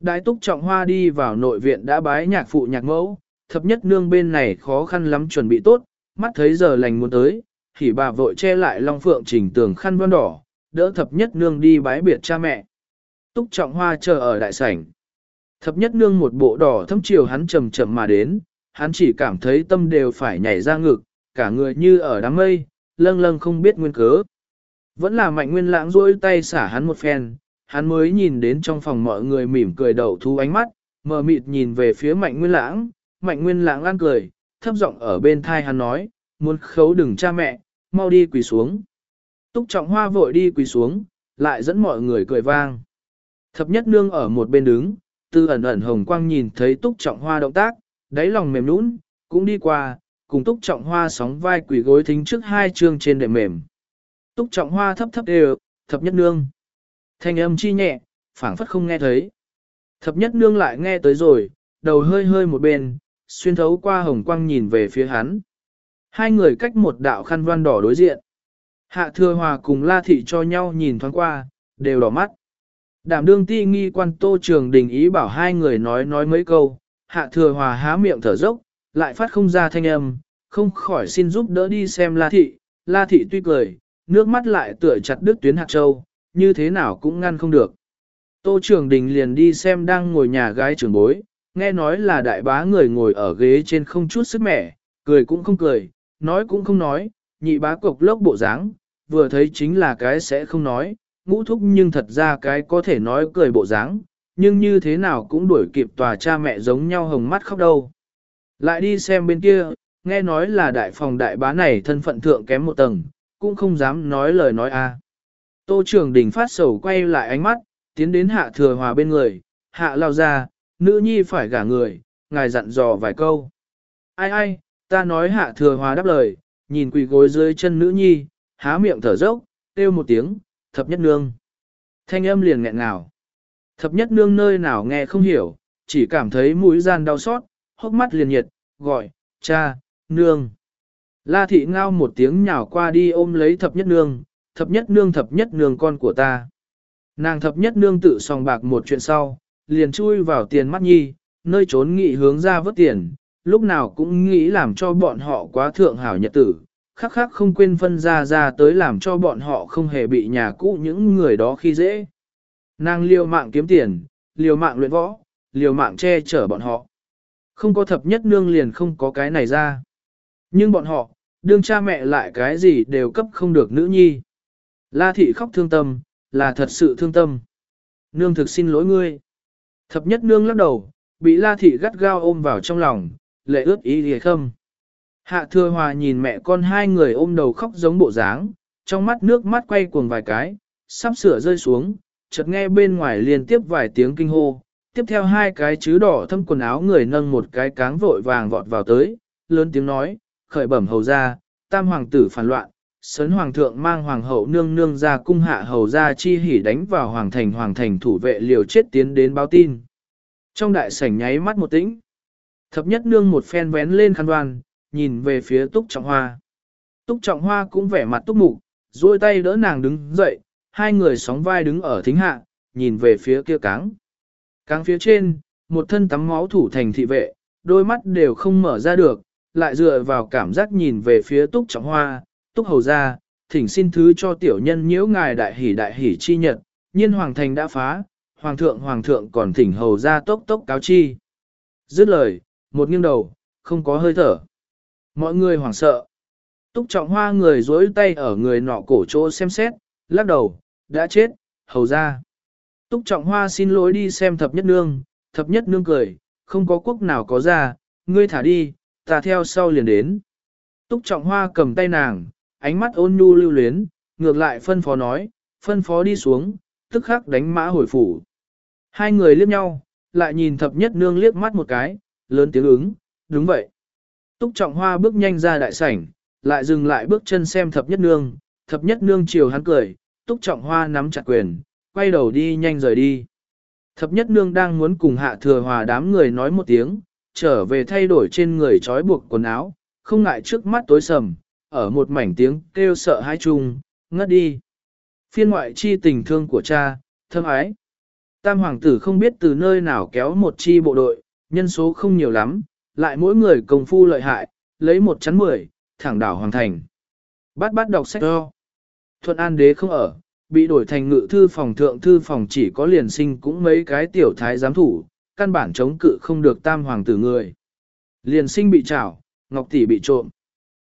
Đại túc trọng hoa đi vào nội viện đã bái nhạc phụ nhạc mẫu, thập nhất nương bên này khó khăn lắm chuẩn bị tốt, mắt thấy giờ lành muốn tới, thì bà vội che lại long phượng chỉnh tường khăn vân đỏ, đỡ thập nhất nương đi bái biệt cha mẹ. Túc trọng hoa chờ ở đại sảnh. Thập nhất nương một bộ đỏ thâm chiều hắn chậm chậm mà đến, hắn chỉ cảm thấy tâm đều phải nhảy ra ngực, cả người như ở đám mây, lâng lâng không biết nguyên cớ. Vẫn là mạnh nguyên lãng duỗi tay xả hắn một phen, hắn mới nhìn đến trong phòng mọi người mỉm cười đầu thu ánh mắt, mờ mịt nhìn về phía mạnh nguyên lãng, mạnh nguyên lãng lan cười, thấp giọng ở bên thai hắn nói, muốn khấu đừng cha mẹ, mau đi quỳ xuống. Túc trọng hoa vội đi quỳ xuống, lại dẫn mọi người cười vang. Thập nhất nương ở một bên đứng, tư ẩn ẩn hồng quang nhìn thấy túc trọng hoa động tác, đáy lòng mềm nũng, cũng đi qua, cùng túc trọng hoa sóng vai quỳ gối thính trước hai chương trên đệm mềm. Túc trọng hoa thấp thấp đều, thập nhất nương. Thanh âm chi nhẹ, phảng phất không nghe thấy. Thập nhất nương lại nghe tới rồi, đầu hơi hơi một bên, xuyên thấu qua hồng quang nhìn về phía hắn. Hai người cách một đạo khăn văn đỏ đối diện. Hạ thừa hòa cùng la thị cho nhau nhìn thoáng qua, đều đỏ mắt. Đảm đương ti nghi quan tô trường đình ý bảo hai người nói nói mấy câu, hạ thừa hòa há miệng thở dốc, lại phát không ra thanh âm, không khỏi xin giúp đỡ đi xem la thị, la thị tuy cười, nước mắt lại tựa chặt đứt tuyến hạt châu, như thế nào cũng ngăn không được. Tô Trường đình liền đi xem đang ngồi nhà gái trưởng bối, nghe nói là đại bá người ngồi ở ghế trên không chút sức mẻ, cười cũng không cười, nói cũng không nói, nhị bá cục lốc bộ dáng, vừa thấy chính là cái sẽ không nói, ngũ thúc nhưng thật ra cái có thể nói cười bộ dáng, nhưng như thế nào cũng đuổi kịp tòa cha mẹ giống nhau hồng mắt khóc đâu. Lại đi xem bên kia, nghe nói là đại phòng đại bá này thân phận thượng kém một tầng, cũng không dám nói lời nói a. Tô trưởng đình phát sầu quay lại ánh mắt, tiến đến hạ thừa hòa bên người, hạ lao ra, nữ nhi phải gả người, ngài dặn dò vài câu. Ai ai, ta nói hạ thừa hòa đáp lời, nhìn quỳ gối dưới chân nữ nhi, há miệng thở dốc, kêu một tiếng, thập nhất nương. Thanh âm liền nghẹn ngào. Thập nhất nương nơi nào nghe không hiểu, chỉ cảm thấy mũi gian đau xót, hốc mắt liền nhiệt, gọi, cha, nương. La thị ngao một tiếng nhào qua đi ôm lấy thập nhất nương, thập nhất nương thập nhất nương con của ta. Nàng thập nhất nương tự sòng bạc một chuyện sau, liền chui vào tiền mắt nhi, nơi trốn nghị hướng ra vớt tiền, lúc nào cũng nghĩ làm cho bọn họ quá thượng hảo nhật tử, khắc khắc không quên phân ra ra tới làm cho bọn họ không hề bị nhà cũ những người đó khi dễ. Nàng liều mạng kiếm tiền, liều mạng luyện võ, liều mạng che chở bọn họ. Không có thập nhất nương liền không có cái này ra. Nhưng bọn họ, đương cha mẹ lại cái gì đều cấp không được nữ nhi. La thị khóc thương tâm, là thật sự thương tâm. Nương thực xin lỗi ngươi. Thập nhất nương lắc đầu, bị la thị gắt gao ôm vào trong lòng, lệ ướt ý lìa khâm. Hạ thừa hòa nhìn mẹ con hai người ôm đầu khóc giống bộ dáng, trong mắt nước mắt quay cuồng vài cái, sắp sửa rơi xuống, chợt nghe bên ngoài liên tiếp vài tiếng kinh hô, tiếp theo hai cái chứ đỏ thâm quần áo người nâng một cái cáng vội vàng vọt vào tới, lớn tiếng nói, khởi bẩm hầu ra, tam hoàng tử phản loạn, sấn hoàng thượng mang hoàng hậu nương nương ra cung hạ hầu ra chi hỉ đánh vào hoàng thành hoàng thành thủ vệ liều chết tiến đến báo tin. Trong đại sảnh nháy mắt một tĩnh, thập nhất nương một phen vén lên khăn đoan, nhìn về phía túc trọng hoa. Túc trọng hoa cũng vẻ mặt túc mục, duỗi tay đỡ nàng đứng dậy, hai người sóng vai đứng ở thính hạ, nhìn về phía kia cáng. Cáng phía trên, một thân tắm máu thủ thành thị vệ, đôi mắt đều không mở ra được, lại dựa vào cảm giác nhìn về phía túc trọng hoa, túc hầu ra, thỉnh xin thứ cho tiểu nhân nhiễu ngài đại hỷ đại hỷ chi nhật, nhiên hoàng thành đã phá, hoàng thượng hoàng thượng còn thỉnh hầu ra tốc tốc cáo chi. Dứt lời, một nghiêng đầu, không có hơi thở. Mọi người hoảng sợ. Túc trọng hoa người dối tay ở người nọ cổ chỗ xem xét, lắc đầu, đã chết, hầu ra. Túc trọng hoa xin lỗi đi xem thập nhất nương, thập nhất nương cười, không có quốc nào có ra, ngươi thả đi, ta theo sau liền đến. Túc trọng hoa cầm tay nàng, ánh mắt ôn nhu lưu luyến, ngược lại phân phó nói, phân phó đi xuống, tức khắc đánh mã hồi phủ. Hai người liếc nhau, lại nhìn thập nhất nương liếc mắt một cái, lớn tiếng ứng, đúng vậy. Túc trọng hoa bước nhanh ra đại sảnh, lại dừng lại bước chân xem thập nhất nương, thập nhất nương chiều hắn cười, túc trọng hoa nắm chặt quyền, quay đầu đi nhanh rời đi. Thập nhất nương đang muốn cùng hạ thừa hòa đám người nói một tiếng, trở về thay đổi trên người trói buộc quần áo, không ngại trước mắt tối sầm, ở một mảnh tiếng kêu sợ hai chung, ngất đi. Phiên ngoại chi tình thương của cha, thâm ái. Tam hoàng tử không biết từ nơi nào kéo một chi bộ đội, nhân số không nhiều lắm, lại mỗi người công phu lợi hại, lấy một chắn mười, thẳng đảo hoàng thành. Bát bát đọc sách do. Thuận An đế không ở, bị đổi thành ngự thư phòng thượng thư phòng chỉ có liền sinh cũng mấy cái tiểu thái giám thủ, căn bản chống cự không được tam hoàng tử người. Liền sinh bị trảo, ngọc tỷ bị trộm.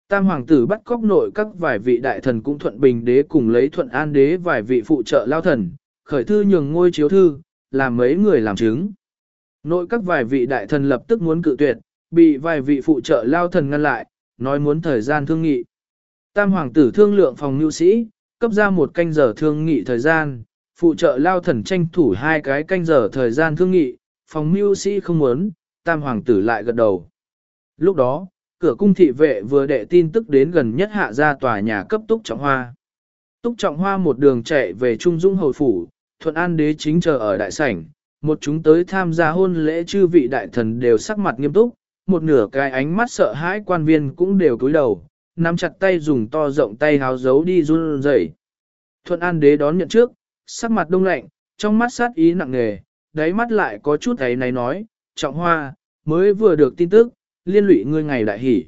Tam hoàng tử bắt cóc nội các vài vị đại thần cũng thuận bình đế cùng lấy thuận an đế vài vị phụ trợ lao thần, khởi thư nhường ngôi chiếu thư, làm mấy người làm chứng. Nội các vài vị đại thần lập tức muốn cự tuyệt, bị vài vị phụ trợ lao thần ngăn lại, nói muốn thời gian thương nghị. Tam hoàng tử thương lượng phòng nhu sĩ, cấp ra một canh giờ thương nghị thời gian, phụ trợ lao thần tranh thủ hai cái canh giờ thời gian thương nghị, phòng mưu sĩ không muốn, tam hoàng tử lại gật đầu. Lúc đó, cửa cung thị vệ vừa đệ tin tức đến gần nhất hạ ra tòa nhà cấp túc trọng hoa. Túc trọng hoa một đường chạy về Trung Dung Hầu Phủ, thuận an đế chính chờ ở đại sảnh, một chúng tới tham gia hôn lễ chư vị đại thần đều sắc mặt nghiêm túc, một nửa cái ánh mắt sợ hãi quan viên cũng đều cúi đầu, nắm chặt tay dùng to rộng tay háo giấu đi run rẩy. Thuận An đế đón nhận trước, sắc mặt đông lạnh, trong mắt sát ý nặng nề, đáy mắt lại có chút ấy này nói, trọng hoa, mới vừa được tin tức, liên lụy ngươi ngày đại hỉ.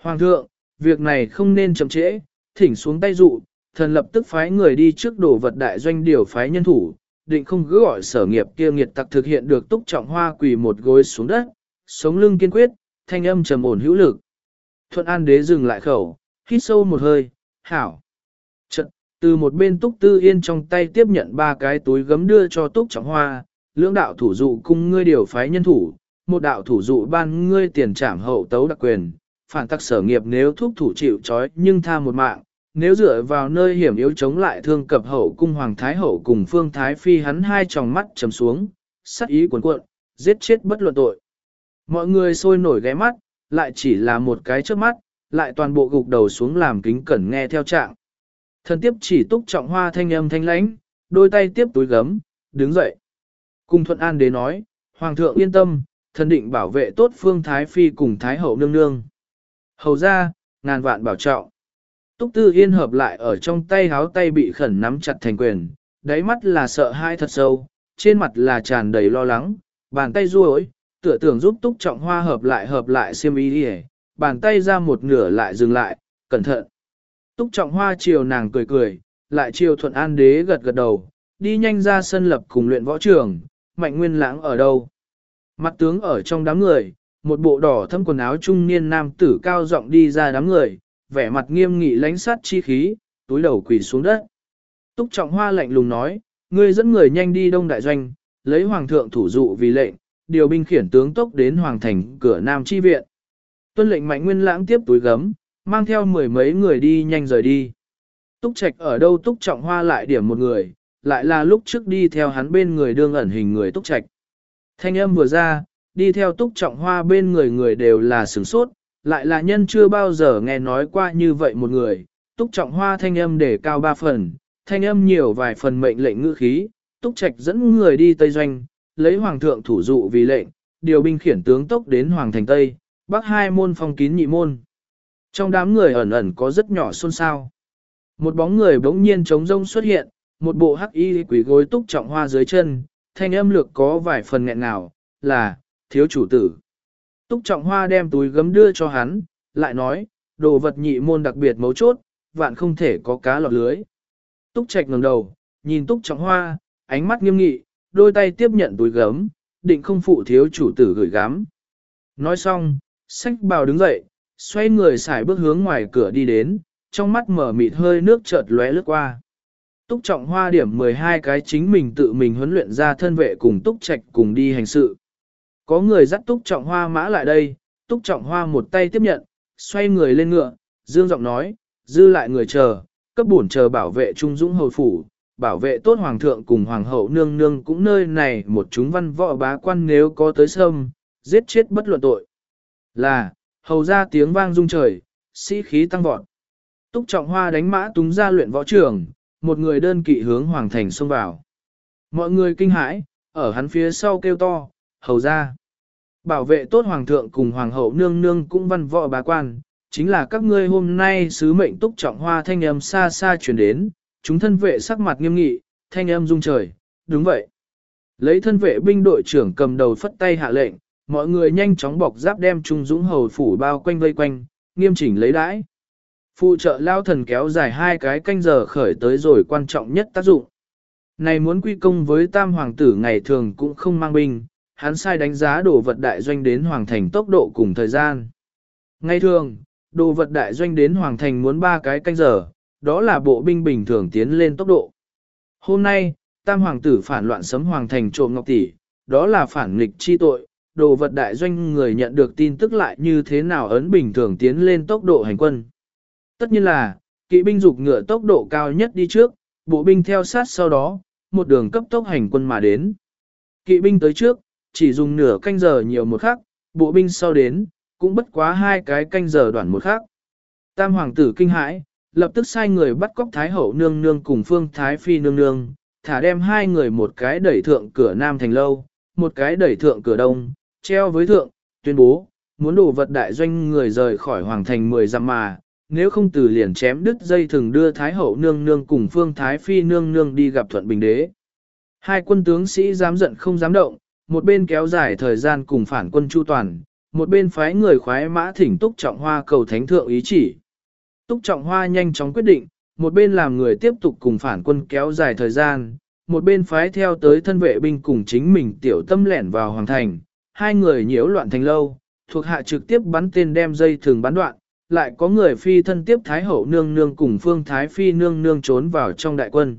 Hoàng thượng, việc này không nên chậm trễ, thỉnh xuống tay dụ, thần lập tức phái người đi trước đổ vật đại doanh điều phái nhân thủ, định không cứ gọi sở nghiệp kia nghiệt tặc thực hiện được túc trọng hoa quỳ một gối xuống đất, sống lưng kiên quyết, thanh âm trầm ổn hữu lực. Thuận An đế dừng lại khẩu, hít sâu một hơi, hảo. Trận, từ một bên túc tư yên trong tay tiếp nhận ba cái túi gấm đưa cho túc trọng hoa, lưỡng đạo thủ dụ cung ngươi điều phái nhân thủ, một đạo thủ dụ ban ngươi tiền trảm hậu tấu đặc quyền, phản tắc sở nghiệp nếu thúc thủ chịu trói nhưng tha một mạng, nếu dựa vào nơi hiểm yếu chống lại thương cập hậu cung hoàng thái hậu cùng phương thái phi hắn hai tròng mắt trầm xuống, sắc ý cuốn cuộn, giết chết bất luận tội. Mọi người sôi nổi ghé mắt, lại chỉ là một cái trước mắt, lại toàn bộ gục đầu xuống làm kính cẩn nghe theo trạng. Thần tiếp chỉ túc trọng hoa thanh âm thanh lãnh, đôi tay tiếp túi gấm, đứng dậy. Cùng thuận an đế nói, Hoàng thượng yên tâm, thần định bảo vệ tốt phương Thái Phi cùng Thái Hậu nương nương. Hầu ra, ngàn vạn bảo trọng. Túc Tư Yên hợp lại ở trong tay háo tay bị khẩn nắm chặt thành quyền, đáy mắt là sợ hãi thật sâu, trên mặt là tràn đầy lo lắng, bàn tay ruối, tựa tưởng giúp Túc Trọng Hoa hợp lại hợp lại xiêm y đi bàn tay ra một nửa lại dừng lại, cẩn thận. Túc Trọng Hoa chiều nàng cười cười, lại chiều Thuận An Đế gật gật đầu, đi nhanh ra sân lập cùng luyện võ trường, mạnh nguyên lãng ở đâu. Mặt tướng ở trong đám người, một bộ đỏ thâm quần áo trung niên nam tử cao giọng đi ra đám người, vẻ mặt nghiêm nghị lánh sát chi khí, túi đầu quỳ xuống đất. Túc trọng hoa lạnh lùng nói, ngươi dẫn người nhanh đi đông đại doanh, lấy hoàng thượng thủ dụ vì lệnh, điều binh khiển tướng tốc đến hoàng thành cửa nam chi viện. Tuân lệnh mạnh nguyên lãng tiếp túi gấm, mang theo mười mấy người đi nhanh rời đi. Túc trạch ở đâu túc trọng hoa lại điểm một người, lại là lúc trước đi theo hắn bên người đương ẩn hình người túc trạch. Thanh âm vừa ra, đi theo túc trọng hoa bên người người đều là sửng sốt, lại là nhân chưa bao giờ nghe nói qua như vậy một người. Túc trọng hoa thanh âm để cao ba phần, thanh âm nhiều vài phần mệnh lệnh ngữ khí, túc trạch dẫn người đi Tây Doanh, lấy hoàng thượng thủ dụ vì lệnh, điều binh khiển tướng tốc đến hoàng thành Tây, bắc hai môn phong kín nhị môn. Trong đám người ẩn ẩn có rất nhỏ xôn xao. Một bóng người bỗng nhiên trống rông xuất hiện, một bộ hắc y quỷ gối túc trọng hoa dưới chân, thanh âm lược có vài phần nghẹn nào, là, thiếu chủ tử. Túc trọng hoa đem túi gấm đưa cho hắn, lại nói, đồ vật nhị môn đặc biệt mấu chốt, vạn không thể có cá lọt lưới. Túc trạch ngẩng đầu, nhìn túc trọng hoa, ánh mắt nghiêm nghị, đôi tay tiếp nhận túi gấm, định không phụ thiếu chủ tử gửi gắm. Nói xong, sách bào đứng dậy, xoay người xài bước hướng ngoài cửa đi đến, trong mắt mở mịt hơi nước chợt lóe lướt qua. Túc trọng hoa điểm 12 cái chính mình tự mình huấn luyện ra thân vệ cùng túc trạch cùng đi hành sự. Có người dắt túc trọng hoa mã lại đây, túc trọng hoa một tay tiếp nhận, xoay người lên ngựa, dương giọng nói, dư lại người chờ, cấp bổn chờ bảo vệ trung dũng hồi phủ, bảo vệ tốt hoàng thượng cùng hoàng hậu nương nương cũng nơi này một chúng văn võ bá quan nếu có tới sâm, giết chết bất luận tội. Là, hầu ra tiếng vang rung trời, sĩ khí tăng vọt. Túc trọng hoa đánh mã túng ra luyện võ trường, một người đơn kỵ hướng hoàng thành xông vào. Mọi người kinh hãi, ở hắn phía sau kêu to, hầu ra. Bảo vệ tốt hoàng thượng cùng hoàng hậu nương nương cũng văn võ bá quan, chính là các ngươi hôm nay sứ mệnh túc trọng hoa thanh âm xa xa chuyển đến, chúng thân vệ sắc mặt nghiêm nghị, thanh âm rung trời, đúng vậy. Lấy thân vệ binh đội trưởng cầm đầu phất tay hạ lệnh, mọi người nhanh chóng bọc giáp đem Trung Dũng hầu phủ bao quanh vây quanh, nghiêm chỉnh lấy đãi. Phụ trợ lao thần kéo dài hai cái canh giờ khởi tới rồi quan trọng nhất tác dụng. Này muốn quy công với tam hoàng tử ngày thường cũng không mang binh, hắn sai đánh giá đồ vật đại doanh đến hoàng thành tốc độ cùng thời gian. Ngày thường, đồ vật đại doanh đến hoàng thành muốn ba cái canh giờ, đó là bộ binh bình thường tiến lên tốc độ. Hôm nay, tam hoàng tử phản loạn sấm hoàng thành trộm ngọc tỷ, đó là phản nghịch chi tội, đồ vật đại doanh người nhận được tin tức lại như thế nào ấn bình thường tiến lên tốc độ hành quân. Tất nhiên là, kỵ binh dục ngựa tốc độ cao nhất đi trước, bộ binh theo sát sau đó, một đường cấp tốc hành quân mà đến. Kỵ binh tới trước, chỉ dùng nửa canh giờ nhiều một khắc, bộ binh sau đến, cũng bất quá hai cái canh giờ đoạn một khắc. Tam hoàng tử kinh hãi, lập tức sai người bắt cóc Thái hậu nương nương cùng Phương Thái phi nương nương, thả đem hai người một cái đẩy thượng cửa Nam thành lâu, một cái đẩy thượng cửa Đông, treo với thượng, tuyên bố, muốn đổ vật đại doanh người rời khỏi hoàng thành 10 dặm mà, nếu không từ liền chém đứt dây thường đưa Thái hậu nương nương cùng Phương Thái phi nương nương đi gặp Thuận Bình đế. Hai quân tướng sĩ dám giận không dám động, một bên kéo dài thời gian cùng phản quân chu toàn, một bên phái người khoái mã thỉnh Túc Trọng Hoa cầu thánh thượng ý chỉ. Túc Trọng Hoa nhanh chóng quyết định, một bên làm người tiếp tục cùng phản quân kéo dài thời gian, một bên phái theo tới thân vệ binh cùng chính mình tiểu tâm lẻn vào hoàng thành, hai người nhiễu loạn thành lâu, thuộc hạ trực tiếp bắn tên đem dây thường bắn đoạn, lại có người phi thân tiếp Thái Hậu nương nương cùng Phương Thái Phi nương nương trốn vào trong đại quân.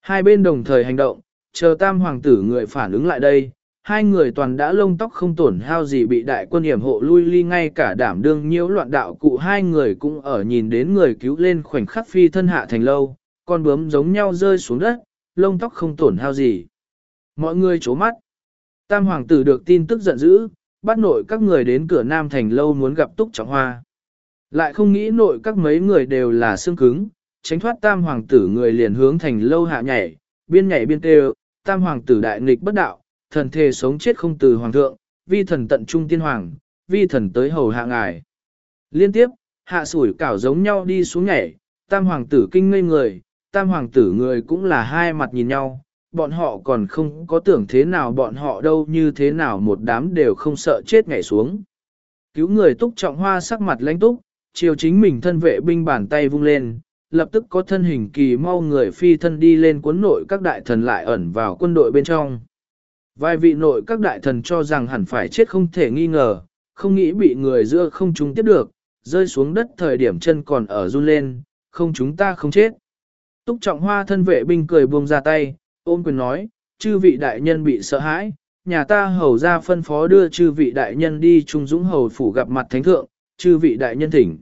Hai bên đồng thời hành động, chờ tam hoàng tử người phản ứng lại đây, hai người toàn đã lông tóc không tổn hao gì bị đại quân hiểm hộ lui ly ngay cả đảm đương nhiễu loạn đạo cụ hai người cũng ở nhìn đến người cứu lên khoảnh khắc phi thân hạ thành lâu, con bướm giống nhau rơi xuống đất, lông tóc không tổn hao gì. Mọi người chố mắt. Tam hoàng tử được tin tức giận dữ, bắt nội các người đến cửa Nam Thành lâu muốn gặp Túc Trọng Hoa. Lại không nghĩ nội các mấy người đều là xương cứng, tránh thoát tam hoàng tử người liền hướng thành lâu hạ nhảy, biên nhảy biên tê tam hoàng tử đại nghịch bất đạo, thần thề sống chết không từ hoàng thượng, vi thần tận trung tiên hoàng, vi thần tới hầu hạ ngài. Liên tiếp, hạ sủi cảo giống nhau đi xuống nhảy, tam hoàng tử kinh ngây người, tam hoàng tử người cũng là hai mặt nhìn nhau, bọn họ còn không có tưởng thế nào bọn họ đâu như thế nào một đám đều không sợ chết nhảy xuống. Cứu người túc trọng hoa sắc mặt lãnh túc, chiều chính mình thân vệ binh bàn tay vung lên, lập tức có thân hình kỳ mau người phi thân đi lên cuốn nội các đại thần lại ẩn vào quân đội bên trong. Vài vị nội các đại thần cho rằng hẳn phải chết không thể nghi ngờ, không nghĩ bị người giữa không chúng tiếp được, rơi xuống đất thời điểm chân còn ở run lên, không chúng ta không chết. Túc trọng hoa thân vệ binh cười buông ra tay, ôm quyền nói, chư vị đại nhân bị sợ hãi, nhà ta hầu ra phân phó đưa chư vị đại nhân đi trung dũng hầu phủ gặp mặt thánh thượng, chư vị đại nhân thỉnh.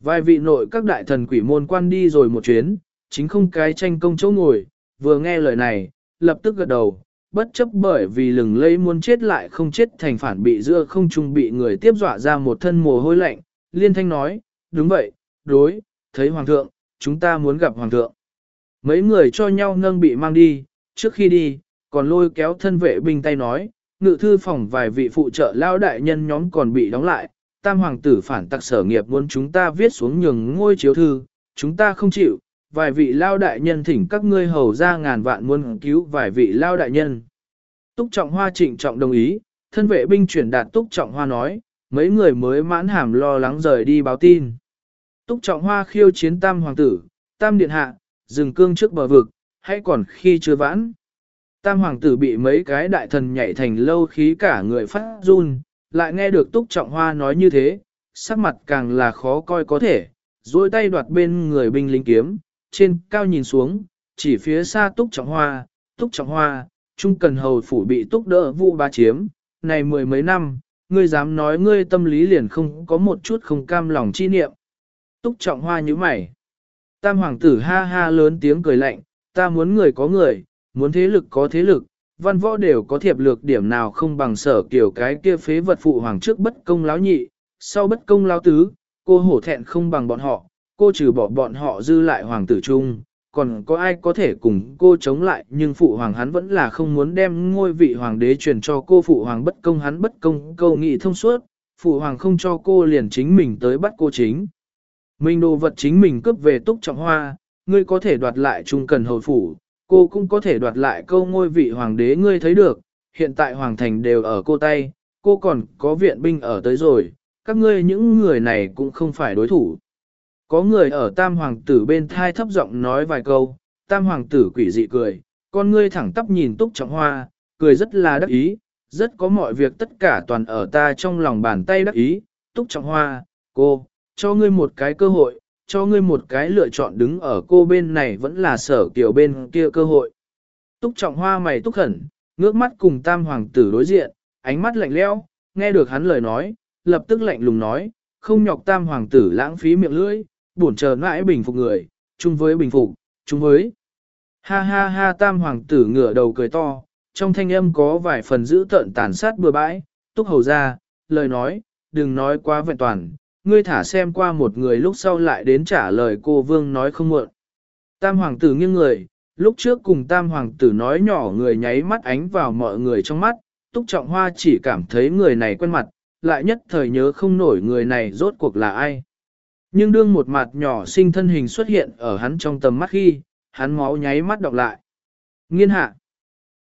Vài vị nội các đại thần quỷ môn quan đi rồi một chuyến, chính không cái tranh công chỗ ngồi, vừa nghe lời này, lập tức gật đầu, bất chấp bởi vì lừng lây muốn chết lại không chết thành phản bị giữa không trung bị người tiếp dọa ra một thân mồ hôi lạnh, liên thanh nói, đúng vậy, đối, thấy hoàng thượng, chúng ta muốn gặp hoàng thượng. Mấy người cho nhau nâng bị mang đi, trước khi đi, còn lôi kéo thân vệ binh tay nói, ngự thư phòng vài vị phụ trợ lao đại nhân nhóm còn bị đóng lại, tam hoàng tử phản tặc sở nghiệp muốn chúng ta viết xuống nhường ngôi chiếu thư, chúng ta không chịu, vài vị lao đại nhân thỉnh các ngươi hầu ra ngàn vạn muốn cứu vài vị lao đại nhân. Túc Trọng Hoa trịnh trọng đồng ý, thân vệ binh chuyển đạt Túc Trọng Hoa nói, mấy người mới mãn hàm lo lắng rời đi báo tin. Túc Trọng Hoa khiêu chiến tam hoàng tử, tam điện hạ, dừng cương trước bờ vực, hay còn khi chưa vãn. Tam hoàng tử bị mấy cái đại thần nhảy thành lâu khí cả người phát run, lại nghe được Túc Trọng Hoa nói như thế, sắc mặt càng là khó coi có thể, duỗi tay đoạt bên người binh lính kiếm, trên cao nhìn xuống, chỉ phía xa Túc Trọng Hoa, Túc Trọng Hoa, Trung Cần Hầu Phủ bị Túc đỡ vụ ba chiếm, này mười mấy năm, ngươi dám nói ngươi tâm lý liền không có một chút không cam lòng chi niệm. Túc Trọng Hoa như mày. Tam hoàng tử ha ha lớn tiếng cười lạnh, ta muốn người có người, muốn thế lực có thế lực, văn võ đều có thiệp lược điểm nào không bằng sở kiểu cái kia phế vật phụ hoàng trước bất công láo nhị, sau bất công láo tứ, cô hổ thẹn không bằng bọn họ, cô trừ bỏ bọn họ dư lại hoàng tử trung, còn có ai có thể cùng cô chống lại nhưng phụ hoàng hắn vẫn là không muốn đem ngôi vị hoàng đế truyền cho cô phụ hoàng bất công hắn bất công câu nghị thông suốt, phụ hoàng không cho cô liền chính mình tới bắt cô chính. Mình đồ vật chính mình cướp về túc trọng hoa, ngươi có thể đoạt lại trung cần hồi phủ, cô cũng có thể đoạt lại câu ngôi vị hoàng đế ngươi thấy được, hiện tại hoàng thành đều ở cô tay, cô còn có viện binh ở tới rồi, các ngươi những người này cũng không phải đối thủ. Có người ở tam hoàng tử bên thai thấp giọng nói vài câu, tam hoàng tử quỷ dị cười, con ngươi thẳng tắp nhìn túc trọng hoa, cười rất là đắc ý, rất có mọi việc tất cả toàn ở ta trong lòng bàn tay đắc ý, túc trọng hoa, cô, cho ngươi một cái cơ hội, cho ngươi một cái lựa chọn đứng ở cô bên này vẫn là sở kiểu bên kia cơ hội. Túc trọng hoa mày túc khẩn, ngước mắt cùng tam hoàng tử đối diện, ánh mắt lạnh lẽo, nghe được hắn lời nói, lập tức lạnh lùng nói, không nhọc tam hoàng tử lãng phí miệng lưỡi, buồn chờ mãi bình phục người, chung với bình phục, chung với. Ha ha ha tam hoàng tử ngửa đầu cười to, trong thanh âm có vài phần giữ tợn tàn sát bừa bãi, túc hầu ra, lời nói, đừng nói quá vẹn toàn, ngươi thả xem qua một người lúc sau lại đến trả lời cô vương nói không muộn. Tam hoàng tử nghiêng người, lúc trước cùng tam hoàng tử nói nhỏ người nháy mắt ánh vào mọi người trong mắt, túc trọng hoa chỉ cảm thấy người này quen mặt, lại nhất thời nhớ không nổi người này rốt cuộc là ai. Nhưng đương một mặt nhỏ sinh thân hình xuất hiện ở hắn trong tầm mắt khi, hắn máu nháy mắt đọc lại. Nghiên hạ.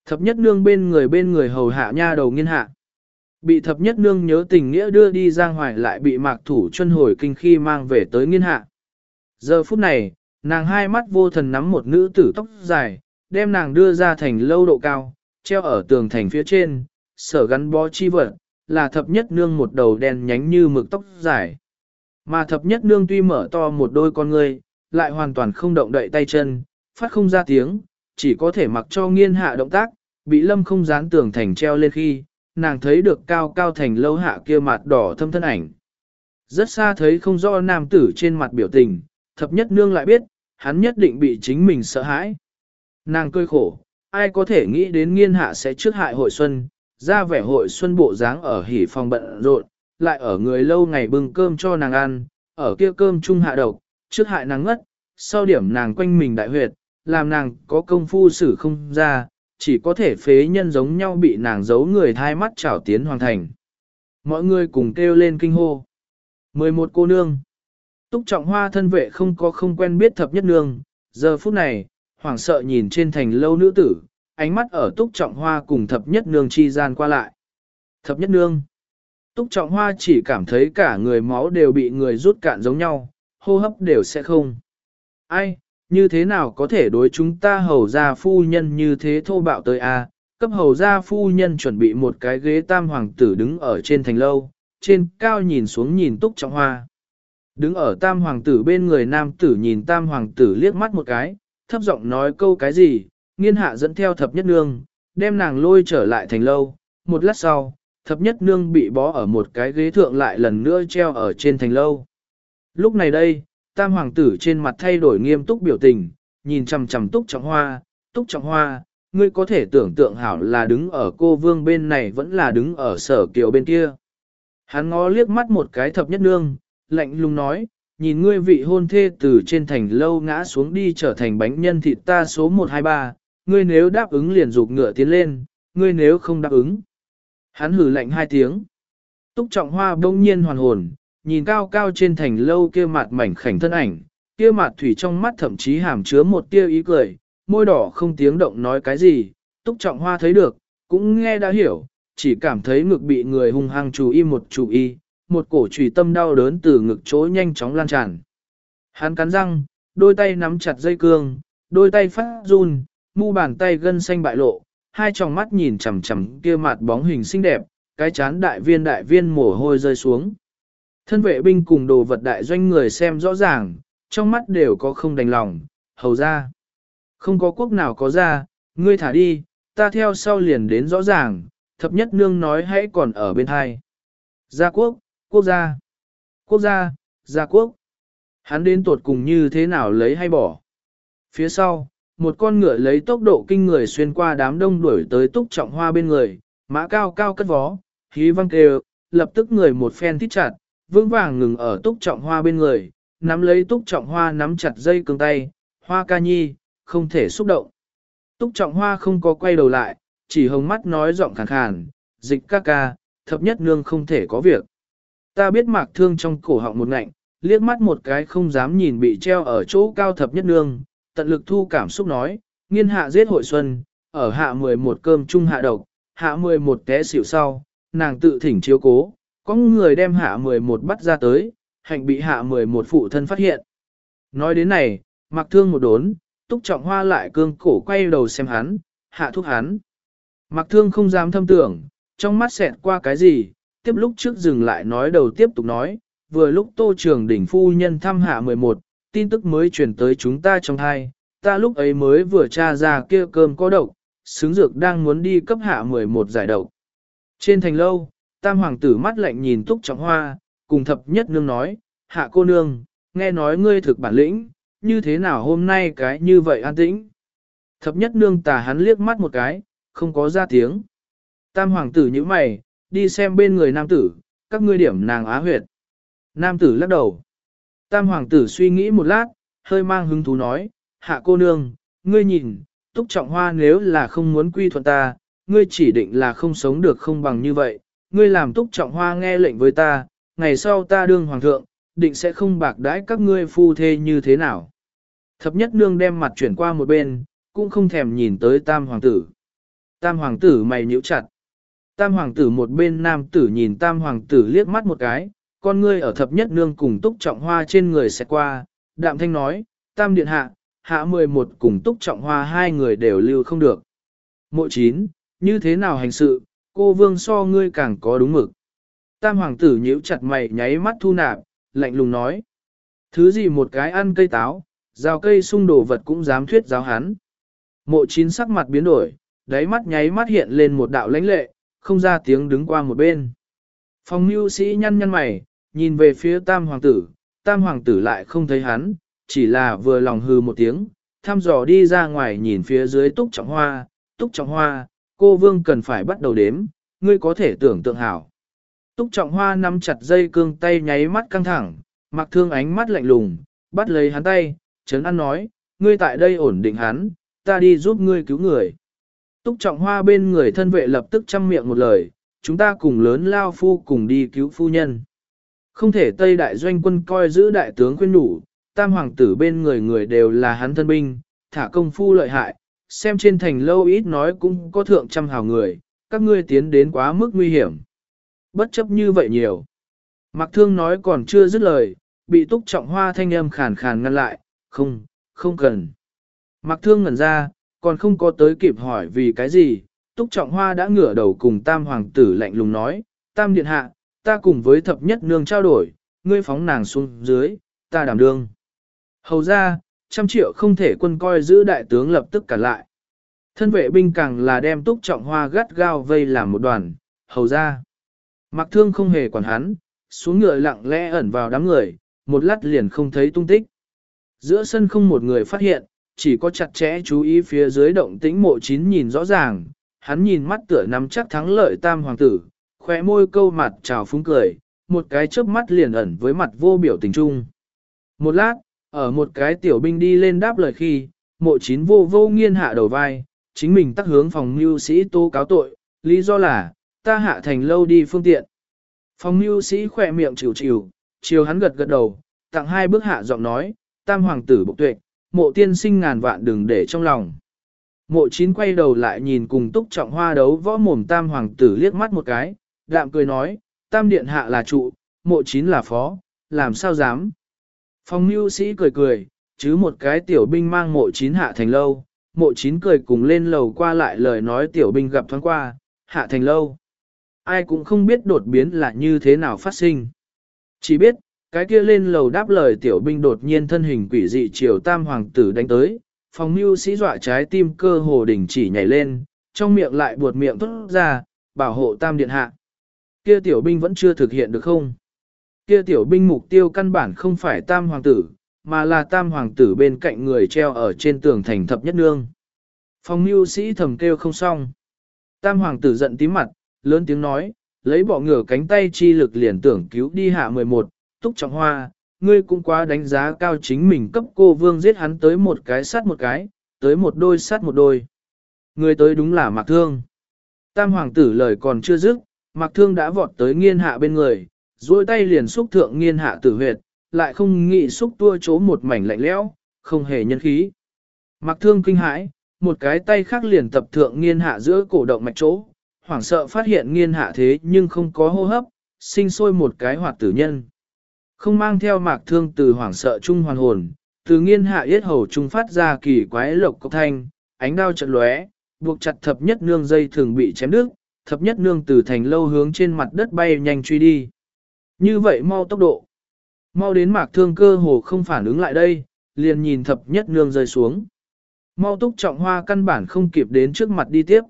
Thập nhất nương bên người bên người hầu hạ nha đầu nghiên hạ. Bị thập nhất nương nhớ tình nghĩa đưa đi giang hoài lại bị mạc thủ chân hồi kinh khi mang về tới nghiên hạ. Giờ phút này, nàng hai mắt vô thần nắm một nữ tử tóc dài, đem nàng đưa ra thành lâu độ cao, treo ở tường thành phía trên, sở gắn bó chi vật, là thập nhất nương một đầu đen nhánh như mực tóc dài. Mà thập nhất nương tuy mở to một đôi con ngươi, lại hoàn toàn không động đậy tay chân, phát không ra tiếng, chỉ có thể mặc cho nghiên hạ động tác, bị lâm không dán tường thành treo lên khi, nàng thấy được cao cao thành lâu hạ kia mặt đỏ thâm thân ảnh. Rất xa thấy không rõ nam tử trên mặt biểu tình, thập nhất nương lại biết, hắn nhất định bị chính mình sợ hãi. Nàng cơi khổ, ai có thể nghĩ đến nghiên hạ sẽ trước hại hội xuân, ra vẻ hội xuân bộ dáng ở hỉ phòng bận rộn, lại ở người lâu ngày bưng cơm cho nàng ăn, ở kia cơm chung hạ độc, trước hại nàng ngất, sau điểm nàng quanh mình đại huyệt, làm nàng có công phu xử không ra, chỉ có thể phế nhân giống nhau bị nàng giấu người thai mắt trảo tiến hoàng thành. Mọi người cùng kêu lên kinh hô. 11 cô nương. Túc trọng hoa thân vệ không có không quen biết thập nhất nương, giờ phút này, hoảng sợ nhìn trên thành lâu nữ tử, ánh mắt ở túc trọng hoa cùng thập nhất nương chi gian qua lại. Thập nhất nương. Túc trọng hoa chỉ cảm thấy cả người máu đều bị người rút cạn giống nhau, hô hấp đều sẽ không. Ai, như thế nào có thể đối chúng ta hầu ra phu nhân như thế thô bạo tới a? Cấp hầu ra phu nhân chuẩn bị một cái ghế tam hoàng tử đứng ở trên thành lâu, trên cao nhìn xuống nhìn túc trọng hoa. Đứng ở tam hoàng tử bên người nam tử nhìn tam hoàng tử liếc mắt một cái, thấp giọng nói câu cái gì, nghiên hạ dẫn theo thập nhất nương, đem nàng lôi trở lại thành lâu. Một lát sau, thập nhất nương bị bó ở một cái ghế thượng lại lần nữa treo ở trên thành lâu. Lúc này đây, tam hoàng tử trên mặt thay đổi nghiêm túc biểu tình, nhìn chằm chằm túc trọng hoa, túc trọng hoa, ngươi có thể tưởng tượng hảo là đứng ở cô vương bên này vẫn là đứng ở sở kiều bên kia. Hắn ngó liếc mắt một cái thập nhất nương, lạnh lùng nói, nhìn ngươi vị hôn thê từ trên thành lâu ngã xuống đi trở thành bánh nhân thịt ta số 123, ngươi nếu đáp ứng liền dục ngựa tiến lên, ngươi nếu không đáp ứng. Hắn hử lạnh hai tiếng. Túc trọng hoa bỗng nhiên hoàn hồn, nhìn cao cao trên thành lâu kia mặt mảnh khảnh thân ảnh, kia mặt thủy trong mắt thậm chí hàm chứa một tia ý cười, môi đỏ không tiếng động nói cái gì, túc trọng hoa thấy được, cũng nghe đã hiểu, chỉ cảm thấy ngực bị người hung hăng chú y một chú y, một cổ trùy tâm đau đớn từ ngực chỗ nhanh chóng lan tràn. Hắn cắn răng, đôi tay nắm chặt dây cương, đôi tay phát run, mu bàn tay gân xanh bại lộ, hai tròng mắt nhìn chằm chằm kia mặt bóng hình xinh đẹp, cái chán đại viên đại viên mồ hôi rơi xuống. Thân vệ binh cùng đồ vật đại doanh người xem rõ ràng, trong mắt đều có không đành lòng, hầu ra. Không có quốc nào có ra, ngươi thả đi, ta theo sau liền đến rõ ràng, thập nhất nương nói hãy còn ở bên hai. Gia quốc, quốc gia, quốc gia, gia quốc. Hắn đến tuột cùng như thế nào lấy hay bỏ. Phía sau, một con ngựa lấy tốc độ kinh người xuyên qua đám đông đuổi tới túc trọng hoa bên người, mã cao cao cất vó, khí văng kêu, lập tức người một phen thít chặt, vững vàng ngừng ở túc trọng hoa bên người, nắm lấy túc trọng hoa nắm chặt dây cương tay, hoa ca nhi, không thể xúc động. Túc trọng hoa không có quay đầu lại, chỉ hồng mắt nói giọng khàn khàn, dịch ca ca, thập nhất nương không thể có việc. Ta biết mạc thương trong cổ họng một ngạnh, liếc mắt một cái không dám nhìn bị treo ở chỗ cao thập nhất nương, tận lực thu cảm xúc nói, nghiên hạ giết hội xuân, ở hạ 11 cơm chung hạ độc, hạ 11 té xỉu sau, nàng tự thỉnh chiếu cố, có người đem hạ 11 bắt ra tới, hạnh bị hạ 11 phụ thân phát hiện. Nói đến này, mặc thương một đốn, túc trọng hoa lại cương cổ quay đầu xem hắn, hạ thuốc hắn. Mặc thương không dám thâm tưởng, trong mắt xẹt qua cái gì, tiếp lúc trước dừng lại nói đầu tiếp tục nói, vừa lúc tô trường đỉnh phu nhân thăm hạ 11, tin tức mới truyền tới chúng ta trong thai, ta lúc ấy mới vừa tra ra kia cơm có độc, xứng dược đang muốn đi cấp hạ 11 giải độc. Trên thành lâu, tam hoàng tử mắt lạnh nhìn túc trọng hoa, cùng thập nhất nương nói, hạ cô nương, nghe nói ngươi thực bản lĩnh, như thế nào hôm nay cái như vậy an tĩnh. Thập nhất nương tà hắn liếc mắt một cái, không có ra tiếng. Tam hoàng tử như mày, đi xem bên người nam tử, các ngươi điểm nàng á huyệt. Nam tử lắc đầu. Tam hoàng tử suy nghĩ một lát, hơi mang hứng thú nói, hạ cô nương, ngươi nhìn, túc trọng hoa nếu là không muốn quy thuận ta, ngươi chỉ định là không sống được không bằng như vậy, ngươi làm túc trọng hoa nghe lệnh với ta, ngày sau ta đương hoàng thượng, định sẽ không bạc đãi các ngươi phu thê như thế nào. Thập nhất nương đem mặt chuyển qua một bên, cũng không thèm nhìn tới tam hoàng tử. Tam hoàng tử mày nhíu chặt. Tam hoàng tử một bên nam tử nhìn tam hoàng tử liếc mắt một cái, con ngươi ở thập nhất nương cùng túc trọng hoa trên người sẽ qua, đạm thanh nói, tam điện hạ, hạ 11 cùng túc trọng hoa hai người đều lưu không được. Mộ chín, như thế nào hành sự, cô vương so ngươi càng có đúng mực. Tam hoàng tử nhíu chặt mày nháy mắt thu nạp, lạnh lùng nói. Thứ gì một cái ăn cây táo, rào cây sung đồ vật cũng dám thuyết giáo hắn. Mộ chín sắc mặt biến đổi, đáy mắt nháy mắt hiện lên một đạo lãnh lệ, không ra tiếng đứng qua một bên. Phòng mưu sĩ nhăn nhăn mày, nhìn về phía tam hoàng tử, tam hoàng tử lại không thấy hắn, chỉ là vừa lòng hư một tiếng, thăm dò đi ra ngoài nhìn phía dưới túc trọng hoa, túc trọng hoa, cô vương cần phải bắt đầu đếm, ngươi có thể tưởng tượng hảo. Túc trọng hoa nắm chặt dây cương tay nháy mắt căng thẳng, mặc thương ánh mắt lạnh lùng, bắt lấy hắn tay, chấn ăn nói, ngươi tại đây ổn định hắn, ta đi giúp ngươi cứu người. Túc trọng hoa bên người thân vệ lập tức chăm miệng một lời, chúng ta cùng lớn lao phu cùng đi cứu phu nhân. Không thể Tây đại doanh quân coi giữ đại tướng khuyên đủ. tam hoàng tử bên người người đều là hắn thân binh, thả công phu lợi hại, xem trên thành lâu ít nói cũng có thượng trăm hào người, các ngươi tiến đến quá mức nguy hiểm. Bất chấp như vậy nhiều. Mặc thương nói còn chưa dứt lời, bị túc trọng hoa thanh âm khàn khàn ngăn lại, không, không cần. Mặc thương ngẩn ra, còn không có tới kịp hỏi vì cái gì, túc trọng hoa đã ngửa đầu cùng tam hoàng tử lạnh lùng nói, tam điện hạ, ta cùng với thập nhất nương trao đổi, ngươi phóng nàng xuống dưới, ta đảm đương. Hầu ra, trăm triệu không thể quân coi giữ đại tướng lập tức cả lại. Thân vệ binh càng là đem túc trọng hoa gắt gao vây làm một đoàn, hầu ra. Mặc thương không hề quản hắn, xuống ngựa lặng lẽ ẩn vào đám người, một lát liền không thấy tung tích. Giữa sân không một người phát hiện, chỉ có chặt chẽ chú ý phía dưới động tĩnh mộ chín nhìn rõ ràng, hắn nhìn mắt tựa nắm chắc thắng lợi tam hoàng tử, khóe môi câu mặt trào phúng cười, một cái chớp mắt liền ẩn với mặt vô biểu tình trung. Một lát, ở một cái tiểu binh đi lên đáp lời khi, mộ chín vô vô nghiên hạ đầu vai, chính mình tắc hướng phòng mưu sĩ tố cáo tội, lý do là, ta hạ thành lâu đi phương tiện. Phòng mưu sĩ khỏe miệng chịu chịu, chiều hắn gật gật đầu, tặng hai bước hạ giọng nói, tam hoàng tử bộc tuệ, mộ tiên sinh ngàn vạn đừng để trong lòng. Mộ chín quay đầu lại nhìn cùng túc trọng hoa đấu võ mồm tam hoàng tử liếc mắt một cái, đạm cười nói, tam điện hạ là trụ, mộ chín là phó, làm sao dám. Phong mưu sĩ cười cười, chứ một cái tiểu binh mang mộ chín hạ thành lâu, mộ chín cười cùng lên lầu qua lại lời nói tiểu binh gặp thoáng qua, hạ thành lâu. Ai cũng không biết đột biến là như thế nào phát sinh. Chỉ biết, cái kia lên lầu đáp lời tiểu binh đột nhiên thân hình quỷ dị triều tam hoàng tử đánh tới, phòng mưu sĩ dọa trái tim cơ hồ đỉnh chỉ nhảy lên, trong miệng lại buột miệng thốt ra, bảo hộ tam điện hạ. Kia tiểu binh vẫn chưa thực hiện được không? Kia tiểu binh mục tiêu căn bản không phải tam hoàng tử, mà là tam hoàng tử bên cạnh người treo ở trên tường thành thập nhất nương. Phòng mưu sĩ thầm kêu không xong. Tam hoàng tử giận tím mặt, lớn tiếng nói, lấy bỏ ngửa cánh tay chi lực liền tưởng cứu đi hạ 11, túc trọng hoa, ngươi cũng quá đánh giá cao chính mình cấp cô vương giết hắn tới một cái sát một cái, tới một đôi sát một đôi. Ngươi tới đúng là mạc thương. Tam hoàng tử lời còn chưa dứt, mạc thương đã vọt tới nghiên hạ bên người, duỗi tay liền xúc thượng nghiên hạ tử huyệt, lại không nghĩ xúc tua chỗ một mảnh lạnh lẽo, không hề nhân khí. Mặc thương kinh hãi, một cái tay khác liền tập thượng nghiên hạ giữa cổ động mạch chỗ, hoảng sợ phát hiện nghiên hạ thế nhưng không có hô hấp, sinh sôi một cái hoạt tử nhân. Không mang theo mạc thương từ hoảng sợ trung hoàn hồn, từ nghiên hạ yết hầu trung phát ra kỳ quái lộc cốc thanh, ánh đao trận lóe, buộc chặt thập nhất nương dây thường bị chém đứt, thập nhất nương từ thành lâu hướng trên mặt đất bay nhanh truy đi. Như vậy mau tốc độ. Mau đến mạc thương cơ hồ không phản ứng lại đây, liền nhìn thập nhất nương rơi xuống. Mau túc trọng hoa căn bản không kịp đến trước mặt đi tiếp.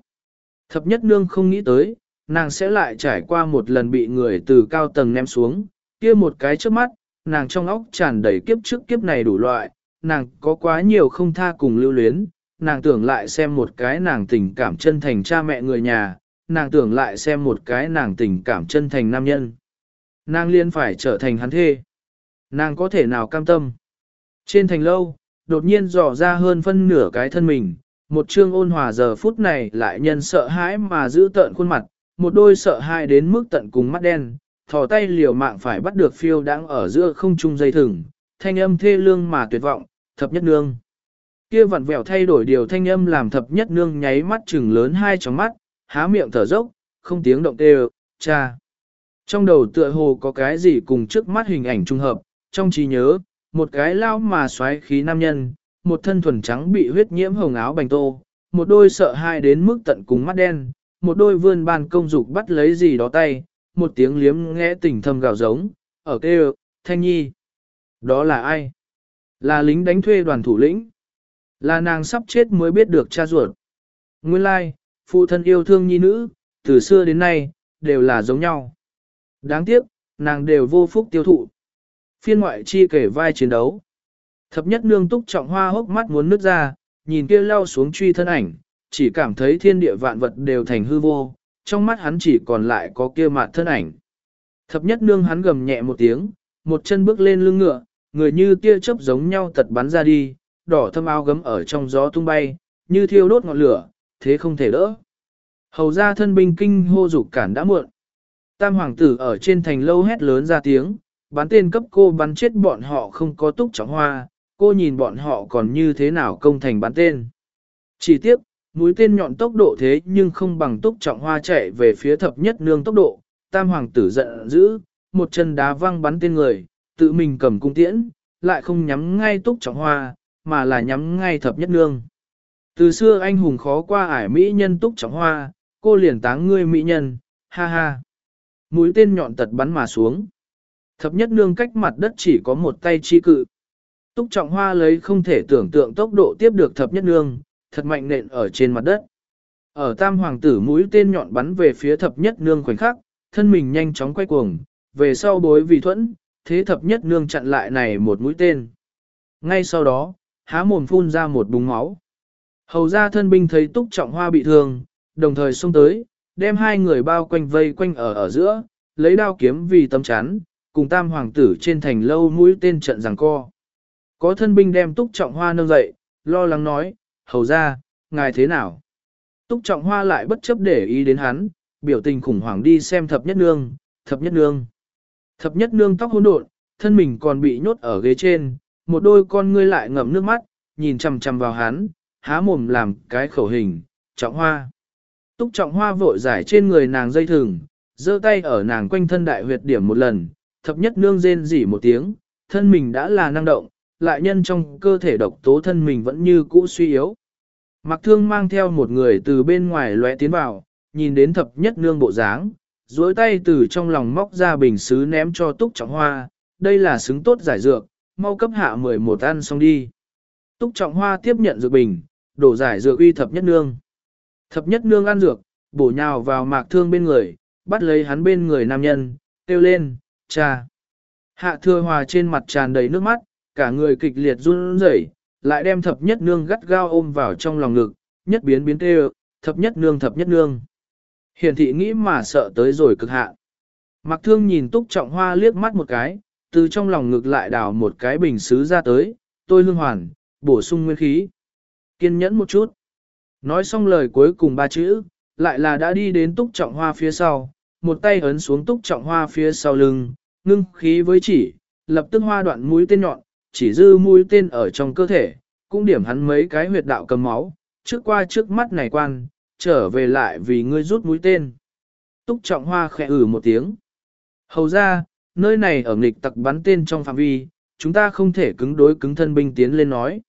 Thập nhất nương không nghĩ tới, nàng sẽ lại trải qua một lần bị người từ cao tầng ném xuống, kia một cái trước mắt, nàng trong óc tràn đầy kiếp trước kiếp này đủ loại, nàng có quá nhiều không tha cùng lưu luyến, nàng tưởng lại xem một cái nàng tình cảm chân thành cha mẹ người nhà, nàng tưởng lại xem một cái nàng tình cảm chân thành nam nhân. Nàng liên phải trở thành hắn thê. Nàng có thể nào cam tâm. Trên thành lâu, đột nhiên dò ra hơn phân nửa cái thân mình, một trương ôn hòa giờ phút này lại nhân sợ hãi mà giữ tợn khuôn mặt, một đôi sợ hãi đến mức tận cùng mắt đen, thò tay liều mạng phải bắt được phiêu đang ở giữa không trung dây thừng, thanh âm thê lương mà tuyệt vọng, thập nhất nương. Kia vặn vẹo thay đổi điều thanh âm làm thập nhất nương nháy mắt chừng lớn hai tròng mắt, há miệng thở dốc, không tiếng động tê cha. Trong đầu tựa hồ có cái gì cùng trước mắt hình ảnh trung hợp, trong trí nhớ, một cái lao mà xoáy khí nam nhân, một thân thuần trắng bị huyết nhiễm hồng áo bành tô, một đôi sợ hai đến mức tận cùng mắt đen, một đôi vươn ban công dục bắt lấy gì đó tay, một tiếng liếm nghe tình thầm gào giống, ở kêu, thanh nhi. Đó là ai? Là lính đánh thuê đoàn thủ lĩnh. Là nàng sắp chết mới biết được cha ruột. Nguyên lai, phụ thân yêu thương nhi nữ, từ xưa đến nay, đều là giống nhau. Đáng tiếc, nàng đều vô phúc tiêu thụ. Phiên ngoại chi kể vai chiến đấu. Thập nhất nương túc trọng hoa hốc mắt muốn nứt ra, nhìn kia lao xuống truy thân ảnh, chỉ cảm thấy thiên địa vạn vật đều thành hư vô, trong mắt hắn chỉ còn lại có kia mạt thân ảnh. Thập nhất nương hắn gầm nhẹ một tiếng, một chân bước lên lưng ngựa, người như tia chớp giống nhau tật bắn ra đi, đỏ thâm áo gấm ở trong gió tung bay, như thiêu đốt ngọn lửa, thế không thể đỡ. Hầu ra thân binh kinh hô dục cản đã muộn. Tam hoàng tử ở trên thành lâu hét lớn ra tiếng, bắn tên cấp cô bắn chết bọn họ không có túc trọng hoa, cô nhìn bọn họ còn như thế nào công thành bắn tên. Chỉ tiếc, mũi tên nhọn tốc độ thế nhưng không bằng túc trọng hoa chạy về phía thập nhất nương tốc độ, tam hoàng tử giận dữ, một chân đá văng bắn tên người, tự mình cầm cung tiễn, lại không nhắm ngay túc trọng hoa, mà là nhắm ngay thập nhất nương. Từ xưa anh hùng khó qua ải mỹ nhân túc trọng hoa, cô liền táng ngươi mỹ nhân, ha ha. Mũi tên nhọn tật bắn mà xuống. Thập nhất nương cách mặt đất chỉ có một tay chi cự. Túc trọng hoa lấy không thể tưởng tượng tốc độ tiếp được thập nhất nương, thật mạnh nện ở trên mặt đất. Ở tam hoàng tử mũi tên nhọn bắn về phía thập nhất nương khoảnh khắc, thân mình nhanh chóng quay cuồng, về sau bối vì thuẫn, thế thập nhất nương chặn lại này một mũi tên. Ngay sau đó, há mồm phun ra một búng máu. Hầu ra thân binh thấy túc trọng hoa bị thương, đồng thời xông tới, đem hai người bao quanh vây quanh ở ở giữa, lấy đao kiếm vì tấm chắn, cùng tam hoàng tử trên thành lâu mũi tên trận giằng co. Có thân binh đem túc trọng hoa nâng dậy, lo lắng nói, hầu ra, ngài thế nào? Túc trọng hoa lại bất chấp để ý đến hắn, biểu tình khủng hoảng đi xem thập nhất nương, thập nhất nương. Thập nhất nương tóc hỗn độn, thân mình còn bị nhốt ở ghế trên, một đôi con ngươi lại ngậm nước mắt, nhìn chằm chằm vào hắn, há mồm làm cái khẩu hình, trọng hoa. Túc trọng hoa vội giải trên người nàng dây thừng, giơ tay ở nàng quanh thân đại huyệt điểm một lần, thập nhất nương rên rỉ một tiếng, thân mình đã là năng động, lại nhân trong cơ thể độc tố thân mình vẫn như cũ suy yếu. Mặc thương mang theo một người từ bên ngoài lóe tiến vào, nhìn đến thập nhất nương bộ dáng, duỗi tay từ trong lòng móc ra bình xứ ném cho túc trọng hoa, đây là xứng tốt giải dược, mau cấp hạ 11 ăn xong đi. Túc trọng hoa tiếp nhận dược bình, đổ giải dược uy thập nhất nương. Thập nhất nương ăn dược, bổ nhào vào mạc thương bên người, bắt lấy hắn bên người nam nhân, kêu lên, cha. Hạ thừa hòa trên mặt tràn đầy nước mắt, cả người kịch liệt run rẩy, lại đem thập nhất nương gắt gao ôm vào trong lòng ngực, nhất biến biến kêu, thập nhất nương thập nhất nương. Hiển thị nghĩ mà sợ tới rồi cực hạ. Mạc thương nhìn túc trọng hoa liếc mắt một cái, từ trong lòng ngực lại đào một cái bình xứ ra tới, tôi lương hoàn, bổ sung nguyên khí. Kiên nhẫn một chút. Nói xong lời cuối cùng ba chữ, lại là đã đi đến túc trọng hoa phía sau, một tay ấn xuống túc trọng hoa phía sau lưng, ngưng khí với chỉ, lập tức hoa đoạn mũi tên nhọn, chỉ dư mũi tên ở trong cơ thể, cũng điểm hắn mấy cái huyệt đạo cầm máu, trước qua trước mắt này quan, trở về lại vì ngươi rút mũi tên. Túc trọng hoa khẽ ử một tiếng. Hầu ra, nơi này ở nghịch tặc bắn tên trong phạm vi, chúng ta không thể cứng đối cứng thân binh tiến lên nói.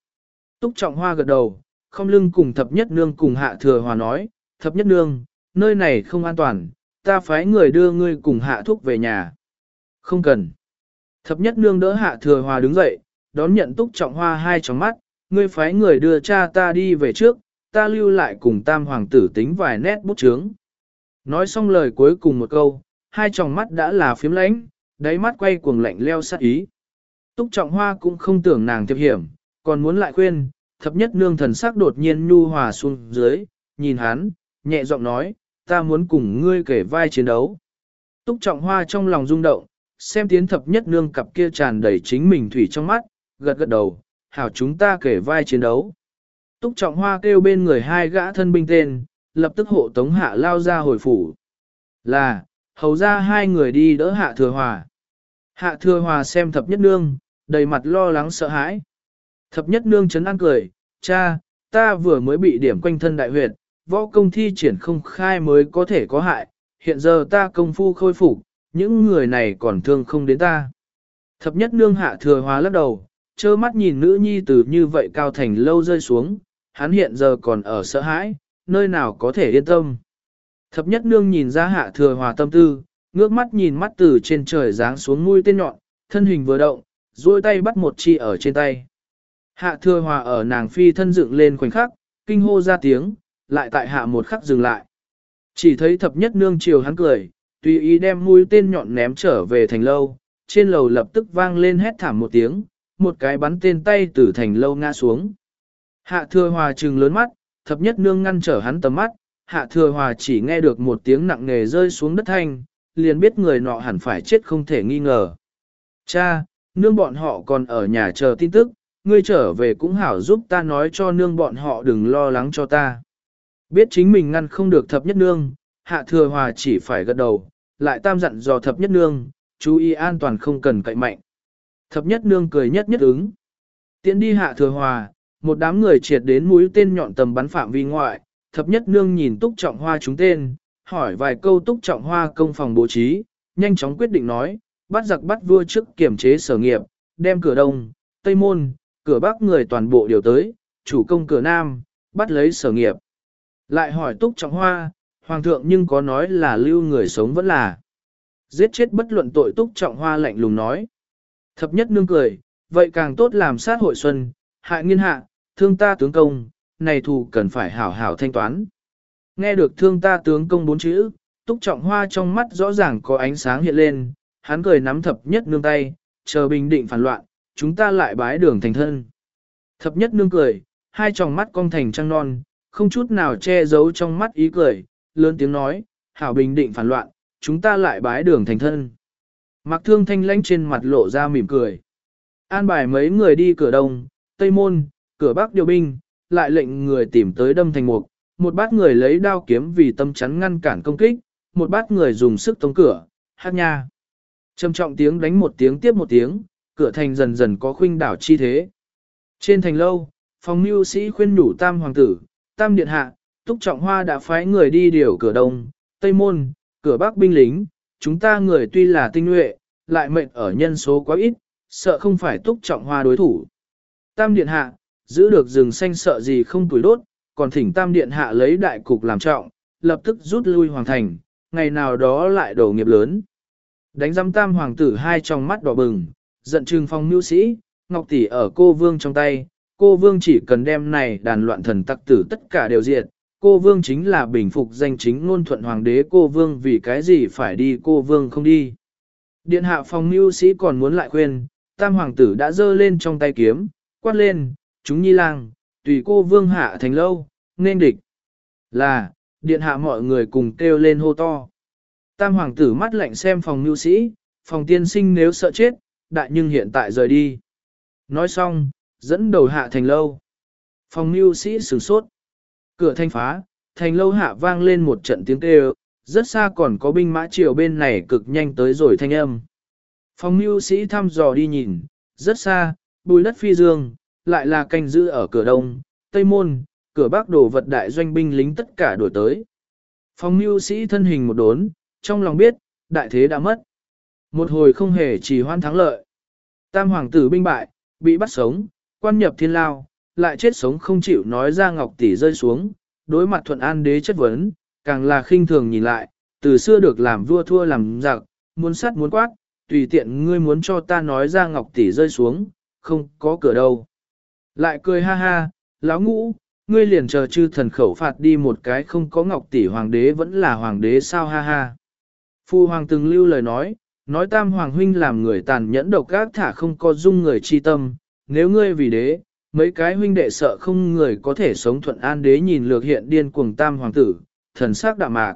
Túc trọng hoa gật đầu, không lưng cùng thập nhất nương cùng hạ thừa hòa nói, thập nhất nương, nơi này không an toàn, ta phái người đưa ngươi cùng hạ thuốc về nhà. Không cần. Thập nhất nương đỡ hạ thừa hòa đứng dậy, đón nhận túc trọng hoa hai tròng mắt, ngươi phái người đưa cha ta đi về trước, ta lưu lại cùng tam hoàng tử tính vài nét bút chướng. Nói xong lời cuối cùng một câu, hai tròng mắt đã là phiếm lãnh, đáy mắt quay cuồng lạnh leo sát ý. Túc trọng hoa cũng không tưởng nàng thiệp hiểm, còn muốn lại khuyên, thập nhất nương thần sắc đột nhiên nhu hòa xuống dưới, nhìn hắn, nhẹ giọng nói, ta muốn cùng ngươi kể vai chiến đấu. Túc trọng hoa trong lòng rung động, xem tiến thập nhất nương cặp kia tràn đầy chính mình thủy trong mắt, gật gật đầu, hảo chúng ta kể vai chiến đấu. Túc trọng hoa kêu bên người hai gã thân binh tên, lập tức hộ tống hạ lao ra hồi phủ. Là, hầu ra hai người đi đỡ hạ thừa hòa. Hạ thừa hòa xem thập nhất nương, đầy mặt lo lắng sợ hãi. Thập nhất nương chấn an cười, cha, ta vừa mới bị điểm quanh thân đại huyệt, võ công thi triển không khai mới có thể có hại, hiện giờ ta công phu khôi phục, những người này còn thương không đến ta. Thập nhất nương hạ thừa hóa lắc đầu, trơ mắt nhìn nữ nhi từ như vậy cao thành lâu rơi xuống, hắn hiện giờ còn ở sợ hãi, nơi nào có thể yên tâm. Thập nhất nương nhìn ra hạ thừa hòa tâm tư, ngước mắt nhìn mắt từ trên trời giáng xuống mũi tên nhọn, thân hình vừa động, duỗi tay bắt một chi ở trên tay. Hạ thừa hòa ở nàng phi thân dựng lên khoảnh khắc, kinh hô ra tiếng, lại tại hạ một khắc dừng lại. Chỉ thấy thập nhất nương chiều hắn cười, tùy ý đem mũi tên nhọn ném trở về thành lâu, trên lầu lập tức vang lên hét thảm một tiếng, một cái bắn tên tay từ thành lâu ngã xuống. Hạ thừa hòa trừng lớn mắt, thập nhất nương ngăn trở hắn tầm mắt, hạ thừa hòa chỉ nghe được một tiếng nặng nề rơi xuống đất thanh, liền biết người nọ hẳn phải chết không thể nghi ngờ. Cha, nương bọn họ còn ở nhà chờ tin tức, ngươi trở về cũng hảo giúp ta nói cho nương bọn họ đừng lo lắng cho ta. Biết chính mình ngăn không được thập nhất nương, hạ thừa hòa chỉ phải gật đầu, lại tam dặn dò thập nhất nương, chú ý an toàn không cần cậy mạnh. Thập nhất nương cười nhất nhất ứng. Tiến đi hạ thừa hòa, một đám người triệt đến mũi tên nhọn tầm bắn phạm vi ngoại, thập nhất nương nhìn túc trọng hoa chúng tên, hỏi vài câu túc trọng hoa công phòng bố trí, nhanh chóng quyết định nói, bắt giặc bắt vua trước kiểm chế sở nghiệp, đem cửa đông, tây môn, cửa bắc người toàn bộ điều tới, chủ công cửa nam, bắt lấy sở nghiệp. Lại hỏi túc trọng hoa, hoàng thượng nhưng có nói là lưu người sống vẫn là. Giết chết bất luận tội túc trọng hoa lạnh lùng nói. Thập nhất nương cười, vậy càng tốt làm sát hội xuân, hại nghiên hạ, thương ta tướng công, này thù cần phải hảo hảo thanh toán. Nghe được thương ta tướng công bốn chữ, túc trọng hoa trong mắt rõ ràng có ánh sáng hiện lên, hắn cười nắm thập nhất nương tay, chờ bình định phản loạn, chúng ta lại bái đường thành thân. Thập nhất nương cười, hai tròng mắt cong thành trăng non, không chút nào che giấu trong mắt ý cười, lớn tiếng nói, hảo bình định phản loạn, chúng ta lại bái đường thành thân. Mặc thương thanh lãnh trên mặt lộ ra mỉm cười. An bài mấy người đi cửa đông, tây môn, cửa bắc điều binh, lại lệnh người tìm tới đâm thành mục, một bát người lấy đao kiếm vì tâm chắn ngăn cản công kích, một bát người dùng sức tống cửa, hát nha. Trầm trọng tiếng đánh một tiếng tiếp một tiếng, cửa thành dần dần có khuynh đảo chi thế. Trên thành lâu, phòng mưu sĩ khuyên nhủ tam hoàng tử, tam điện hạ, túc trọng hoa đã phái người đi điều cửa đông, tây môn, cửa bắc binh lính, chúng ta người tuy là tinh nhuệ, lại mệnh ở nhân số quá ít, sợ không phải túc trọng hoa đối thủ. Tam điện hạ, giữ được rừng xanh sợ gì không tuổi đốt, còn thỉnh tam điện hạ lấy đại cục làm trọng, lập tức rút lui hoàng thành, ngày nào đó lại đổ nghiệp lớn. Đánh giam tam hoàng tử hai trong mắt đỏ bừng, giận trừng phong mưu sĩ, ngọc tỷ ở cô vương trong tay, cô vương chỉ cần đem này đàn loạn thần tặc tử tất cả đều diệt, cô vương chính là bình phục danh chính ngôn thuận hoàng đế cô vương vì cái gì phải đi cô vương không đi. Điện hạ phong mưu sĩ còn muốn lại khuyên, tam hoàng tử đã giơ lên trong tay kiếm, quát lên, chúng nhi lang, tùy cô vương hạ thành lâu, nên địch. Là, điện hạ mọi người cùng kêu lên hô to. Tam hoàng tử mắt lạnh xem phòng mưu sĩ, phòng tiên sinh nếu sợ chết, đại nhưng hiện tại rời đi. Nói xong, dẫn đầu hạ thành lâu. Phòng mưu sĩ sửng sốt. Cửa thanh phá, thành lâu hạ vang lên một trận tiếng kêu, rất xa còn có binh mã triều bên này cực nhanh tới rồi thanh âm. Phòng mưu sĩ thăm dò đi nhìn, rất xa, bùi đất phi dương, lại là canh giữ ở cửa đông, tây môn, cửa bắc đổ vật đại doanh binh lính tất cả đuổi tới. Phòng mưu sĩ thân hình một đốn, trong lòng biết, đại thế đã mất. Một hồi không hề chỉ hoan thắng lợi. Tam hoàng tử binh bại, bị bắt sống, quan nhập thiên lao, lại chết sống không chịu nói ra ngọc tỷ rơi xuống, đối mặt thuận an đế chất vấn, càng là khinh thường nhìn lại, từ xưa được làm vua thua làm giặc, muốn sắt muốn quát, tùy tiện ngươi muốn cho ta nói ra ngọc tỷ rơi xuống, không có cửa đâu. Lại cười ha ha, lão ngũ, ngươi liền chờ chư thần khẩu phạt đi một cái không có ngọc tỷ hoàng đế vẫn là hoàng đế sao ha ha. Phu hoàng từng lưu lời nói, nói tam hoàng huynh làm người tàn nhẫn độc ác thả không có dung người chi tâm, nếu ngươi vì đế, mấy cái huynh đệ sợ không người có thể sống thuận an đế nhìn lược hiện điên cuồng tam hoàng tử, thần sắc đạm mạc.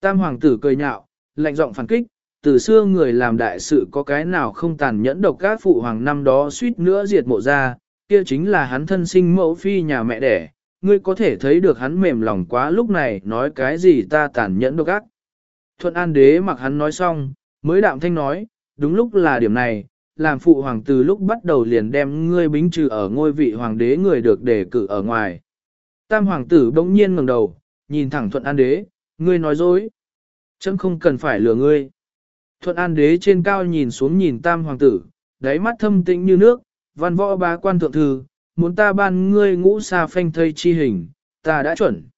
Tam hoàng tử cười nhạo, lạnh giọng phản kích, từ xưa người làm đại sự có cái nào không tàn nhẫn độc các phụ hoàng năm đó suýt nữa diệt mộ ra, kia chính là hắn thân sinh mẫu phi nhà mẹ đẻ, ngươi có thể thấy được hắn mềm lòng quá lúc này nói cái gì ta tàn nhẫn độc ác. Thuận an đế mặc hắn nói xong, mới đạm thanh nói, đúng lúc là điểm này, làm phụ hoàng từ lúc bắt đầu liền đem ngươi bính trừ ở ngôi vị hoàng đế người được đề cử ở ngoài. Tam hoàng tử bỗng nhiên ngẩng đầu, nhìn thẳng thuận an đế, ngươi nói dối. Chấm không cần phải lừa ngươi. Thuận an đế trên cao nhìn xuống nhìn tam hoàng tử, đáy mắt thâm tĩnh như nước, văn võ bá quan thượng thư, muốn ta ban ngươi ngũ sa phanh thây chi hình, ta đã chuẩn.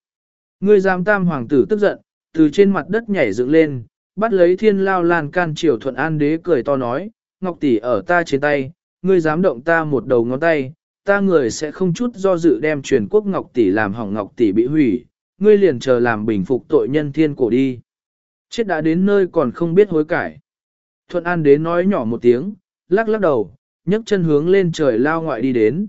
Ngươi giam tam hoàng tử tức giận, từ trên mặt đất nhảy dựng lên, bắt lấy thiên lao lan can triều thuận an đế cười to nói, ngọc tỷ ở ta trên tay, ngươi dám động ta một đầu ngón tay, ta người sẽ không chút do dự đem truyền quốc ngọc tỷ làm hỏng ngọc tỷ bị hủy, ngươi liền chờ làm bình phục tội nhân thiên cổ đi. Chết đã đến nơi còn không biết hối cải. Thuận an đế nói nhỏ một tiếng, lắc lắc đầu, nhấc chân hướng lên trời lao ngoại đi đến.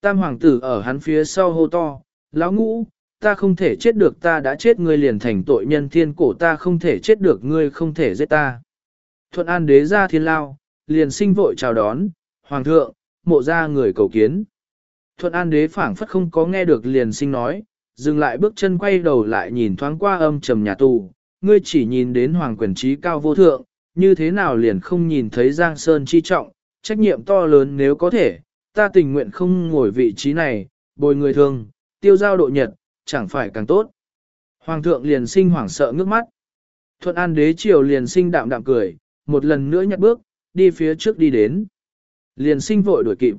Tam hoàng tử ở hắn phía sau hô to, lão ngũ, ta không thể chết được ta đã chết ngươi liền thành tội nhân thiên cổ ta không thể chết được ngươi không thể giết ta. Thuận an đế ra thiên lao, liền sinh vội chào đón, hoàng thượng, mộ ra người cầu kiến. Thuận an đế phảng phất không có nghe được liền sinh nói, dừng lại bước chân quay đầu lại nhìn thoáng qua âm trầm nhà tù, ngươi chỉ nhìn đến hoàng quyền trí cao vô thượng, như thế nào liền không nhìn thấy Giang Sơn chi trọng, trách nhiệm to lớn nếu có thể, ta tình nguyện không ngồi vị trí này, bồi người thường, tiêu giao độ nhật, chẳng phải càng tốt. Hoàng thượng liền sinh hoảng sợ ngước mắt. Thuận an đế triều liền sinh đạm đạm cười, một lần nữa nhặt bước, đi phía trước đi đến. Liền sinh vội đuổi kịp.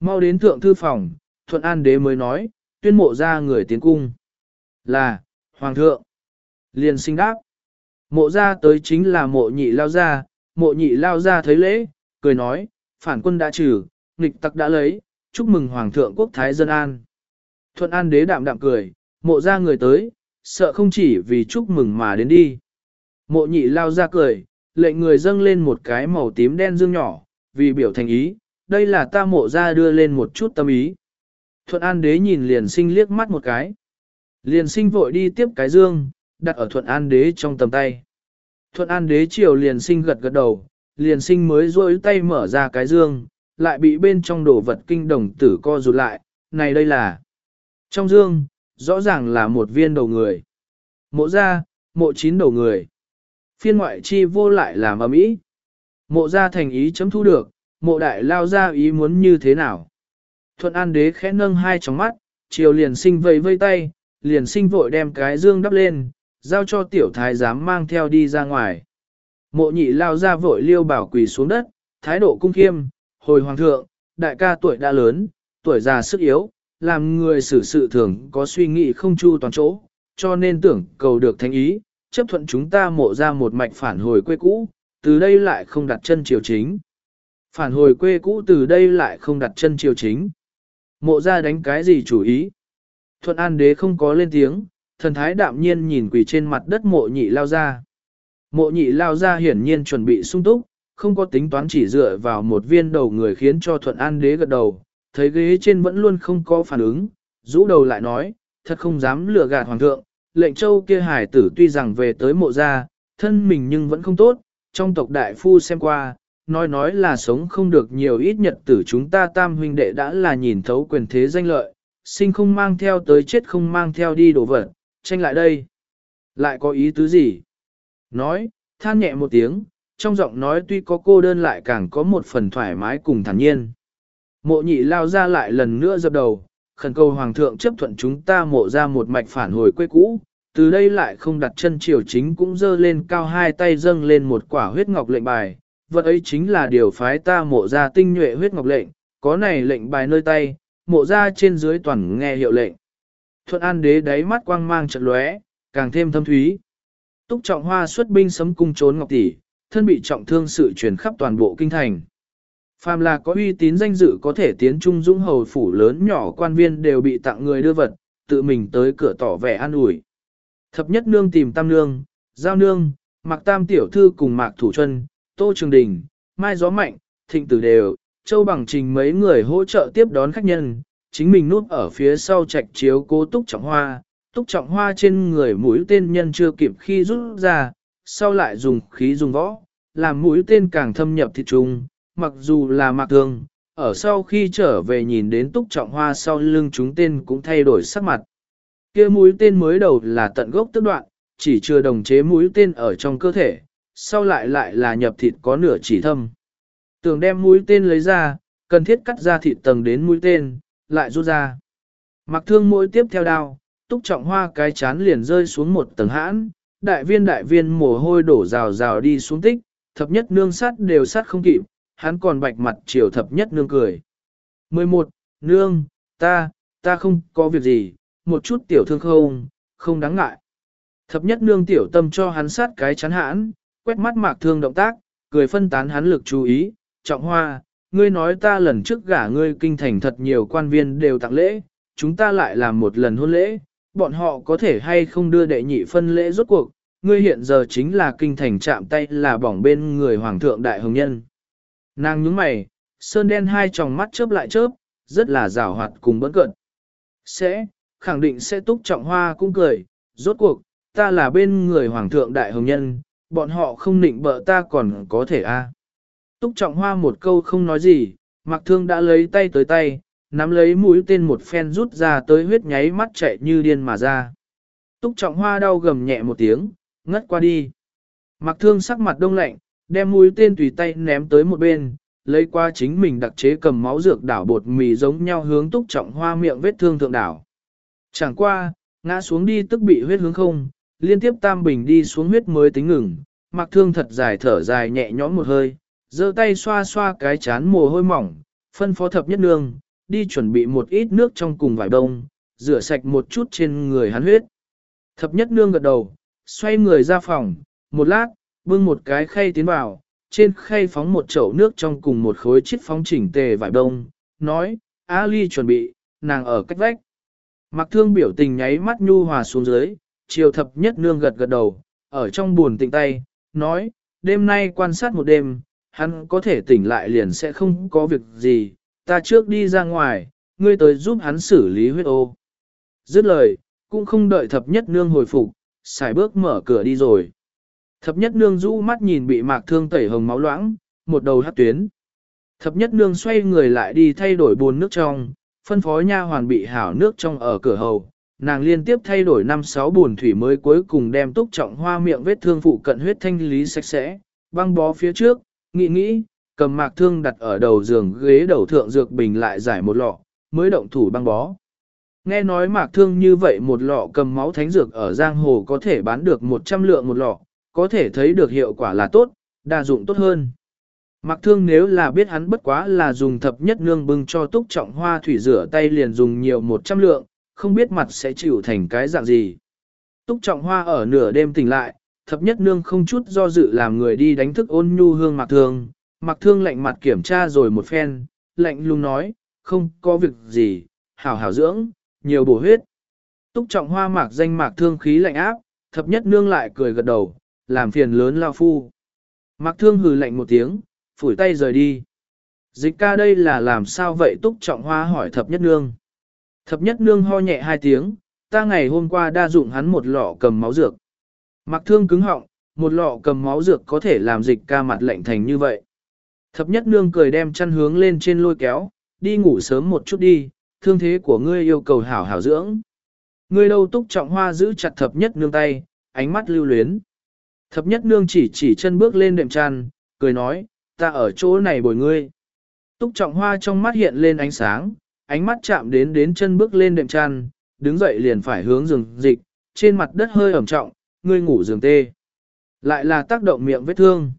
Mau đến thượng thư phòng, thuận an đế mới nói, tuyên mộ ra người tiến cung. Là, Hoàng thượng. Liền sinh đáp. Mộ ra tới chính là mộ nhị lao ra, mộ nhị lao ra thấy lễ, cười nói, phản quân đã trừ, nghịch tặc đã lấy, chúc mừng Hoàng thượng quốc thái dân an. Thuận an đế đạm đạm cười, mộ ra người tới, sợ không chỉ vì chúc mừng mà đến đi. Mộ nhị lao ra cười, lệnh người dâng lên một cái màu tím đen dương nhỏ, vì biểu thành ý, đây là ta mộ ra đưa lên một chút tâm ý. Thuận an đế nhìn liền sinh liếc mắt một cái. Liền sinh vội đi tiếp cái dương, đặt ở thuận an đế trong tầm tay. Thuận an đế chiều liền sinh gật gật đầu, liền sinh mới rôi tay mở ra cái dương, lại bị bên trong đồ vật kinh đồng tử co rụt lại, này đây là. Trong dương, rõ ràng là một viên đầu người. Mộ ra, mộ chín đầu người. Phiên ngoại chi vô lại làm ấm ý. Mộ ra thành ý chấm thu được, mộ đại lao ra ý muốn như thế nào. Thuận an đế khẽ nâng hai tròng mắt, chiều liền sinh vây vây tay, liền sinh vội đem cái dương đắp lên, giao cho tiểu thái giám mang theo đi ra ngoài. Mộ nhị lao ra vội liêu bảo quỳ xuống đất, thái độ cung khiêm, hồi hoàng thượng, đại ca tuổi đã lớn, tuổi già sức yếu, làm người xử sự thường có suy nghĩ không chu toàn chỗ, cho nên tưởng cầu được thánh ý, chấp thuận chúng ta mộ ra một mạch phản hồi quê cũ, từ đây lại không đặt chân triều chính. Phản hồi quê cũ từ đây lại không đặt chân triều chính. Mộ ra đánh cái gì chủ ý? Thuận an đế không có lên tiếng, thần thái đạm nhiên nhìn quỳ trên mặt đất mộ nhị lao ra. Mộ nhị lao ra hiển nhiên chuẩn bị sung túc, không có tính toán chỉ dựa vào một viên đầu người khiến cho thuận an đế gật đầu, thấy ghế trên vẫn luôn không có phản ứng, rũ đầu lại nói, thật không dám lừa gạt hoàng thượng, lệnh châu kia hải tử tuy rằng về tới mộ gia, thân mình nhưng vẫn không tốt, trong tộc đại phu xem qua, nói nói là sống không được nhiều ít nhật tử chúng ta tam huynh đệ đã là nhìn thấu quyền thế danh lợi, sinh không mang theo tới chết không mang theo đi đổ vật, tranh lại đây. Lại có ý tứ gì? Nói, than nhẹ một tiếng, trong giọng nói tuy có cô đơn lại càng có một phần thoải mái cùng thản nhiên. Mộ nhị lao ra lại lần nữa dập đầu, khẩn cầu hoàng thượng chấp thuận chúng ta mộ ra một mạch phản hồi quê cũ, từ đây lại không đặt chân triều chính cũng dơ lên cao hai tay dâng lên một quả huyết ngọc lệnh bài, vật ấy chính là điều phái ta mộ ra tinh nhuệ huyết ngọc lệnh, có này lệnh bài nơi tay, mộ ra trên dưới toàn nghe hiệu lệnh. Thuận an đế đáy mắt quang mang trận lóe, càng thêm thâm thúy. Túc trọng hoa xuất binh sấm cung trốn ngọc tỷ, thân bị trọng thương sự truyền khắp toàn bộ kinh thành. Phàm là có uy tín danh dự có thể tiến trung dũng hầu phủ lớn nhỏ quan viên đều bị tặng người đưa vật, tự mình tới cửa tỏ vẻ an ủi. Thập nhất nương tìm tam nương, giao nương, mặc tam tiểu thư cùng mạc thủ chân, tô trường đình, mai gió mạnh, thịnh tử đều, châu bằng trình mấy người hỗ trợ tiếp đón khách nhân, chính mình núp ở phía sau trạch chiếu cố túc trọng hoa, túc trọng hoa trên người mũi tên nhân chưa kịp khi rút ra, sau lại dùng khí dùng võ, làm mũi tên càng thâm nhập thịt trùng, mặc dù là mạc thương, ở sau khi trở về nhìn đến túc trọng hoa sau lưng chúng tên cũng thay đổi sắc mặt. kia mũi tên mới đầu là tận gốc tức đoạn, chỉ chưa đồng chế mũi tên ở trong cơ thể, sau lại lại là nhập thịt có nửa chỉ thâm. Tưởng đem mũi tên lấy ra, cần thiết cắt ra thịt tầng đến mũi tên, lại rút ra. Mặc thương mũi tiếp theo đao, túc trọng hoa cái chán liền rơi xuống một tầng hãn, đại viên đại viên mồ hôi đổ rào rào đi xuống tích, thập nhất nương sát đều sát không kịp, hắn còn bạch mặt chiều thập nhất nương cười. 11. Nương, ta, ta không có việc gì, một chút tiểu thương không, không đáng ngại. Thập nhất nương tiểu tâm cho hắn sát cái chắn hãn, quét mắt mạc thương động tác, cười phân tán hắn lực chú ý, trọng hoa, ngươi nói ta lần trước gả ngươi kinh thành thật nhiều quan viên đều tặng lễ, chúng ta lại làm một lần hôn lễ, bọn họ có thể hay không đưa đệ nhị phân lễ rốt cuộc, ngươi hiện giờ chính là kinh thành chạm tay là bỏng bên người hoàng thượng đại hồng nhân. Nàng nhướng mày, sơn đen hai tròng mắt chớp lại chớp, rất là rào hoạt cùng bất cận. Sẽ, khẳng định sẽ túc trọng hoa cũng cười, rốt cuộc, ta là bên người hoàng thượng đại hồng nhân, bọn họ không định bợ ta còn có thể a. Túc trọng hoa một câu không nói gì, mặc thương đã lấy tay tới tay, nắm lấy mũi tên một phen rút ra tới huyết nháy mắt chạy như điên mà ra. Túc trọng hoa đau gầm nhẹ một tiếng, ngất qua đi. Mặc thương sắc mặt đông lạnh, đem mũi tên tùy tay ném tới một bên, lấy qua chính mình đặc chế cầm máu dược đảo bột mì giống nhau hướng túc trọng hoa miệng vết thương thượng đảo. Chẳng qua, ngã xuống đi tức bị huyết hướng không, liên tiếp tam bình đi xuống huyết mới tính ngừng, mặc thương thật dài thở dài nhẹ nhõm một hơi, giơ tay xoa xoa cái chán mồ hôi mỏng, phân phó thập nhất nương, đi chuẩn bị một ít nước trong cùng vải đông, rửa sạch một chút trên người hắn huyết. Thập nhất nương gật đầu, xoay người ra phòng, một lát, bưng một cái khay tiến vào, trên khay phóng một chậu nước trong cùng một khối chiếc phóng chỉnh tề vải đông, nói, A Ly chuẩn bị, nàng ở cách vách. Mặc thương biểu tình nháy mắt nhu hòa xuống dưới, chiều thập nhất nương gật gật đầu, ở trong buồn tịnh tay, nói, đêm nay quan sát một đêm, hắn có thể tỉnh lại liền sẽ không có việc gì, ta trước đi ra ngoài, ngươi tới giúp hắn xử lý huyết ô. Dứt lời, cũng không đợi thập nhất nương hồi phục, xài bước mở cửa đi rồi. Thập nhất nương rũ mắt nhìn bị mạc thương tẩy hồng máu loãng, một đầu hát tuyến. Thập nhất nương xoay người lại đi thay đổi bồn nước trong, phân phối nha hoàn bị hảo nước trong ở cửa hầu. Nàng liên tiếp thay đổi năm sáu bồn thủy mới cuối cùng đem túc trọng hoa miệng vết thương phụ cận huyết thanh lý sạch sẽ, băng bó phía trước, nghĩ nghĩ, cầm mạc thương đặt ở đầu giường ghế đầu thượng dược bình lại giải một lọ, mới động thủ băng bó. Nghe nói mạc thương như vậy một lọ cầm máu thánh dược ở giang hồ có thể bán được 100 lượng một lọ, có thể thấy được hiệu quả là tốt, đa dụng tốt hơn. Mặc thương nếu là biết hắn bất quá là dùng thập nhất nương bưng cho túc trọng hoa thủy rửa tay liền dùng nhiều 100 lượng, không biết mặt sẽ chịu thành cái dạng gì. Túc trọng hoa ở nửa đêm tỉnh lại, thập nhất nương không chút do dự làm người đi đánh thức ôn nhu hương mặc thương, mặc thương lạnh mặt kiểm tra rồi một phen, lạnh lùng nói, không có việc gì, hảo hảo dưỡng, nhiều bổ huyết. Túc trọng hoa mạc danh mạc thương khí lạnh áp, thập nhất nương lại cười gật đầu, làm phiền lớn lao phu. Mạc thương hừ lạnh một tiếng, phủi tay rời đi. Dịch ca đây là làm sao vậy túc trọng hoa hỏi thập nhất nương. Thập nhất nương ho nhẹ hai tiếng, ta ngày hôm qua đa dụng hắn một lọ cầm máu dược. Mạc thương cứng họng, một lọ cầm máu dược có thể làm dịch ca mặt lạnh thành như vậy. Thập nhất nương cười đem chăn hướng lên trên lôi kéo, đi ngủ sớm một chút đi, thương thế của ngươi yêu cầu hảo hảo dưỡng. Ngươi đâu túc trọng hoa giữ chặt thập nhất nương tay, ánh mắt lưu luyến. Thập nhất nương chỉ chỉ chân bước lên đệm chăn, cười nói, ta ở chỗ này bồi ngươi. Túc trọng hoa trong mắt hiện lên ánh sáng, ánh mắt chạm đến đến chân bước lên đệm chăn, đứng dậy liền phải hướng giường dịch, trên mặt đất hơi ẩm trọng, ngươi ngủ giường tê. Lại là tác động miệng vết thương.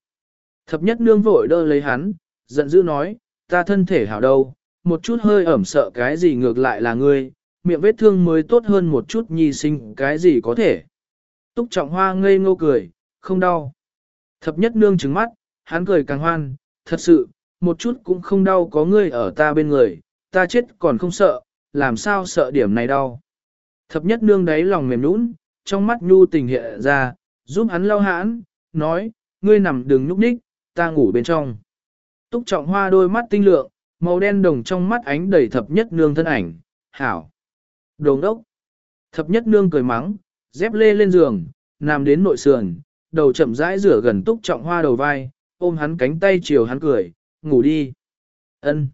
Thập nhất nương vội đỡ lấy hắn, giận dữ nói, ta thân thể hảo đâu, một chút hơi ẩm sợ cái gì ngược lại là ngươi, miệng vết thương mới tốt hơn một chút nhi sinh cái gì có thể. Túc trọng hoa ngây ngô cười, không đau. Thập nhất nương trứng mắt, hắn cười càng hoan, thật sự, một chút cũng không đau có ngươi ở ta bên người, ta chết còn không sợ, làm sao sợ điểm này đau. Thập nhất nương đáy lòng mềm nũng, trong mắt nhu tình hiện ra, giúp hắn lau hãn, nói, ngươi nằm đừng nhúc nhích, ta ngủ bên trong. Túc trọng hoa đôi mắt tinh lượng, màu đen đồng trong mắt ánh đầy thập nhất nương thân ảnh, hảo. Đồng đốc. Thập nhất nương cười mắng, dép lê lên giường, nằm đến nội sườn, đầu chậm rãi rửa gần túc trọng hoa đầu vai, ôm hắn cánh tay chiều hắn cười, ngủ đi. Ân.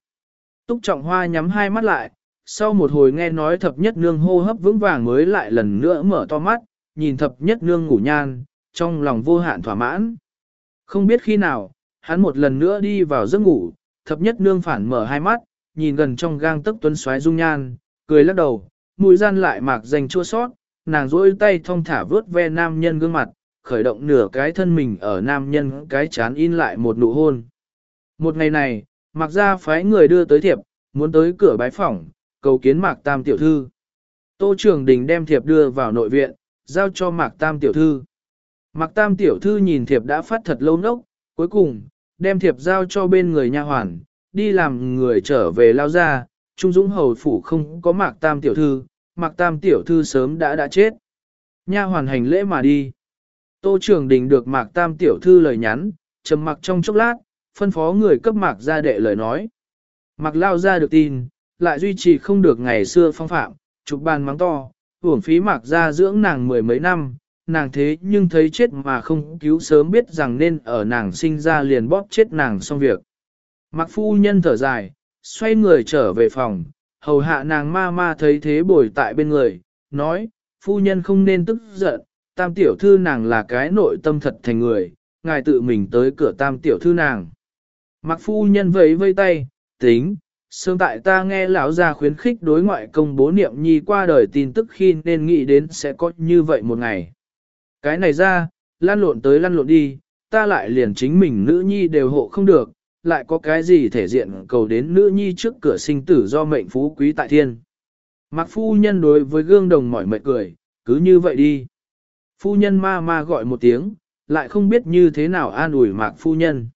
Túc trọng hoa nhắm hai mắt lại, sau một hồi nghe nói thập nhất nương hô hấp vững vàng mới lại lần nữa mở to mắt, nhìn thập nhất nương ngủ nhan, trong lòng vô hạn thỏa mãn. Không biết khi nào, hắn một lần nữa đi vào giấc ngủ, thập nhất nương phản mở hai mắt, nhìn gần trong gang tấc tuấn xoáy dung nhan, cười lắc đầu, mũi gian lại mạc dành chua sót, nàng rỗi tay thong thả vớt ve nam nhân gương mặt, khởi động nửa cái thân mình ở nam nhân cái chán in lại một nụ hôn. Một ngày này, Mạc Gia phái người đưa tới thiệp, muốn tới cửa bái phỏng, cầu kiến Mạc Tam tiểu thư. Tô Trường Đình đem thiệp đưa vào nội viện, giao cho Mạc Tam tiểu thư. Mạc Tam tiểu thư nhìn thiệp đã phát thật lâu nốc, cuối cùng, đem thiệp giao cho bên người nha hoàn, đi làm người trở về lao ra, Trung Dũng hầu phủ không có Mạc Tam tiểu thư, Mạc Tam tiểu thư sớm đã đã chết. Nha hoàn hành lễ mà đi. Tô Trường Đình được Mạc Tam tiểu thư lời nhắn, trầm mặc trong chốc lát, phân phó người cấp Mạc ra đệ lời nói. Mạc lao ra được tin, lại duy trì không được ngày xưa phong phạm, chụp bàn mắng to, uổng phí Mạc ra dưỡng nàng mười mấy năm, nàng thế nhưng thấy chết mà không cứu sớm biết rằng nên ở nàng sinh ra liền bóp chết nàng xong việc. Mạc phu nhân thở dài, xoay người trở về phòng, hầu hạ nàng ma ma thấy thế bồi tại bên người, nói, phu nhân không nên tức giận, tam tiểu thư nàng là cái nội tâm thật thành người, ngài tự mình tới cửa tam tiểu thư nàng. Mặc phu nhân vẫy vây tay, tính, sớm tại ta nghe lão gia khuyến khích đối ngoại công bố niệm nhi qua đời tin tức khi nên nghĩ đến sẽ có như vậy một ngày. Cái này ra, lăn lộn tới lăn lộn đi, ta lại liền chính mình nữ nhi đều hộ không được, lại có cái gì thể diện cầu đến nữ nhi trước cửa sinh tử do mệnh phú quý tại thiên. Mặc phu nhân đối với gương đồng mỏi mệt cười, cứ như vậy đi. Phu nhân ma ma gọi một tiếng, lại không biết như thế nào an ủi mạc phu nhân.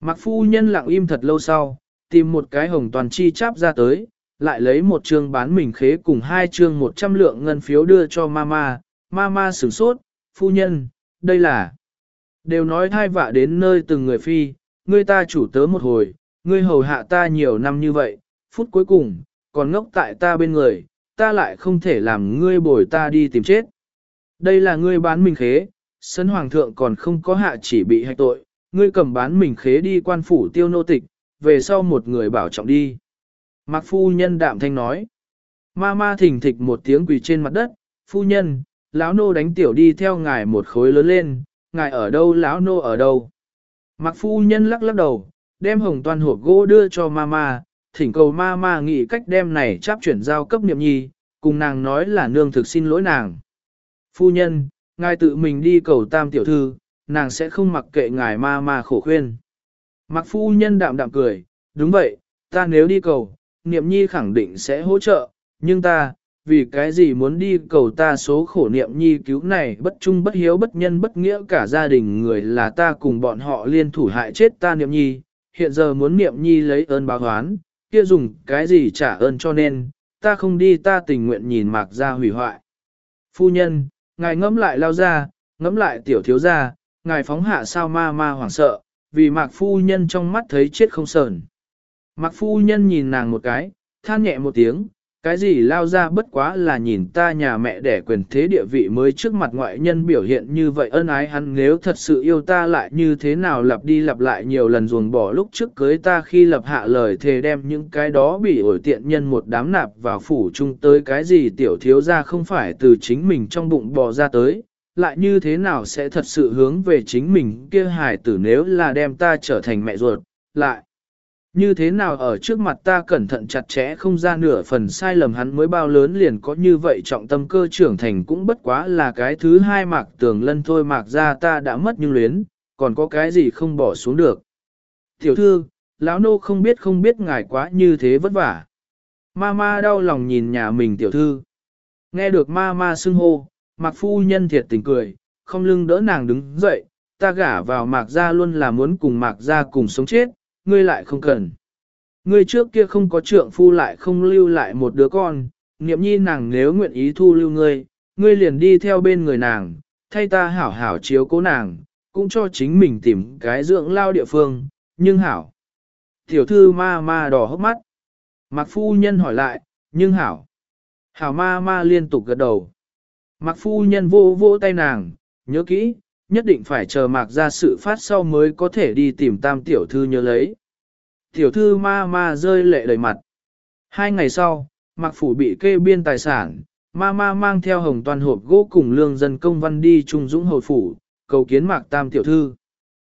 Mạc phu nhân lặng im thật lâu sau, tìm một cái hồng toàn chi cháp ra tới, lại lấy một chương bán mình khế cùng hai chương 100 lượng ngân phiếu đưa cho mama, mama sửng sốt, phu nhân, đây là... Đều nói thai vạ đến nơi từng người phi, ngươi ta chủ tớ một hồi, ngươi hầu hạ ta nhiều năm như vậy, phút cuối cùng, còn ngốc tại ta bên người, ta lại không thể làm ngươi bồi ta đi tìm chết. Đây là ngươi bán mình khế, sân hoàng thượng còn không có hạ chỉ bị hạch tội, ngươi cầm bán mình khế đi quan phủ tiêu nô tịch, về sau một người bảo trọng đi. Mạc phu nhân đạm thanh nói. Ma ma thỉnh thịch một tiếng quỳ trên mặt đất, phu nhân, lão nô đánh tiểu đi theo ngài một khối lớn lên, ngài ở đâu lão nô ở đâu. Mạc phu nhân lắc lắc đầu, đem hồng toàn hộp gỗ đưa cho mama, thỉnh cầu mama nghĩ cách đem này chắp chuyển giao cấp niệm nhi, cùng nàng nói là nương thực xin lỗi nàng. Phu nhân, ngài tự mình đi cầu tam tiểu thư, nàng sẽ không mặc kệ ngài mama khổ khuyên. mặc phu nhân đạm đạm cười, đúng vậy, ta nếu đi cầu, niệm nhi khẳng định sẽ hỗ trợ, nhưng ta, vì cái gì muốn đi cầu ta số khổ niệm nhi cứu này bất trung bất hiếu bất nhân bất nghĩa cả gia đình người là ta cùng bọn họ liên thủ hại chết ta niệm nhi, hiện giờ muốn niệm nhi lấy ơn báo oán, kia dùng cái gì trả ơn cho nên, ta không đi ta tình nguyện nhìn mạc ra hủy hoại. Phu nhân, ngài ngẫm lại lao ra, ngẫm lại tiểu thiếu gia, ngài phóng hạ sao ma ma hoảng sợ, vì mạc phu nhân trong mắt thấy chết không sờn. Mạc phu nhân nhìn nàng một cái, than nhẹ một tiếng, cái gì lao ra bất quá là nhìn ta nhà mẹ đẻ quyền thế địa vị mới trước mặt ngoại nhân biểu hiện như vậy ân ái hắn nếu thật sự yêu ta lại như thế nào lặp đi lặp lại nhiều lần ruồng bỏ lúc trước cưới ta khi lập hạ lời thề đem những cái đó bị ổi tiện nhân một đám nạp vào phủ chung tới cái gì tiểu thiếu ra không phải từ chính mình trong bụng bò ra tới, lại như thế nào sẽ thật sự hướng về chính mình kia hài tử nếu là đem ta trở thành mẹ ruột, lại. Như thế nào ở trước mặt ta cẩn thận chặt chẽ không ra nửa phần sai lầm hắn mới bao lớn liền có như vậy trọng tâm cơ trưởng thành cũng bất quá là cái thứ hai mạc tường lân thôi mạc ra ta đã mất nhưng luyến, còn có cái gì không bỏ xuống được. Tiểu thư, lão nô không biết không biết ngài quá như thế vất vả. Ma ma đau lòng nhìn nhà mình tiểu thư. Nghe được ma ma xưng hô, mạc phu nhân thiệt tình cười, không lưng đỡ nàng đứng dậy, ta gả vào mạc ra luôn là muốn cùng mạc ra cùng sống chết, ngươi lại không cần. Ngươi trước kia không có trượng phu lại không lưu lại một đứa con, niệm nhi nàng nếu nguyện ý thu lưu ngươi, ngươi liền đi theo bên người nàng, thay ta hảo hảo chiếu cố nàng, cũng cho chính mình tìm cái dưỡng lao địa phương, nhưng hảo. Tiểu thư ma ma đỏ hốc mắt. Mạc phu nhân hỏi lại, nhưng hảo. Hảo ma ma liên tục gật đầu. Mạc phu nhân vô vô tay nàng, nhớ kỹ, nhất định phải chờ mạc ra sự phát sau mới có thể đi tìm tam tiểu thư nhớ lấy. Tiểu thư ma ma rơi lệ đầy mặt. Hai ngày sau, mạc phủ bị kê biên tài sản, ma ma mang theo hồng toàn hộp gỗ cùng lương dân công văn đi trung dũng hồi phủ, cầu kiến mạc tam tiểu thư.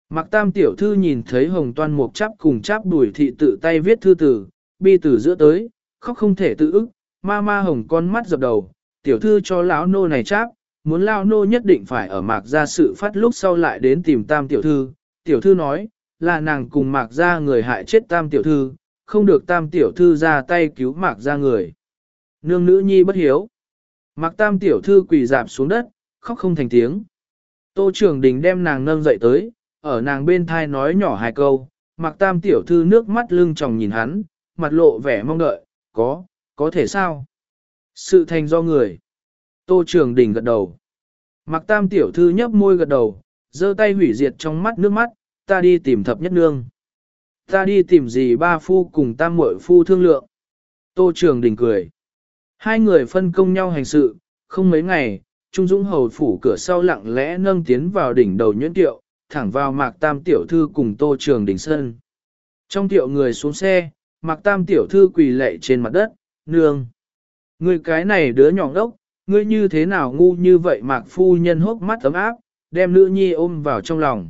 Mạc tam tiểu thư nhìn thấy hồng toàn mục chắp cùng chắp đuổi thị tự tay viết thư tử, bi tử giữa tới, khóc không thể tự ức, ma ma hồng con mắt dập đầu, tiểu thư cho lão nô này chắp, muốn lao nô nhất định phải ở mạc ra sự phát lúc sau lại đến tìm tam tiểu thư. Tiểu thư nói, là nàng cùng mạc ra người hại chết tam tiểu thư, không được tam tiểu thư ra tay cứu mạc ra người. Nương nữ nhi bất hiếu. Mạc tam tiểu thư quỳ dạp xuống đất, khóc không thành tiếng. Tô trưởng đình đem nàng nâng dậy tới, ở nàng bên thai nói nhỏ hai câu, Mạc tam tiểu thư nước mắt lưng tròng nhìn hắn, mặt lộ vẻ mong đợi, có, có thể sao? Sự thành do người. Tô Trường đình gật đầu. Mạc tam tiểu thư nhấp môi gật đầu, giơ tay hủy diệt trong mắt nước mắt, ta đi tìm thập nhất nương. Ta đi tìm gì ba phu cùng tam muội phu thương lượng. Tô Trường Đình cười. Hai người phân công nhau hành sự, không mấy ngày, Trung Dũng hầu phủ cửa sau lặng lẽ nâng tiến vào đỉnh đầu nhuyễn tiệu, thẳng vào mạc tam tiểu thư cùng Tô Trường Đình sơn. Trong tiệu người xuống xe, mạc tam tiểu thư quỳ lệ trên mặt đất, nương. Người cái này đứa nhỏ đốc, ngươi như thế nào ngu như vậy mạc phu nhân hốc mắt ấm áp, đem nữ nhi ôm vào trong lòng.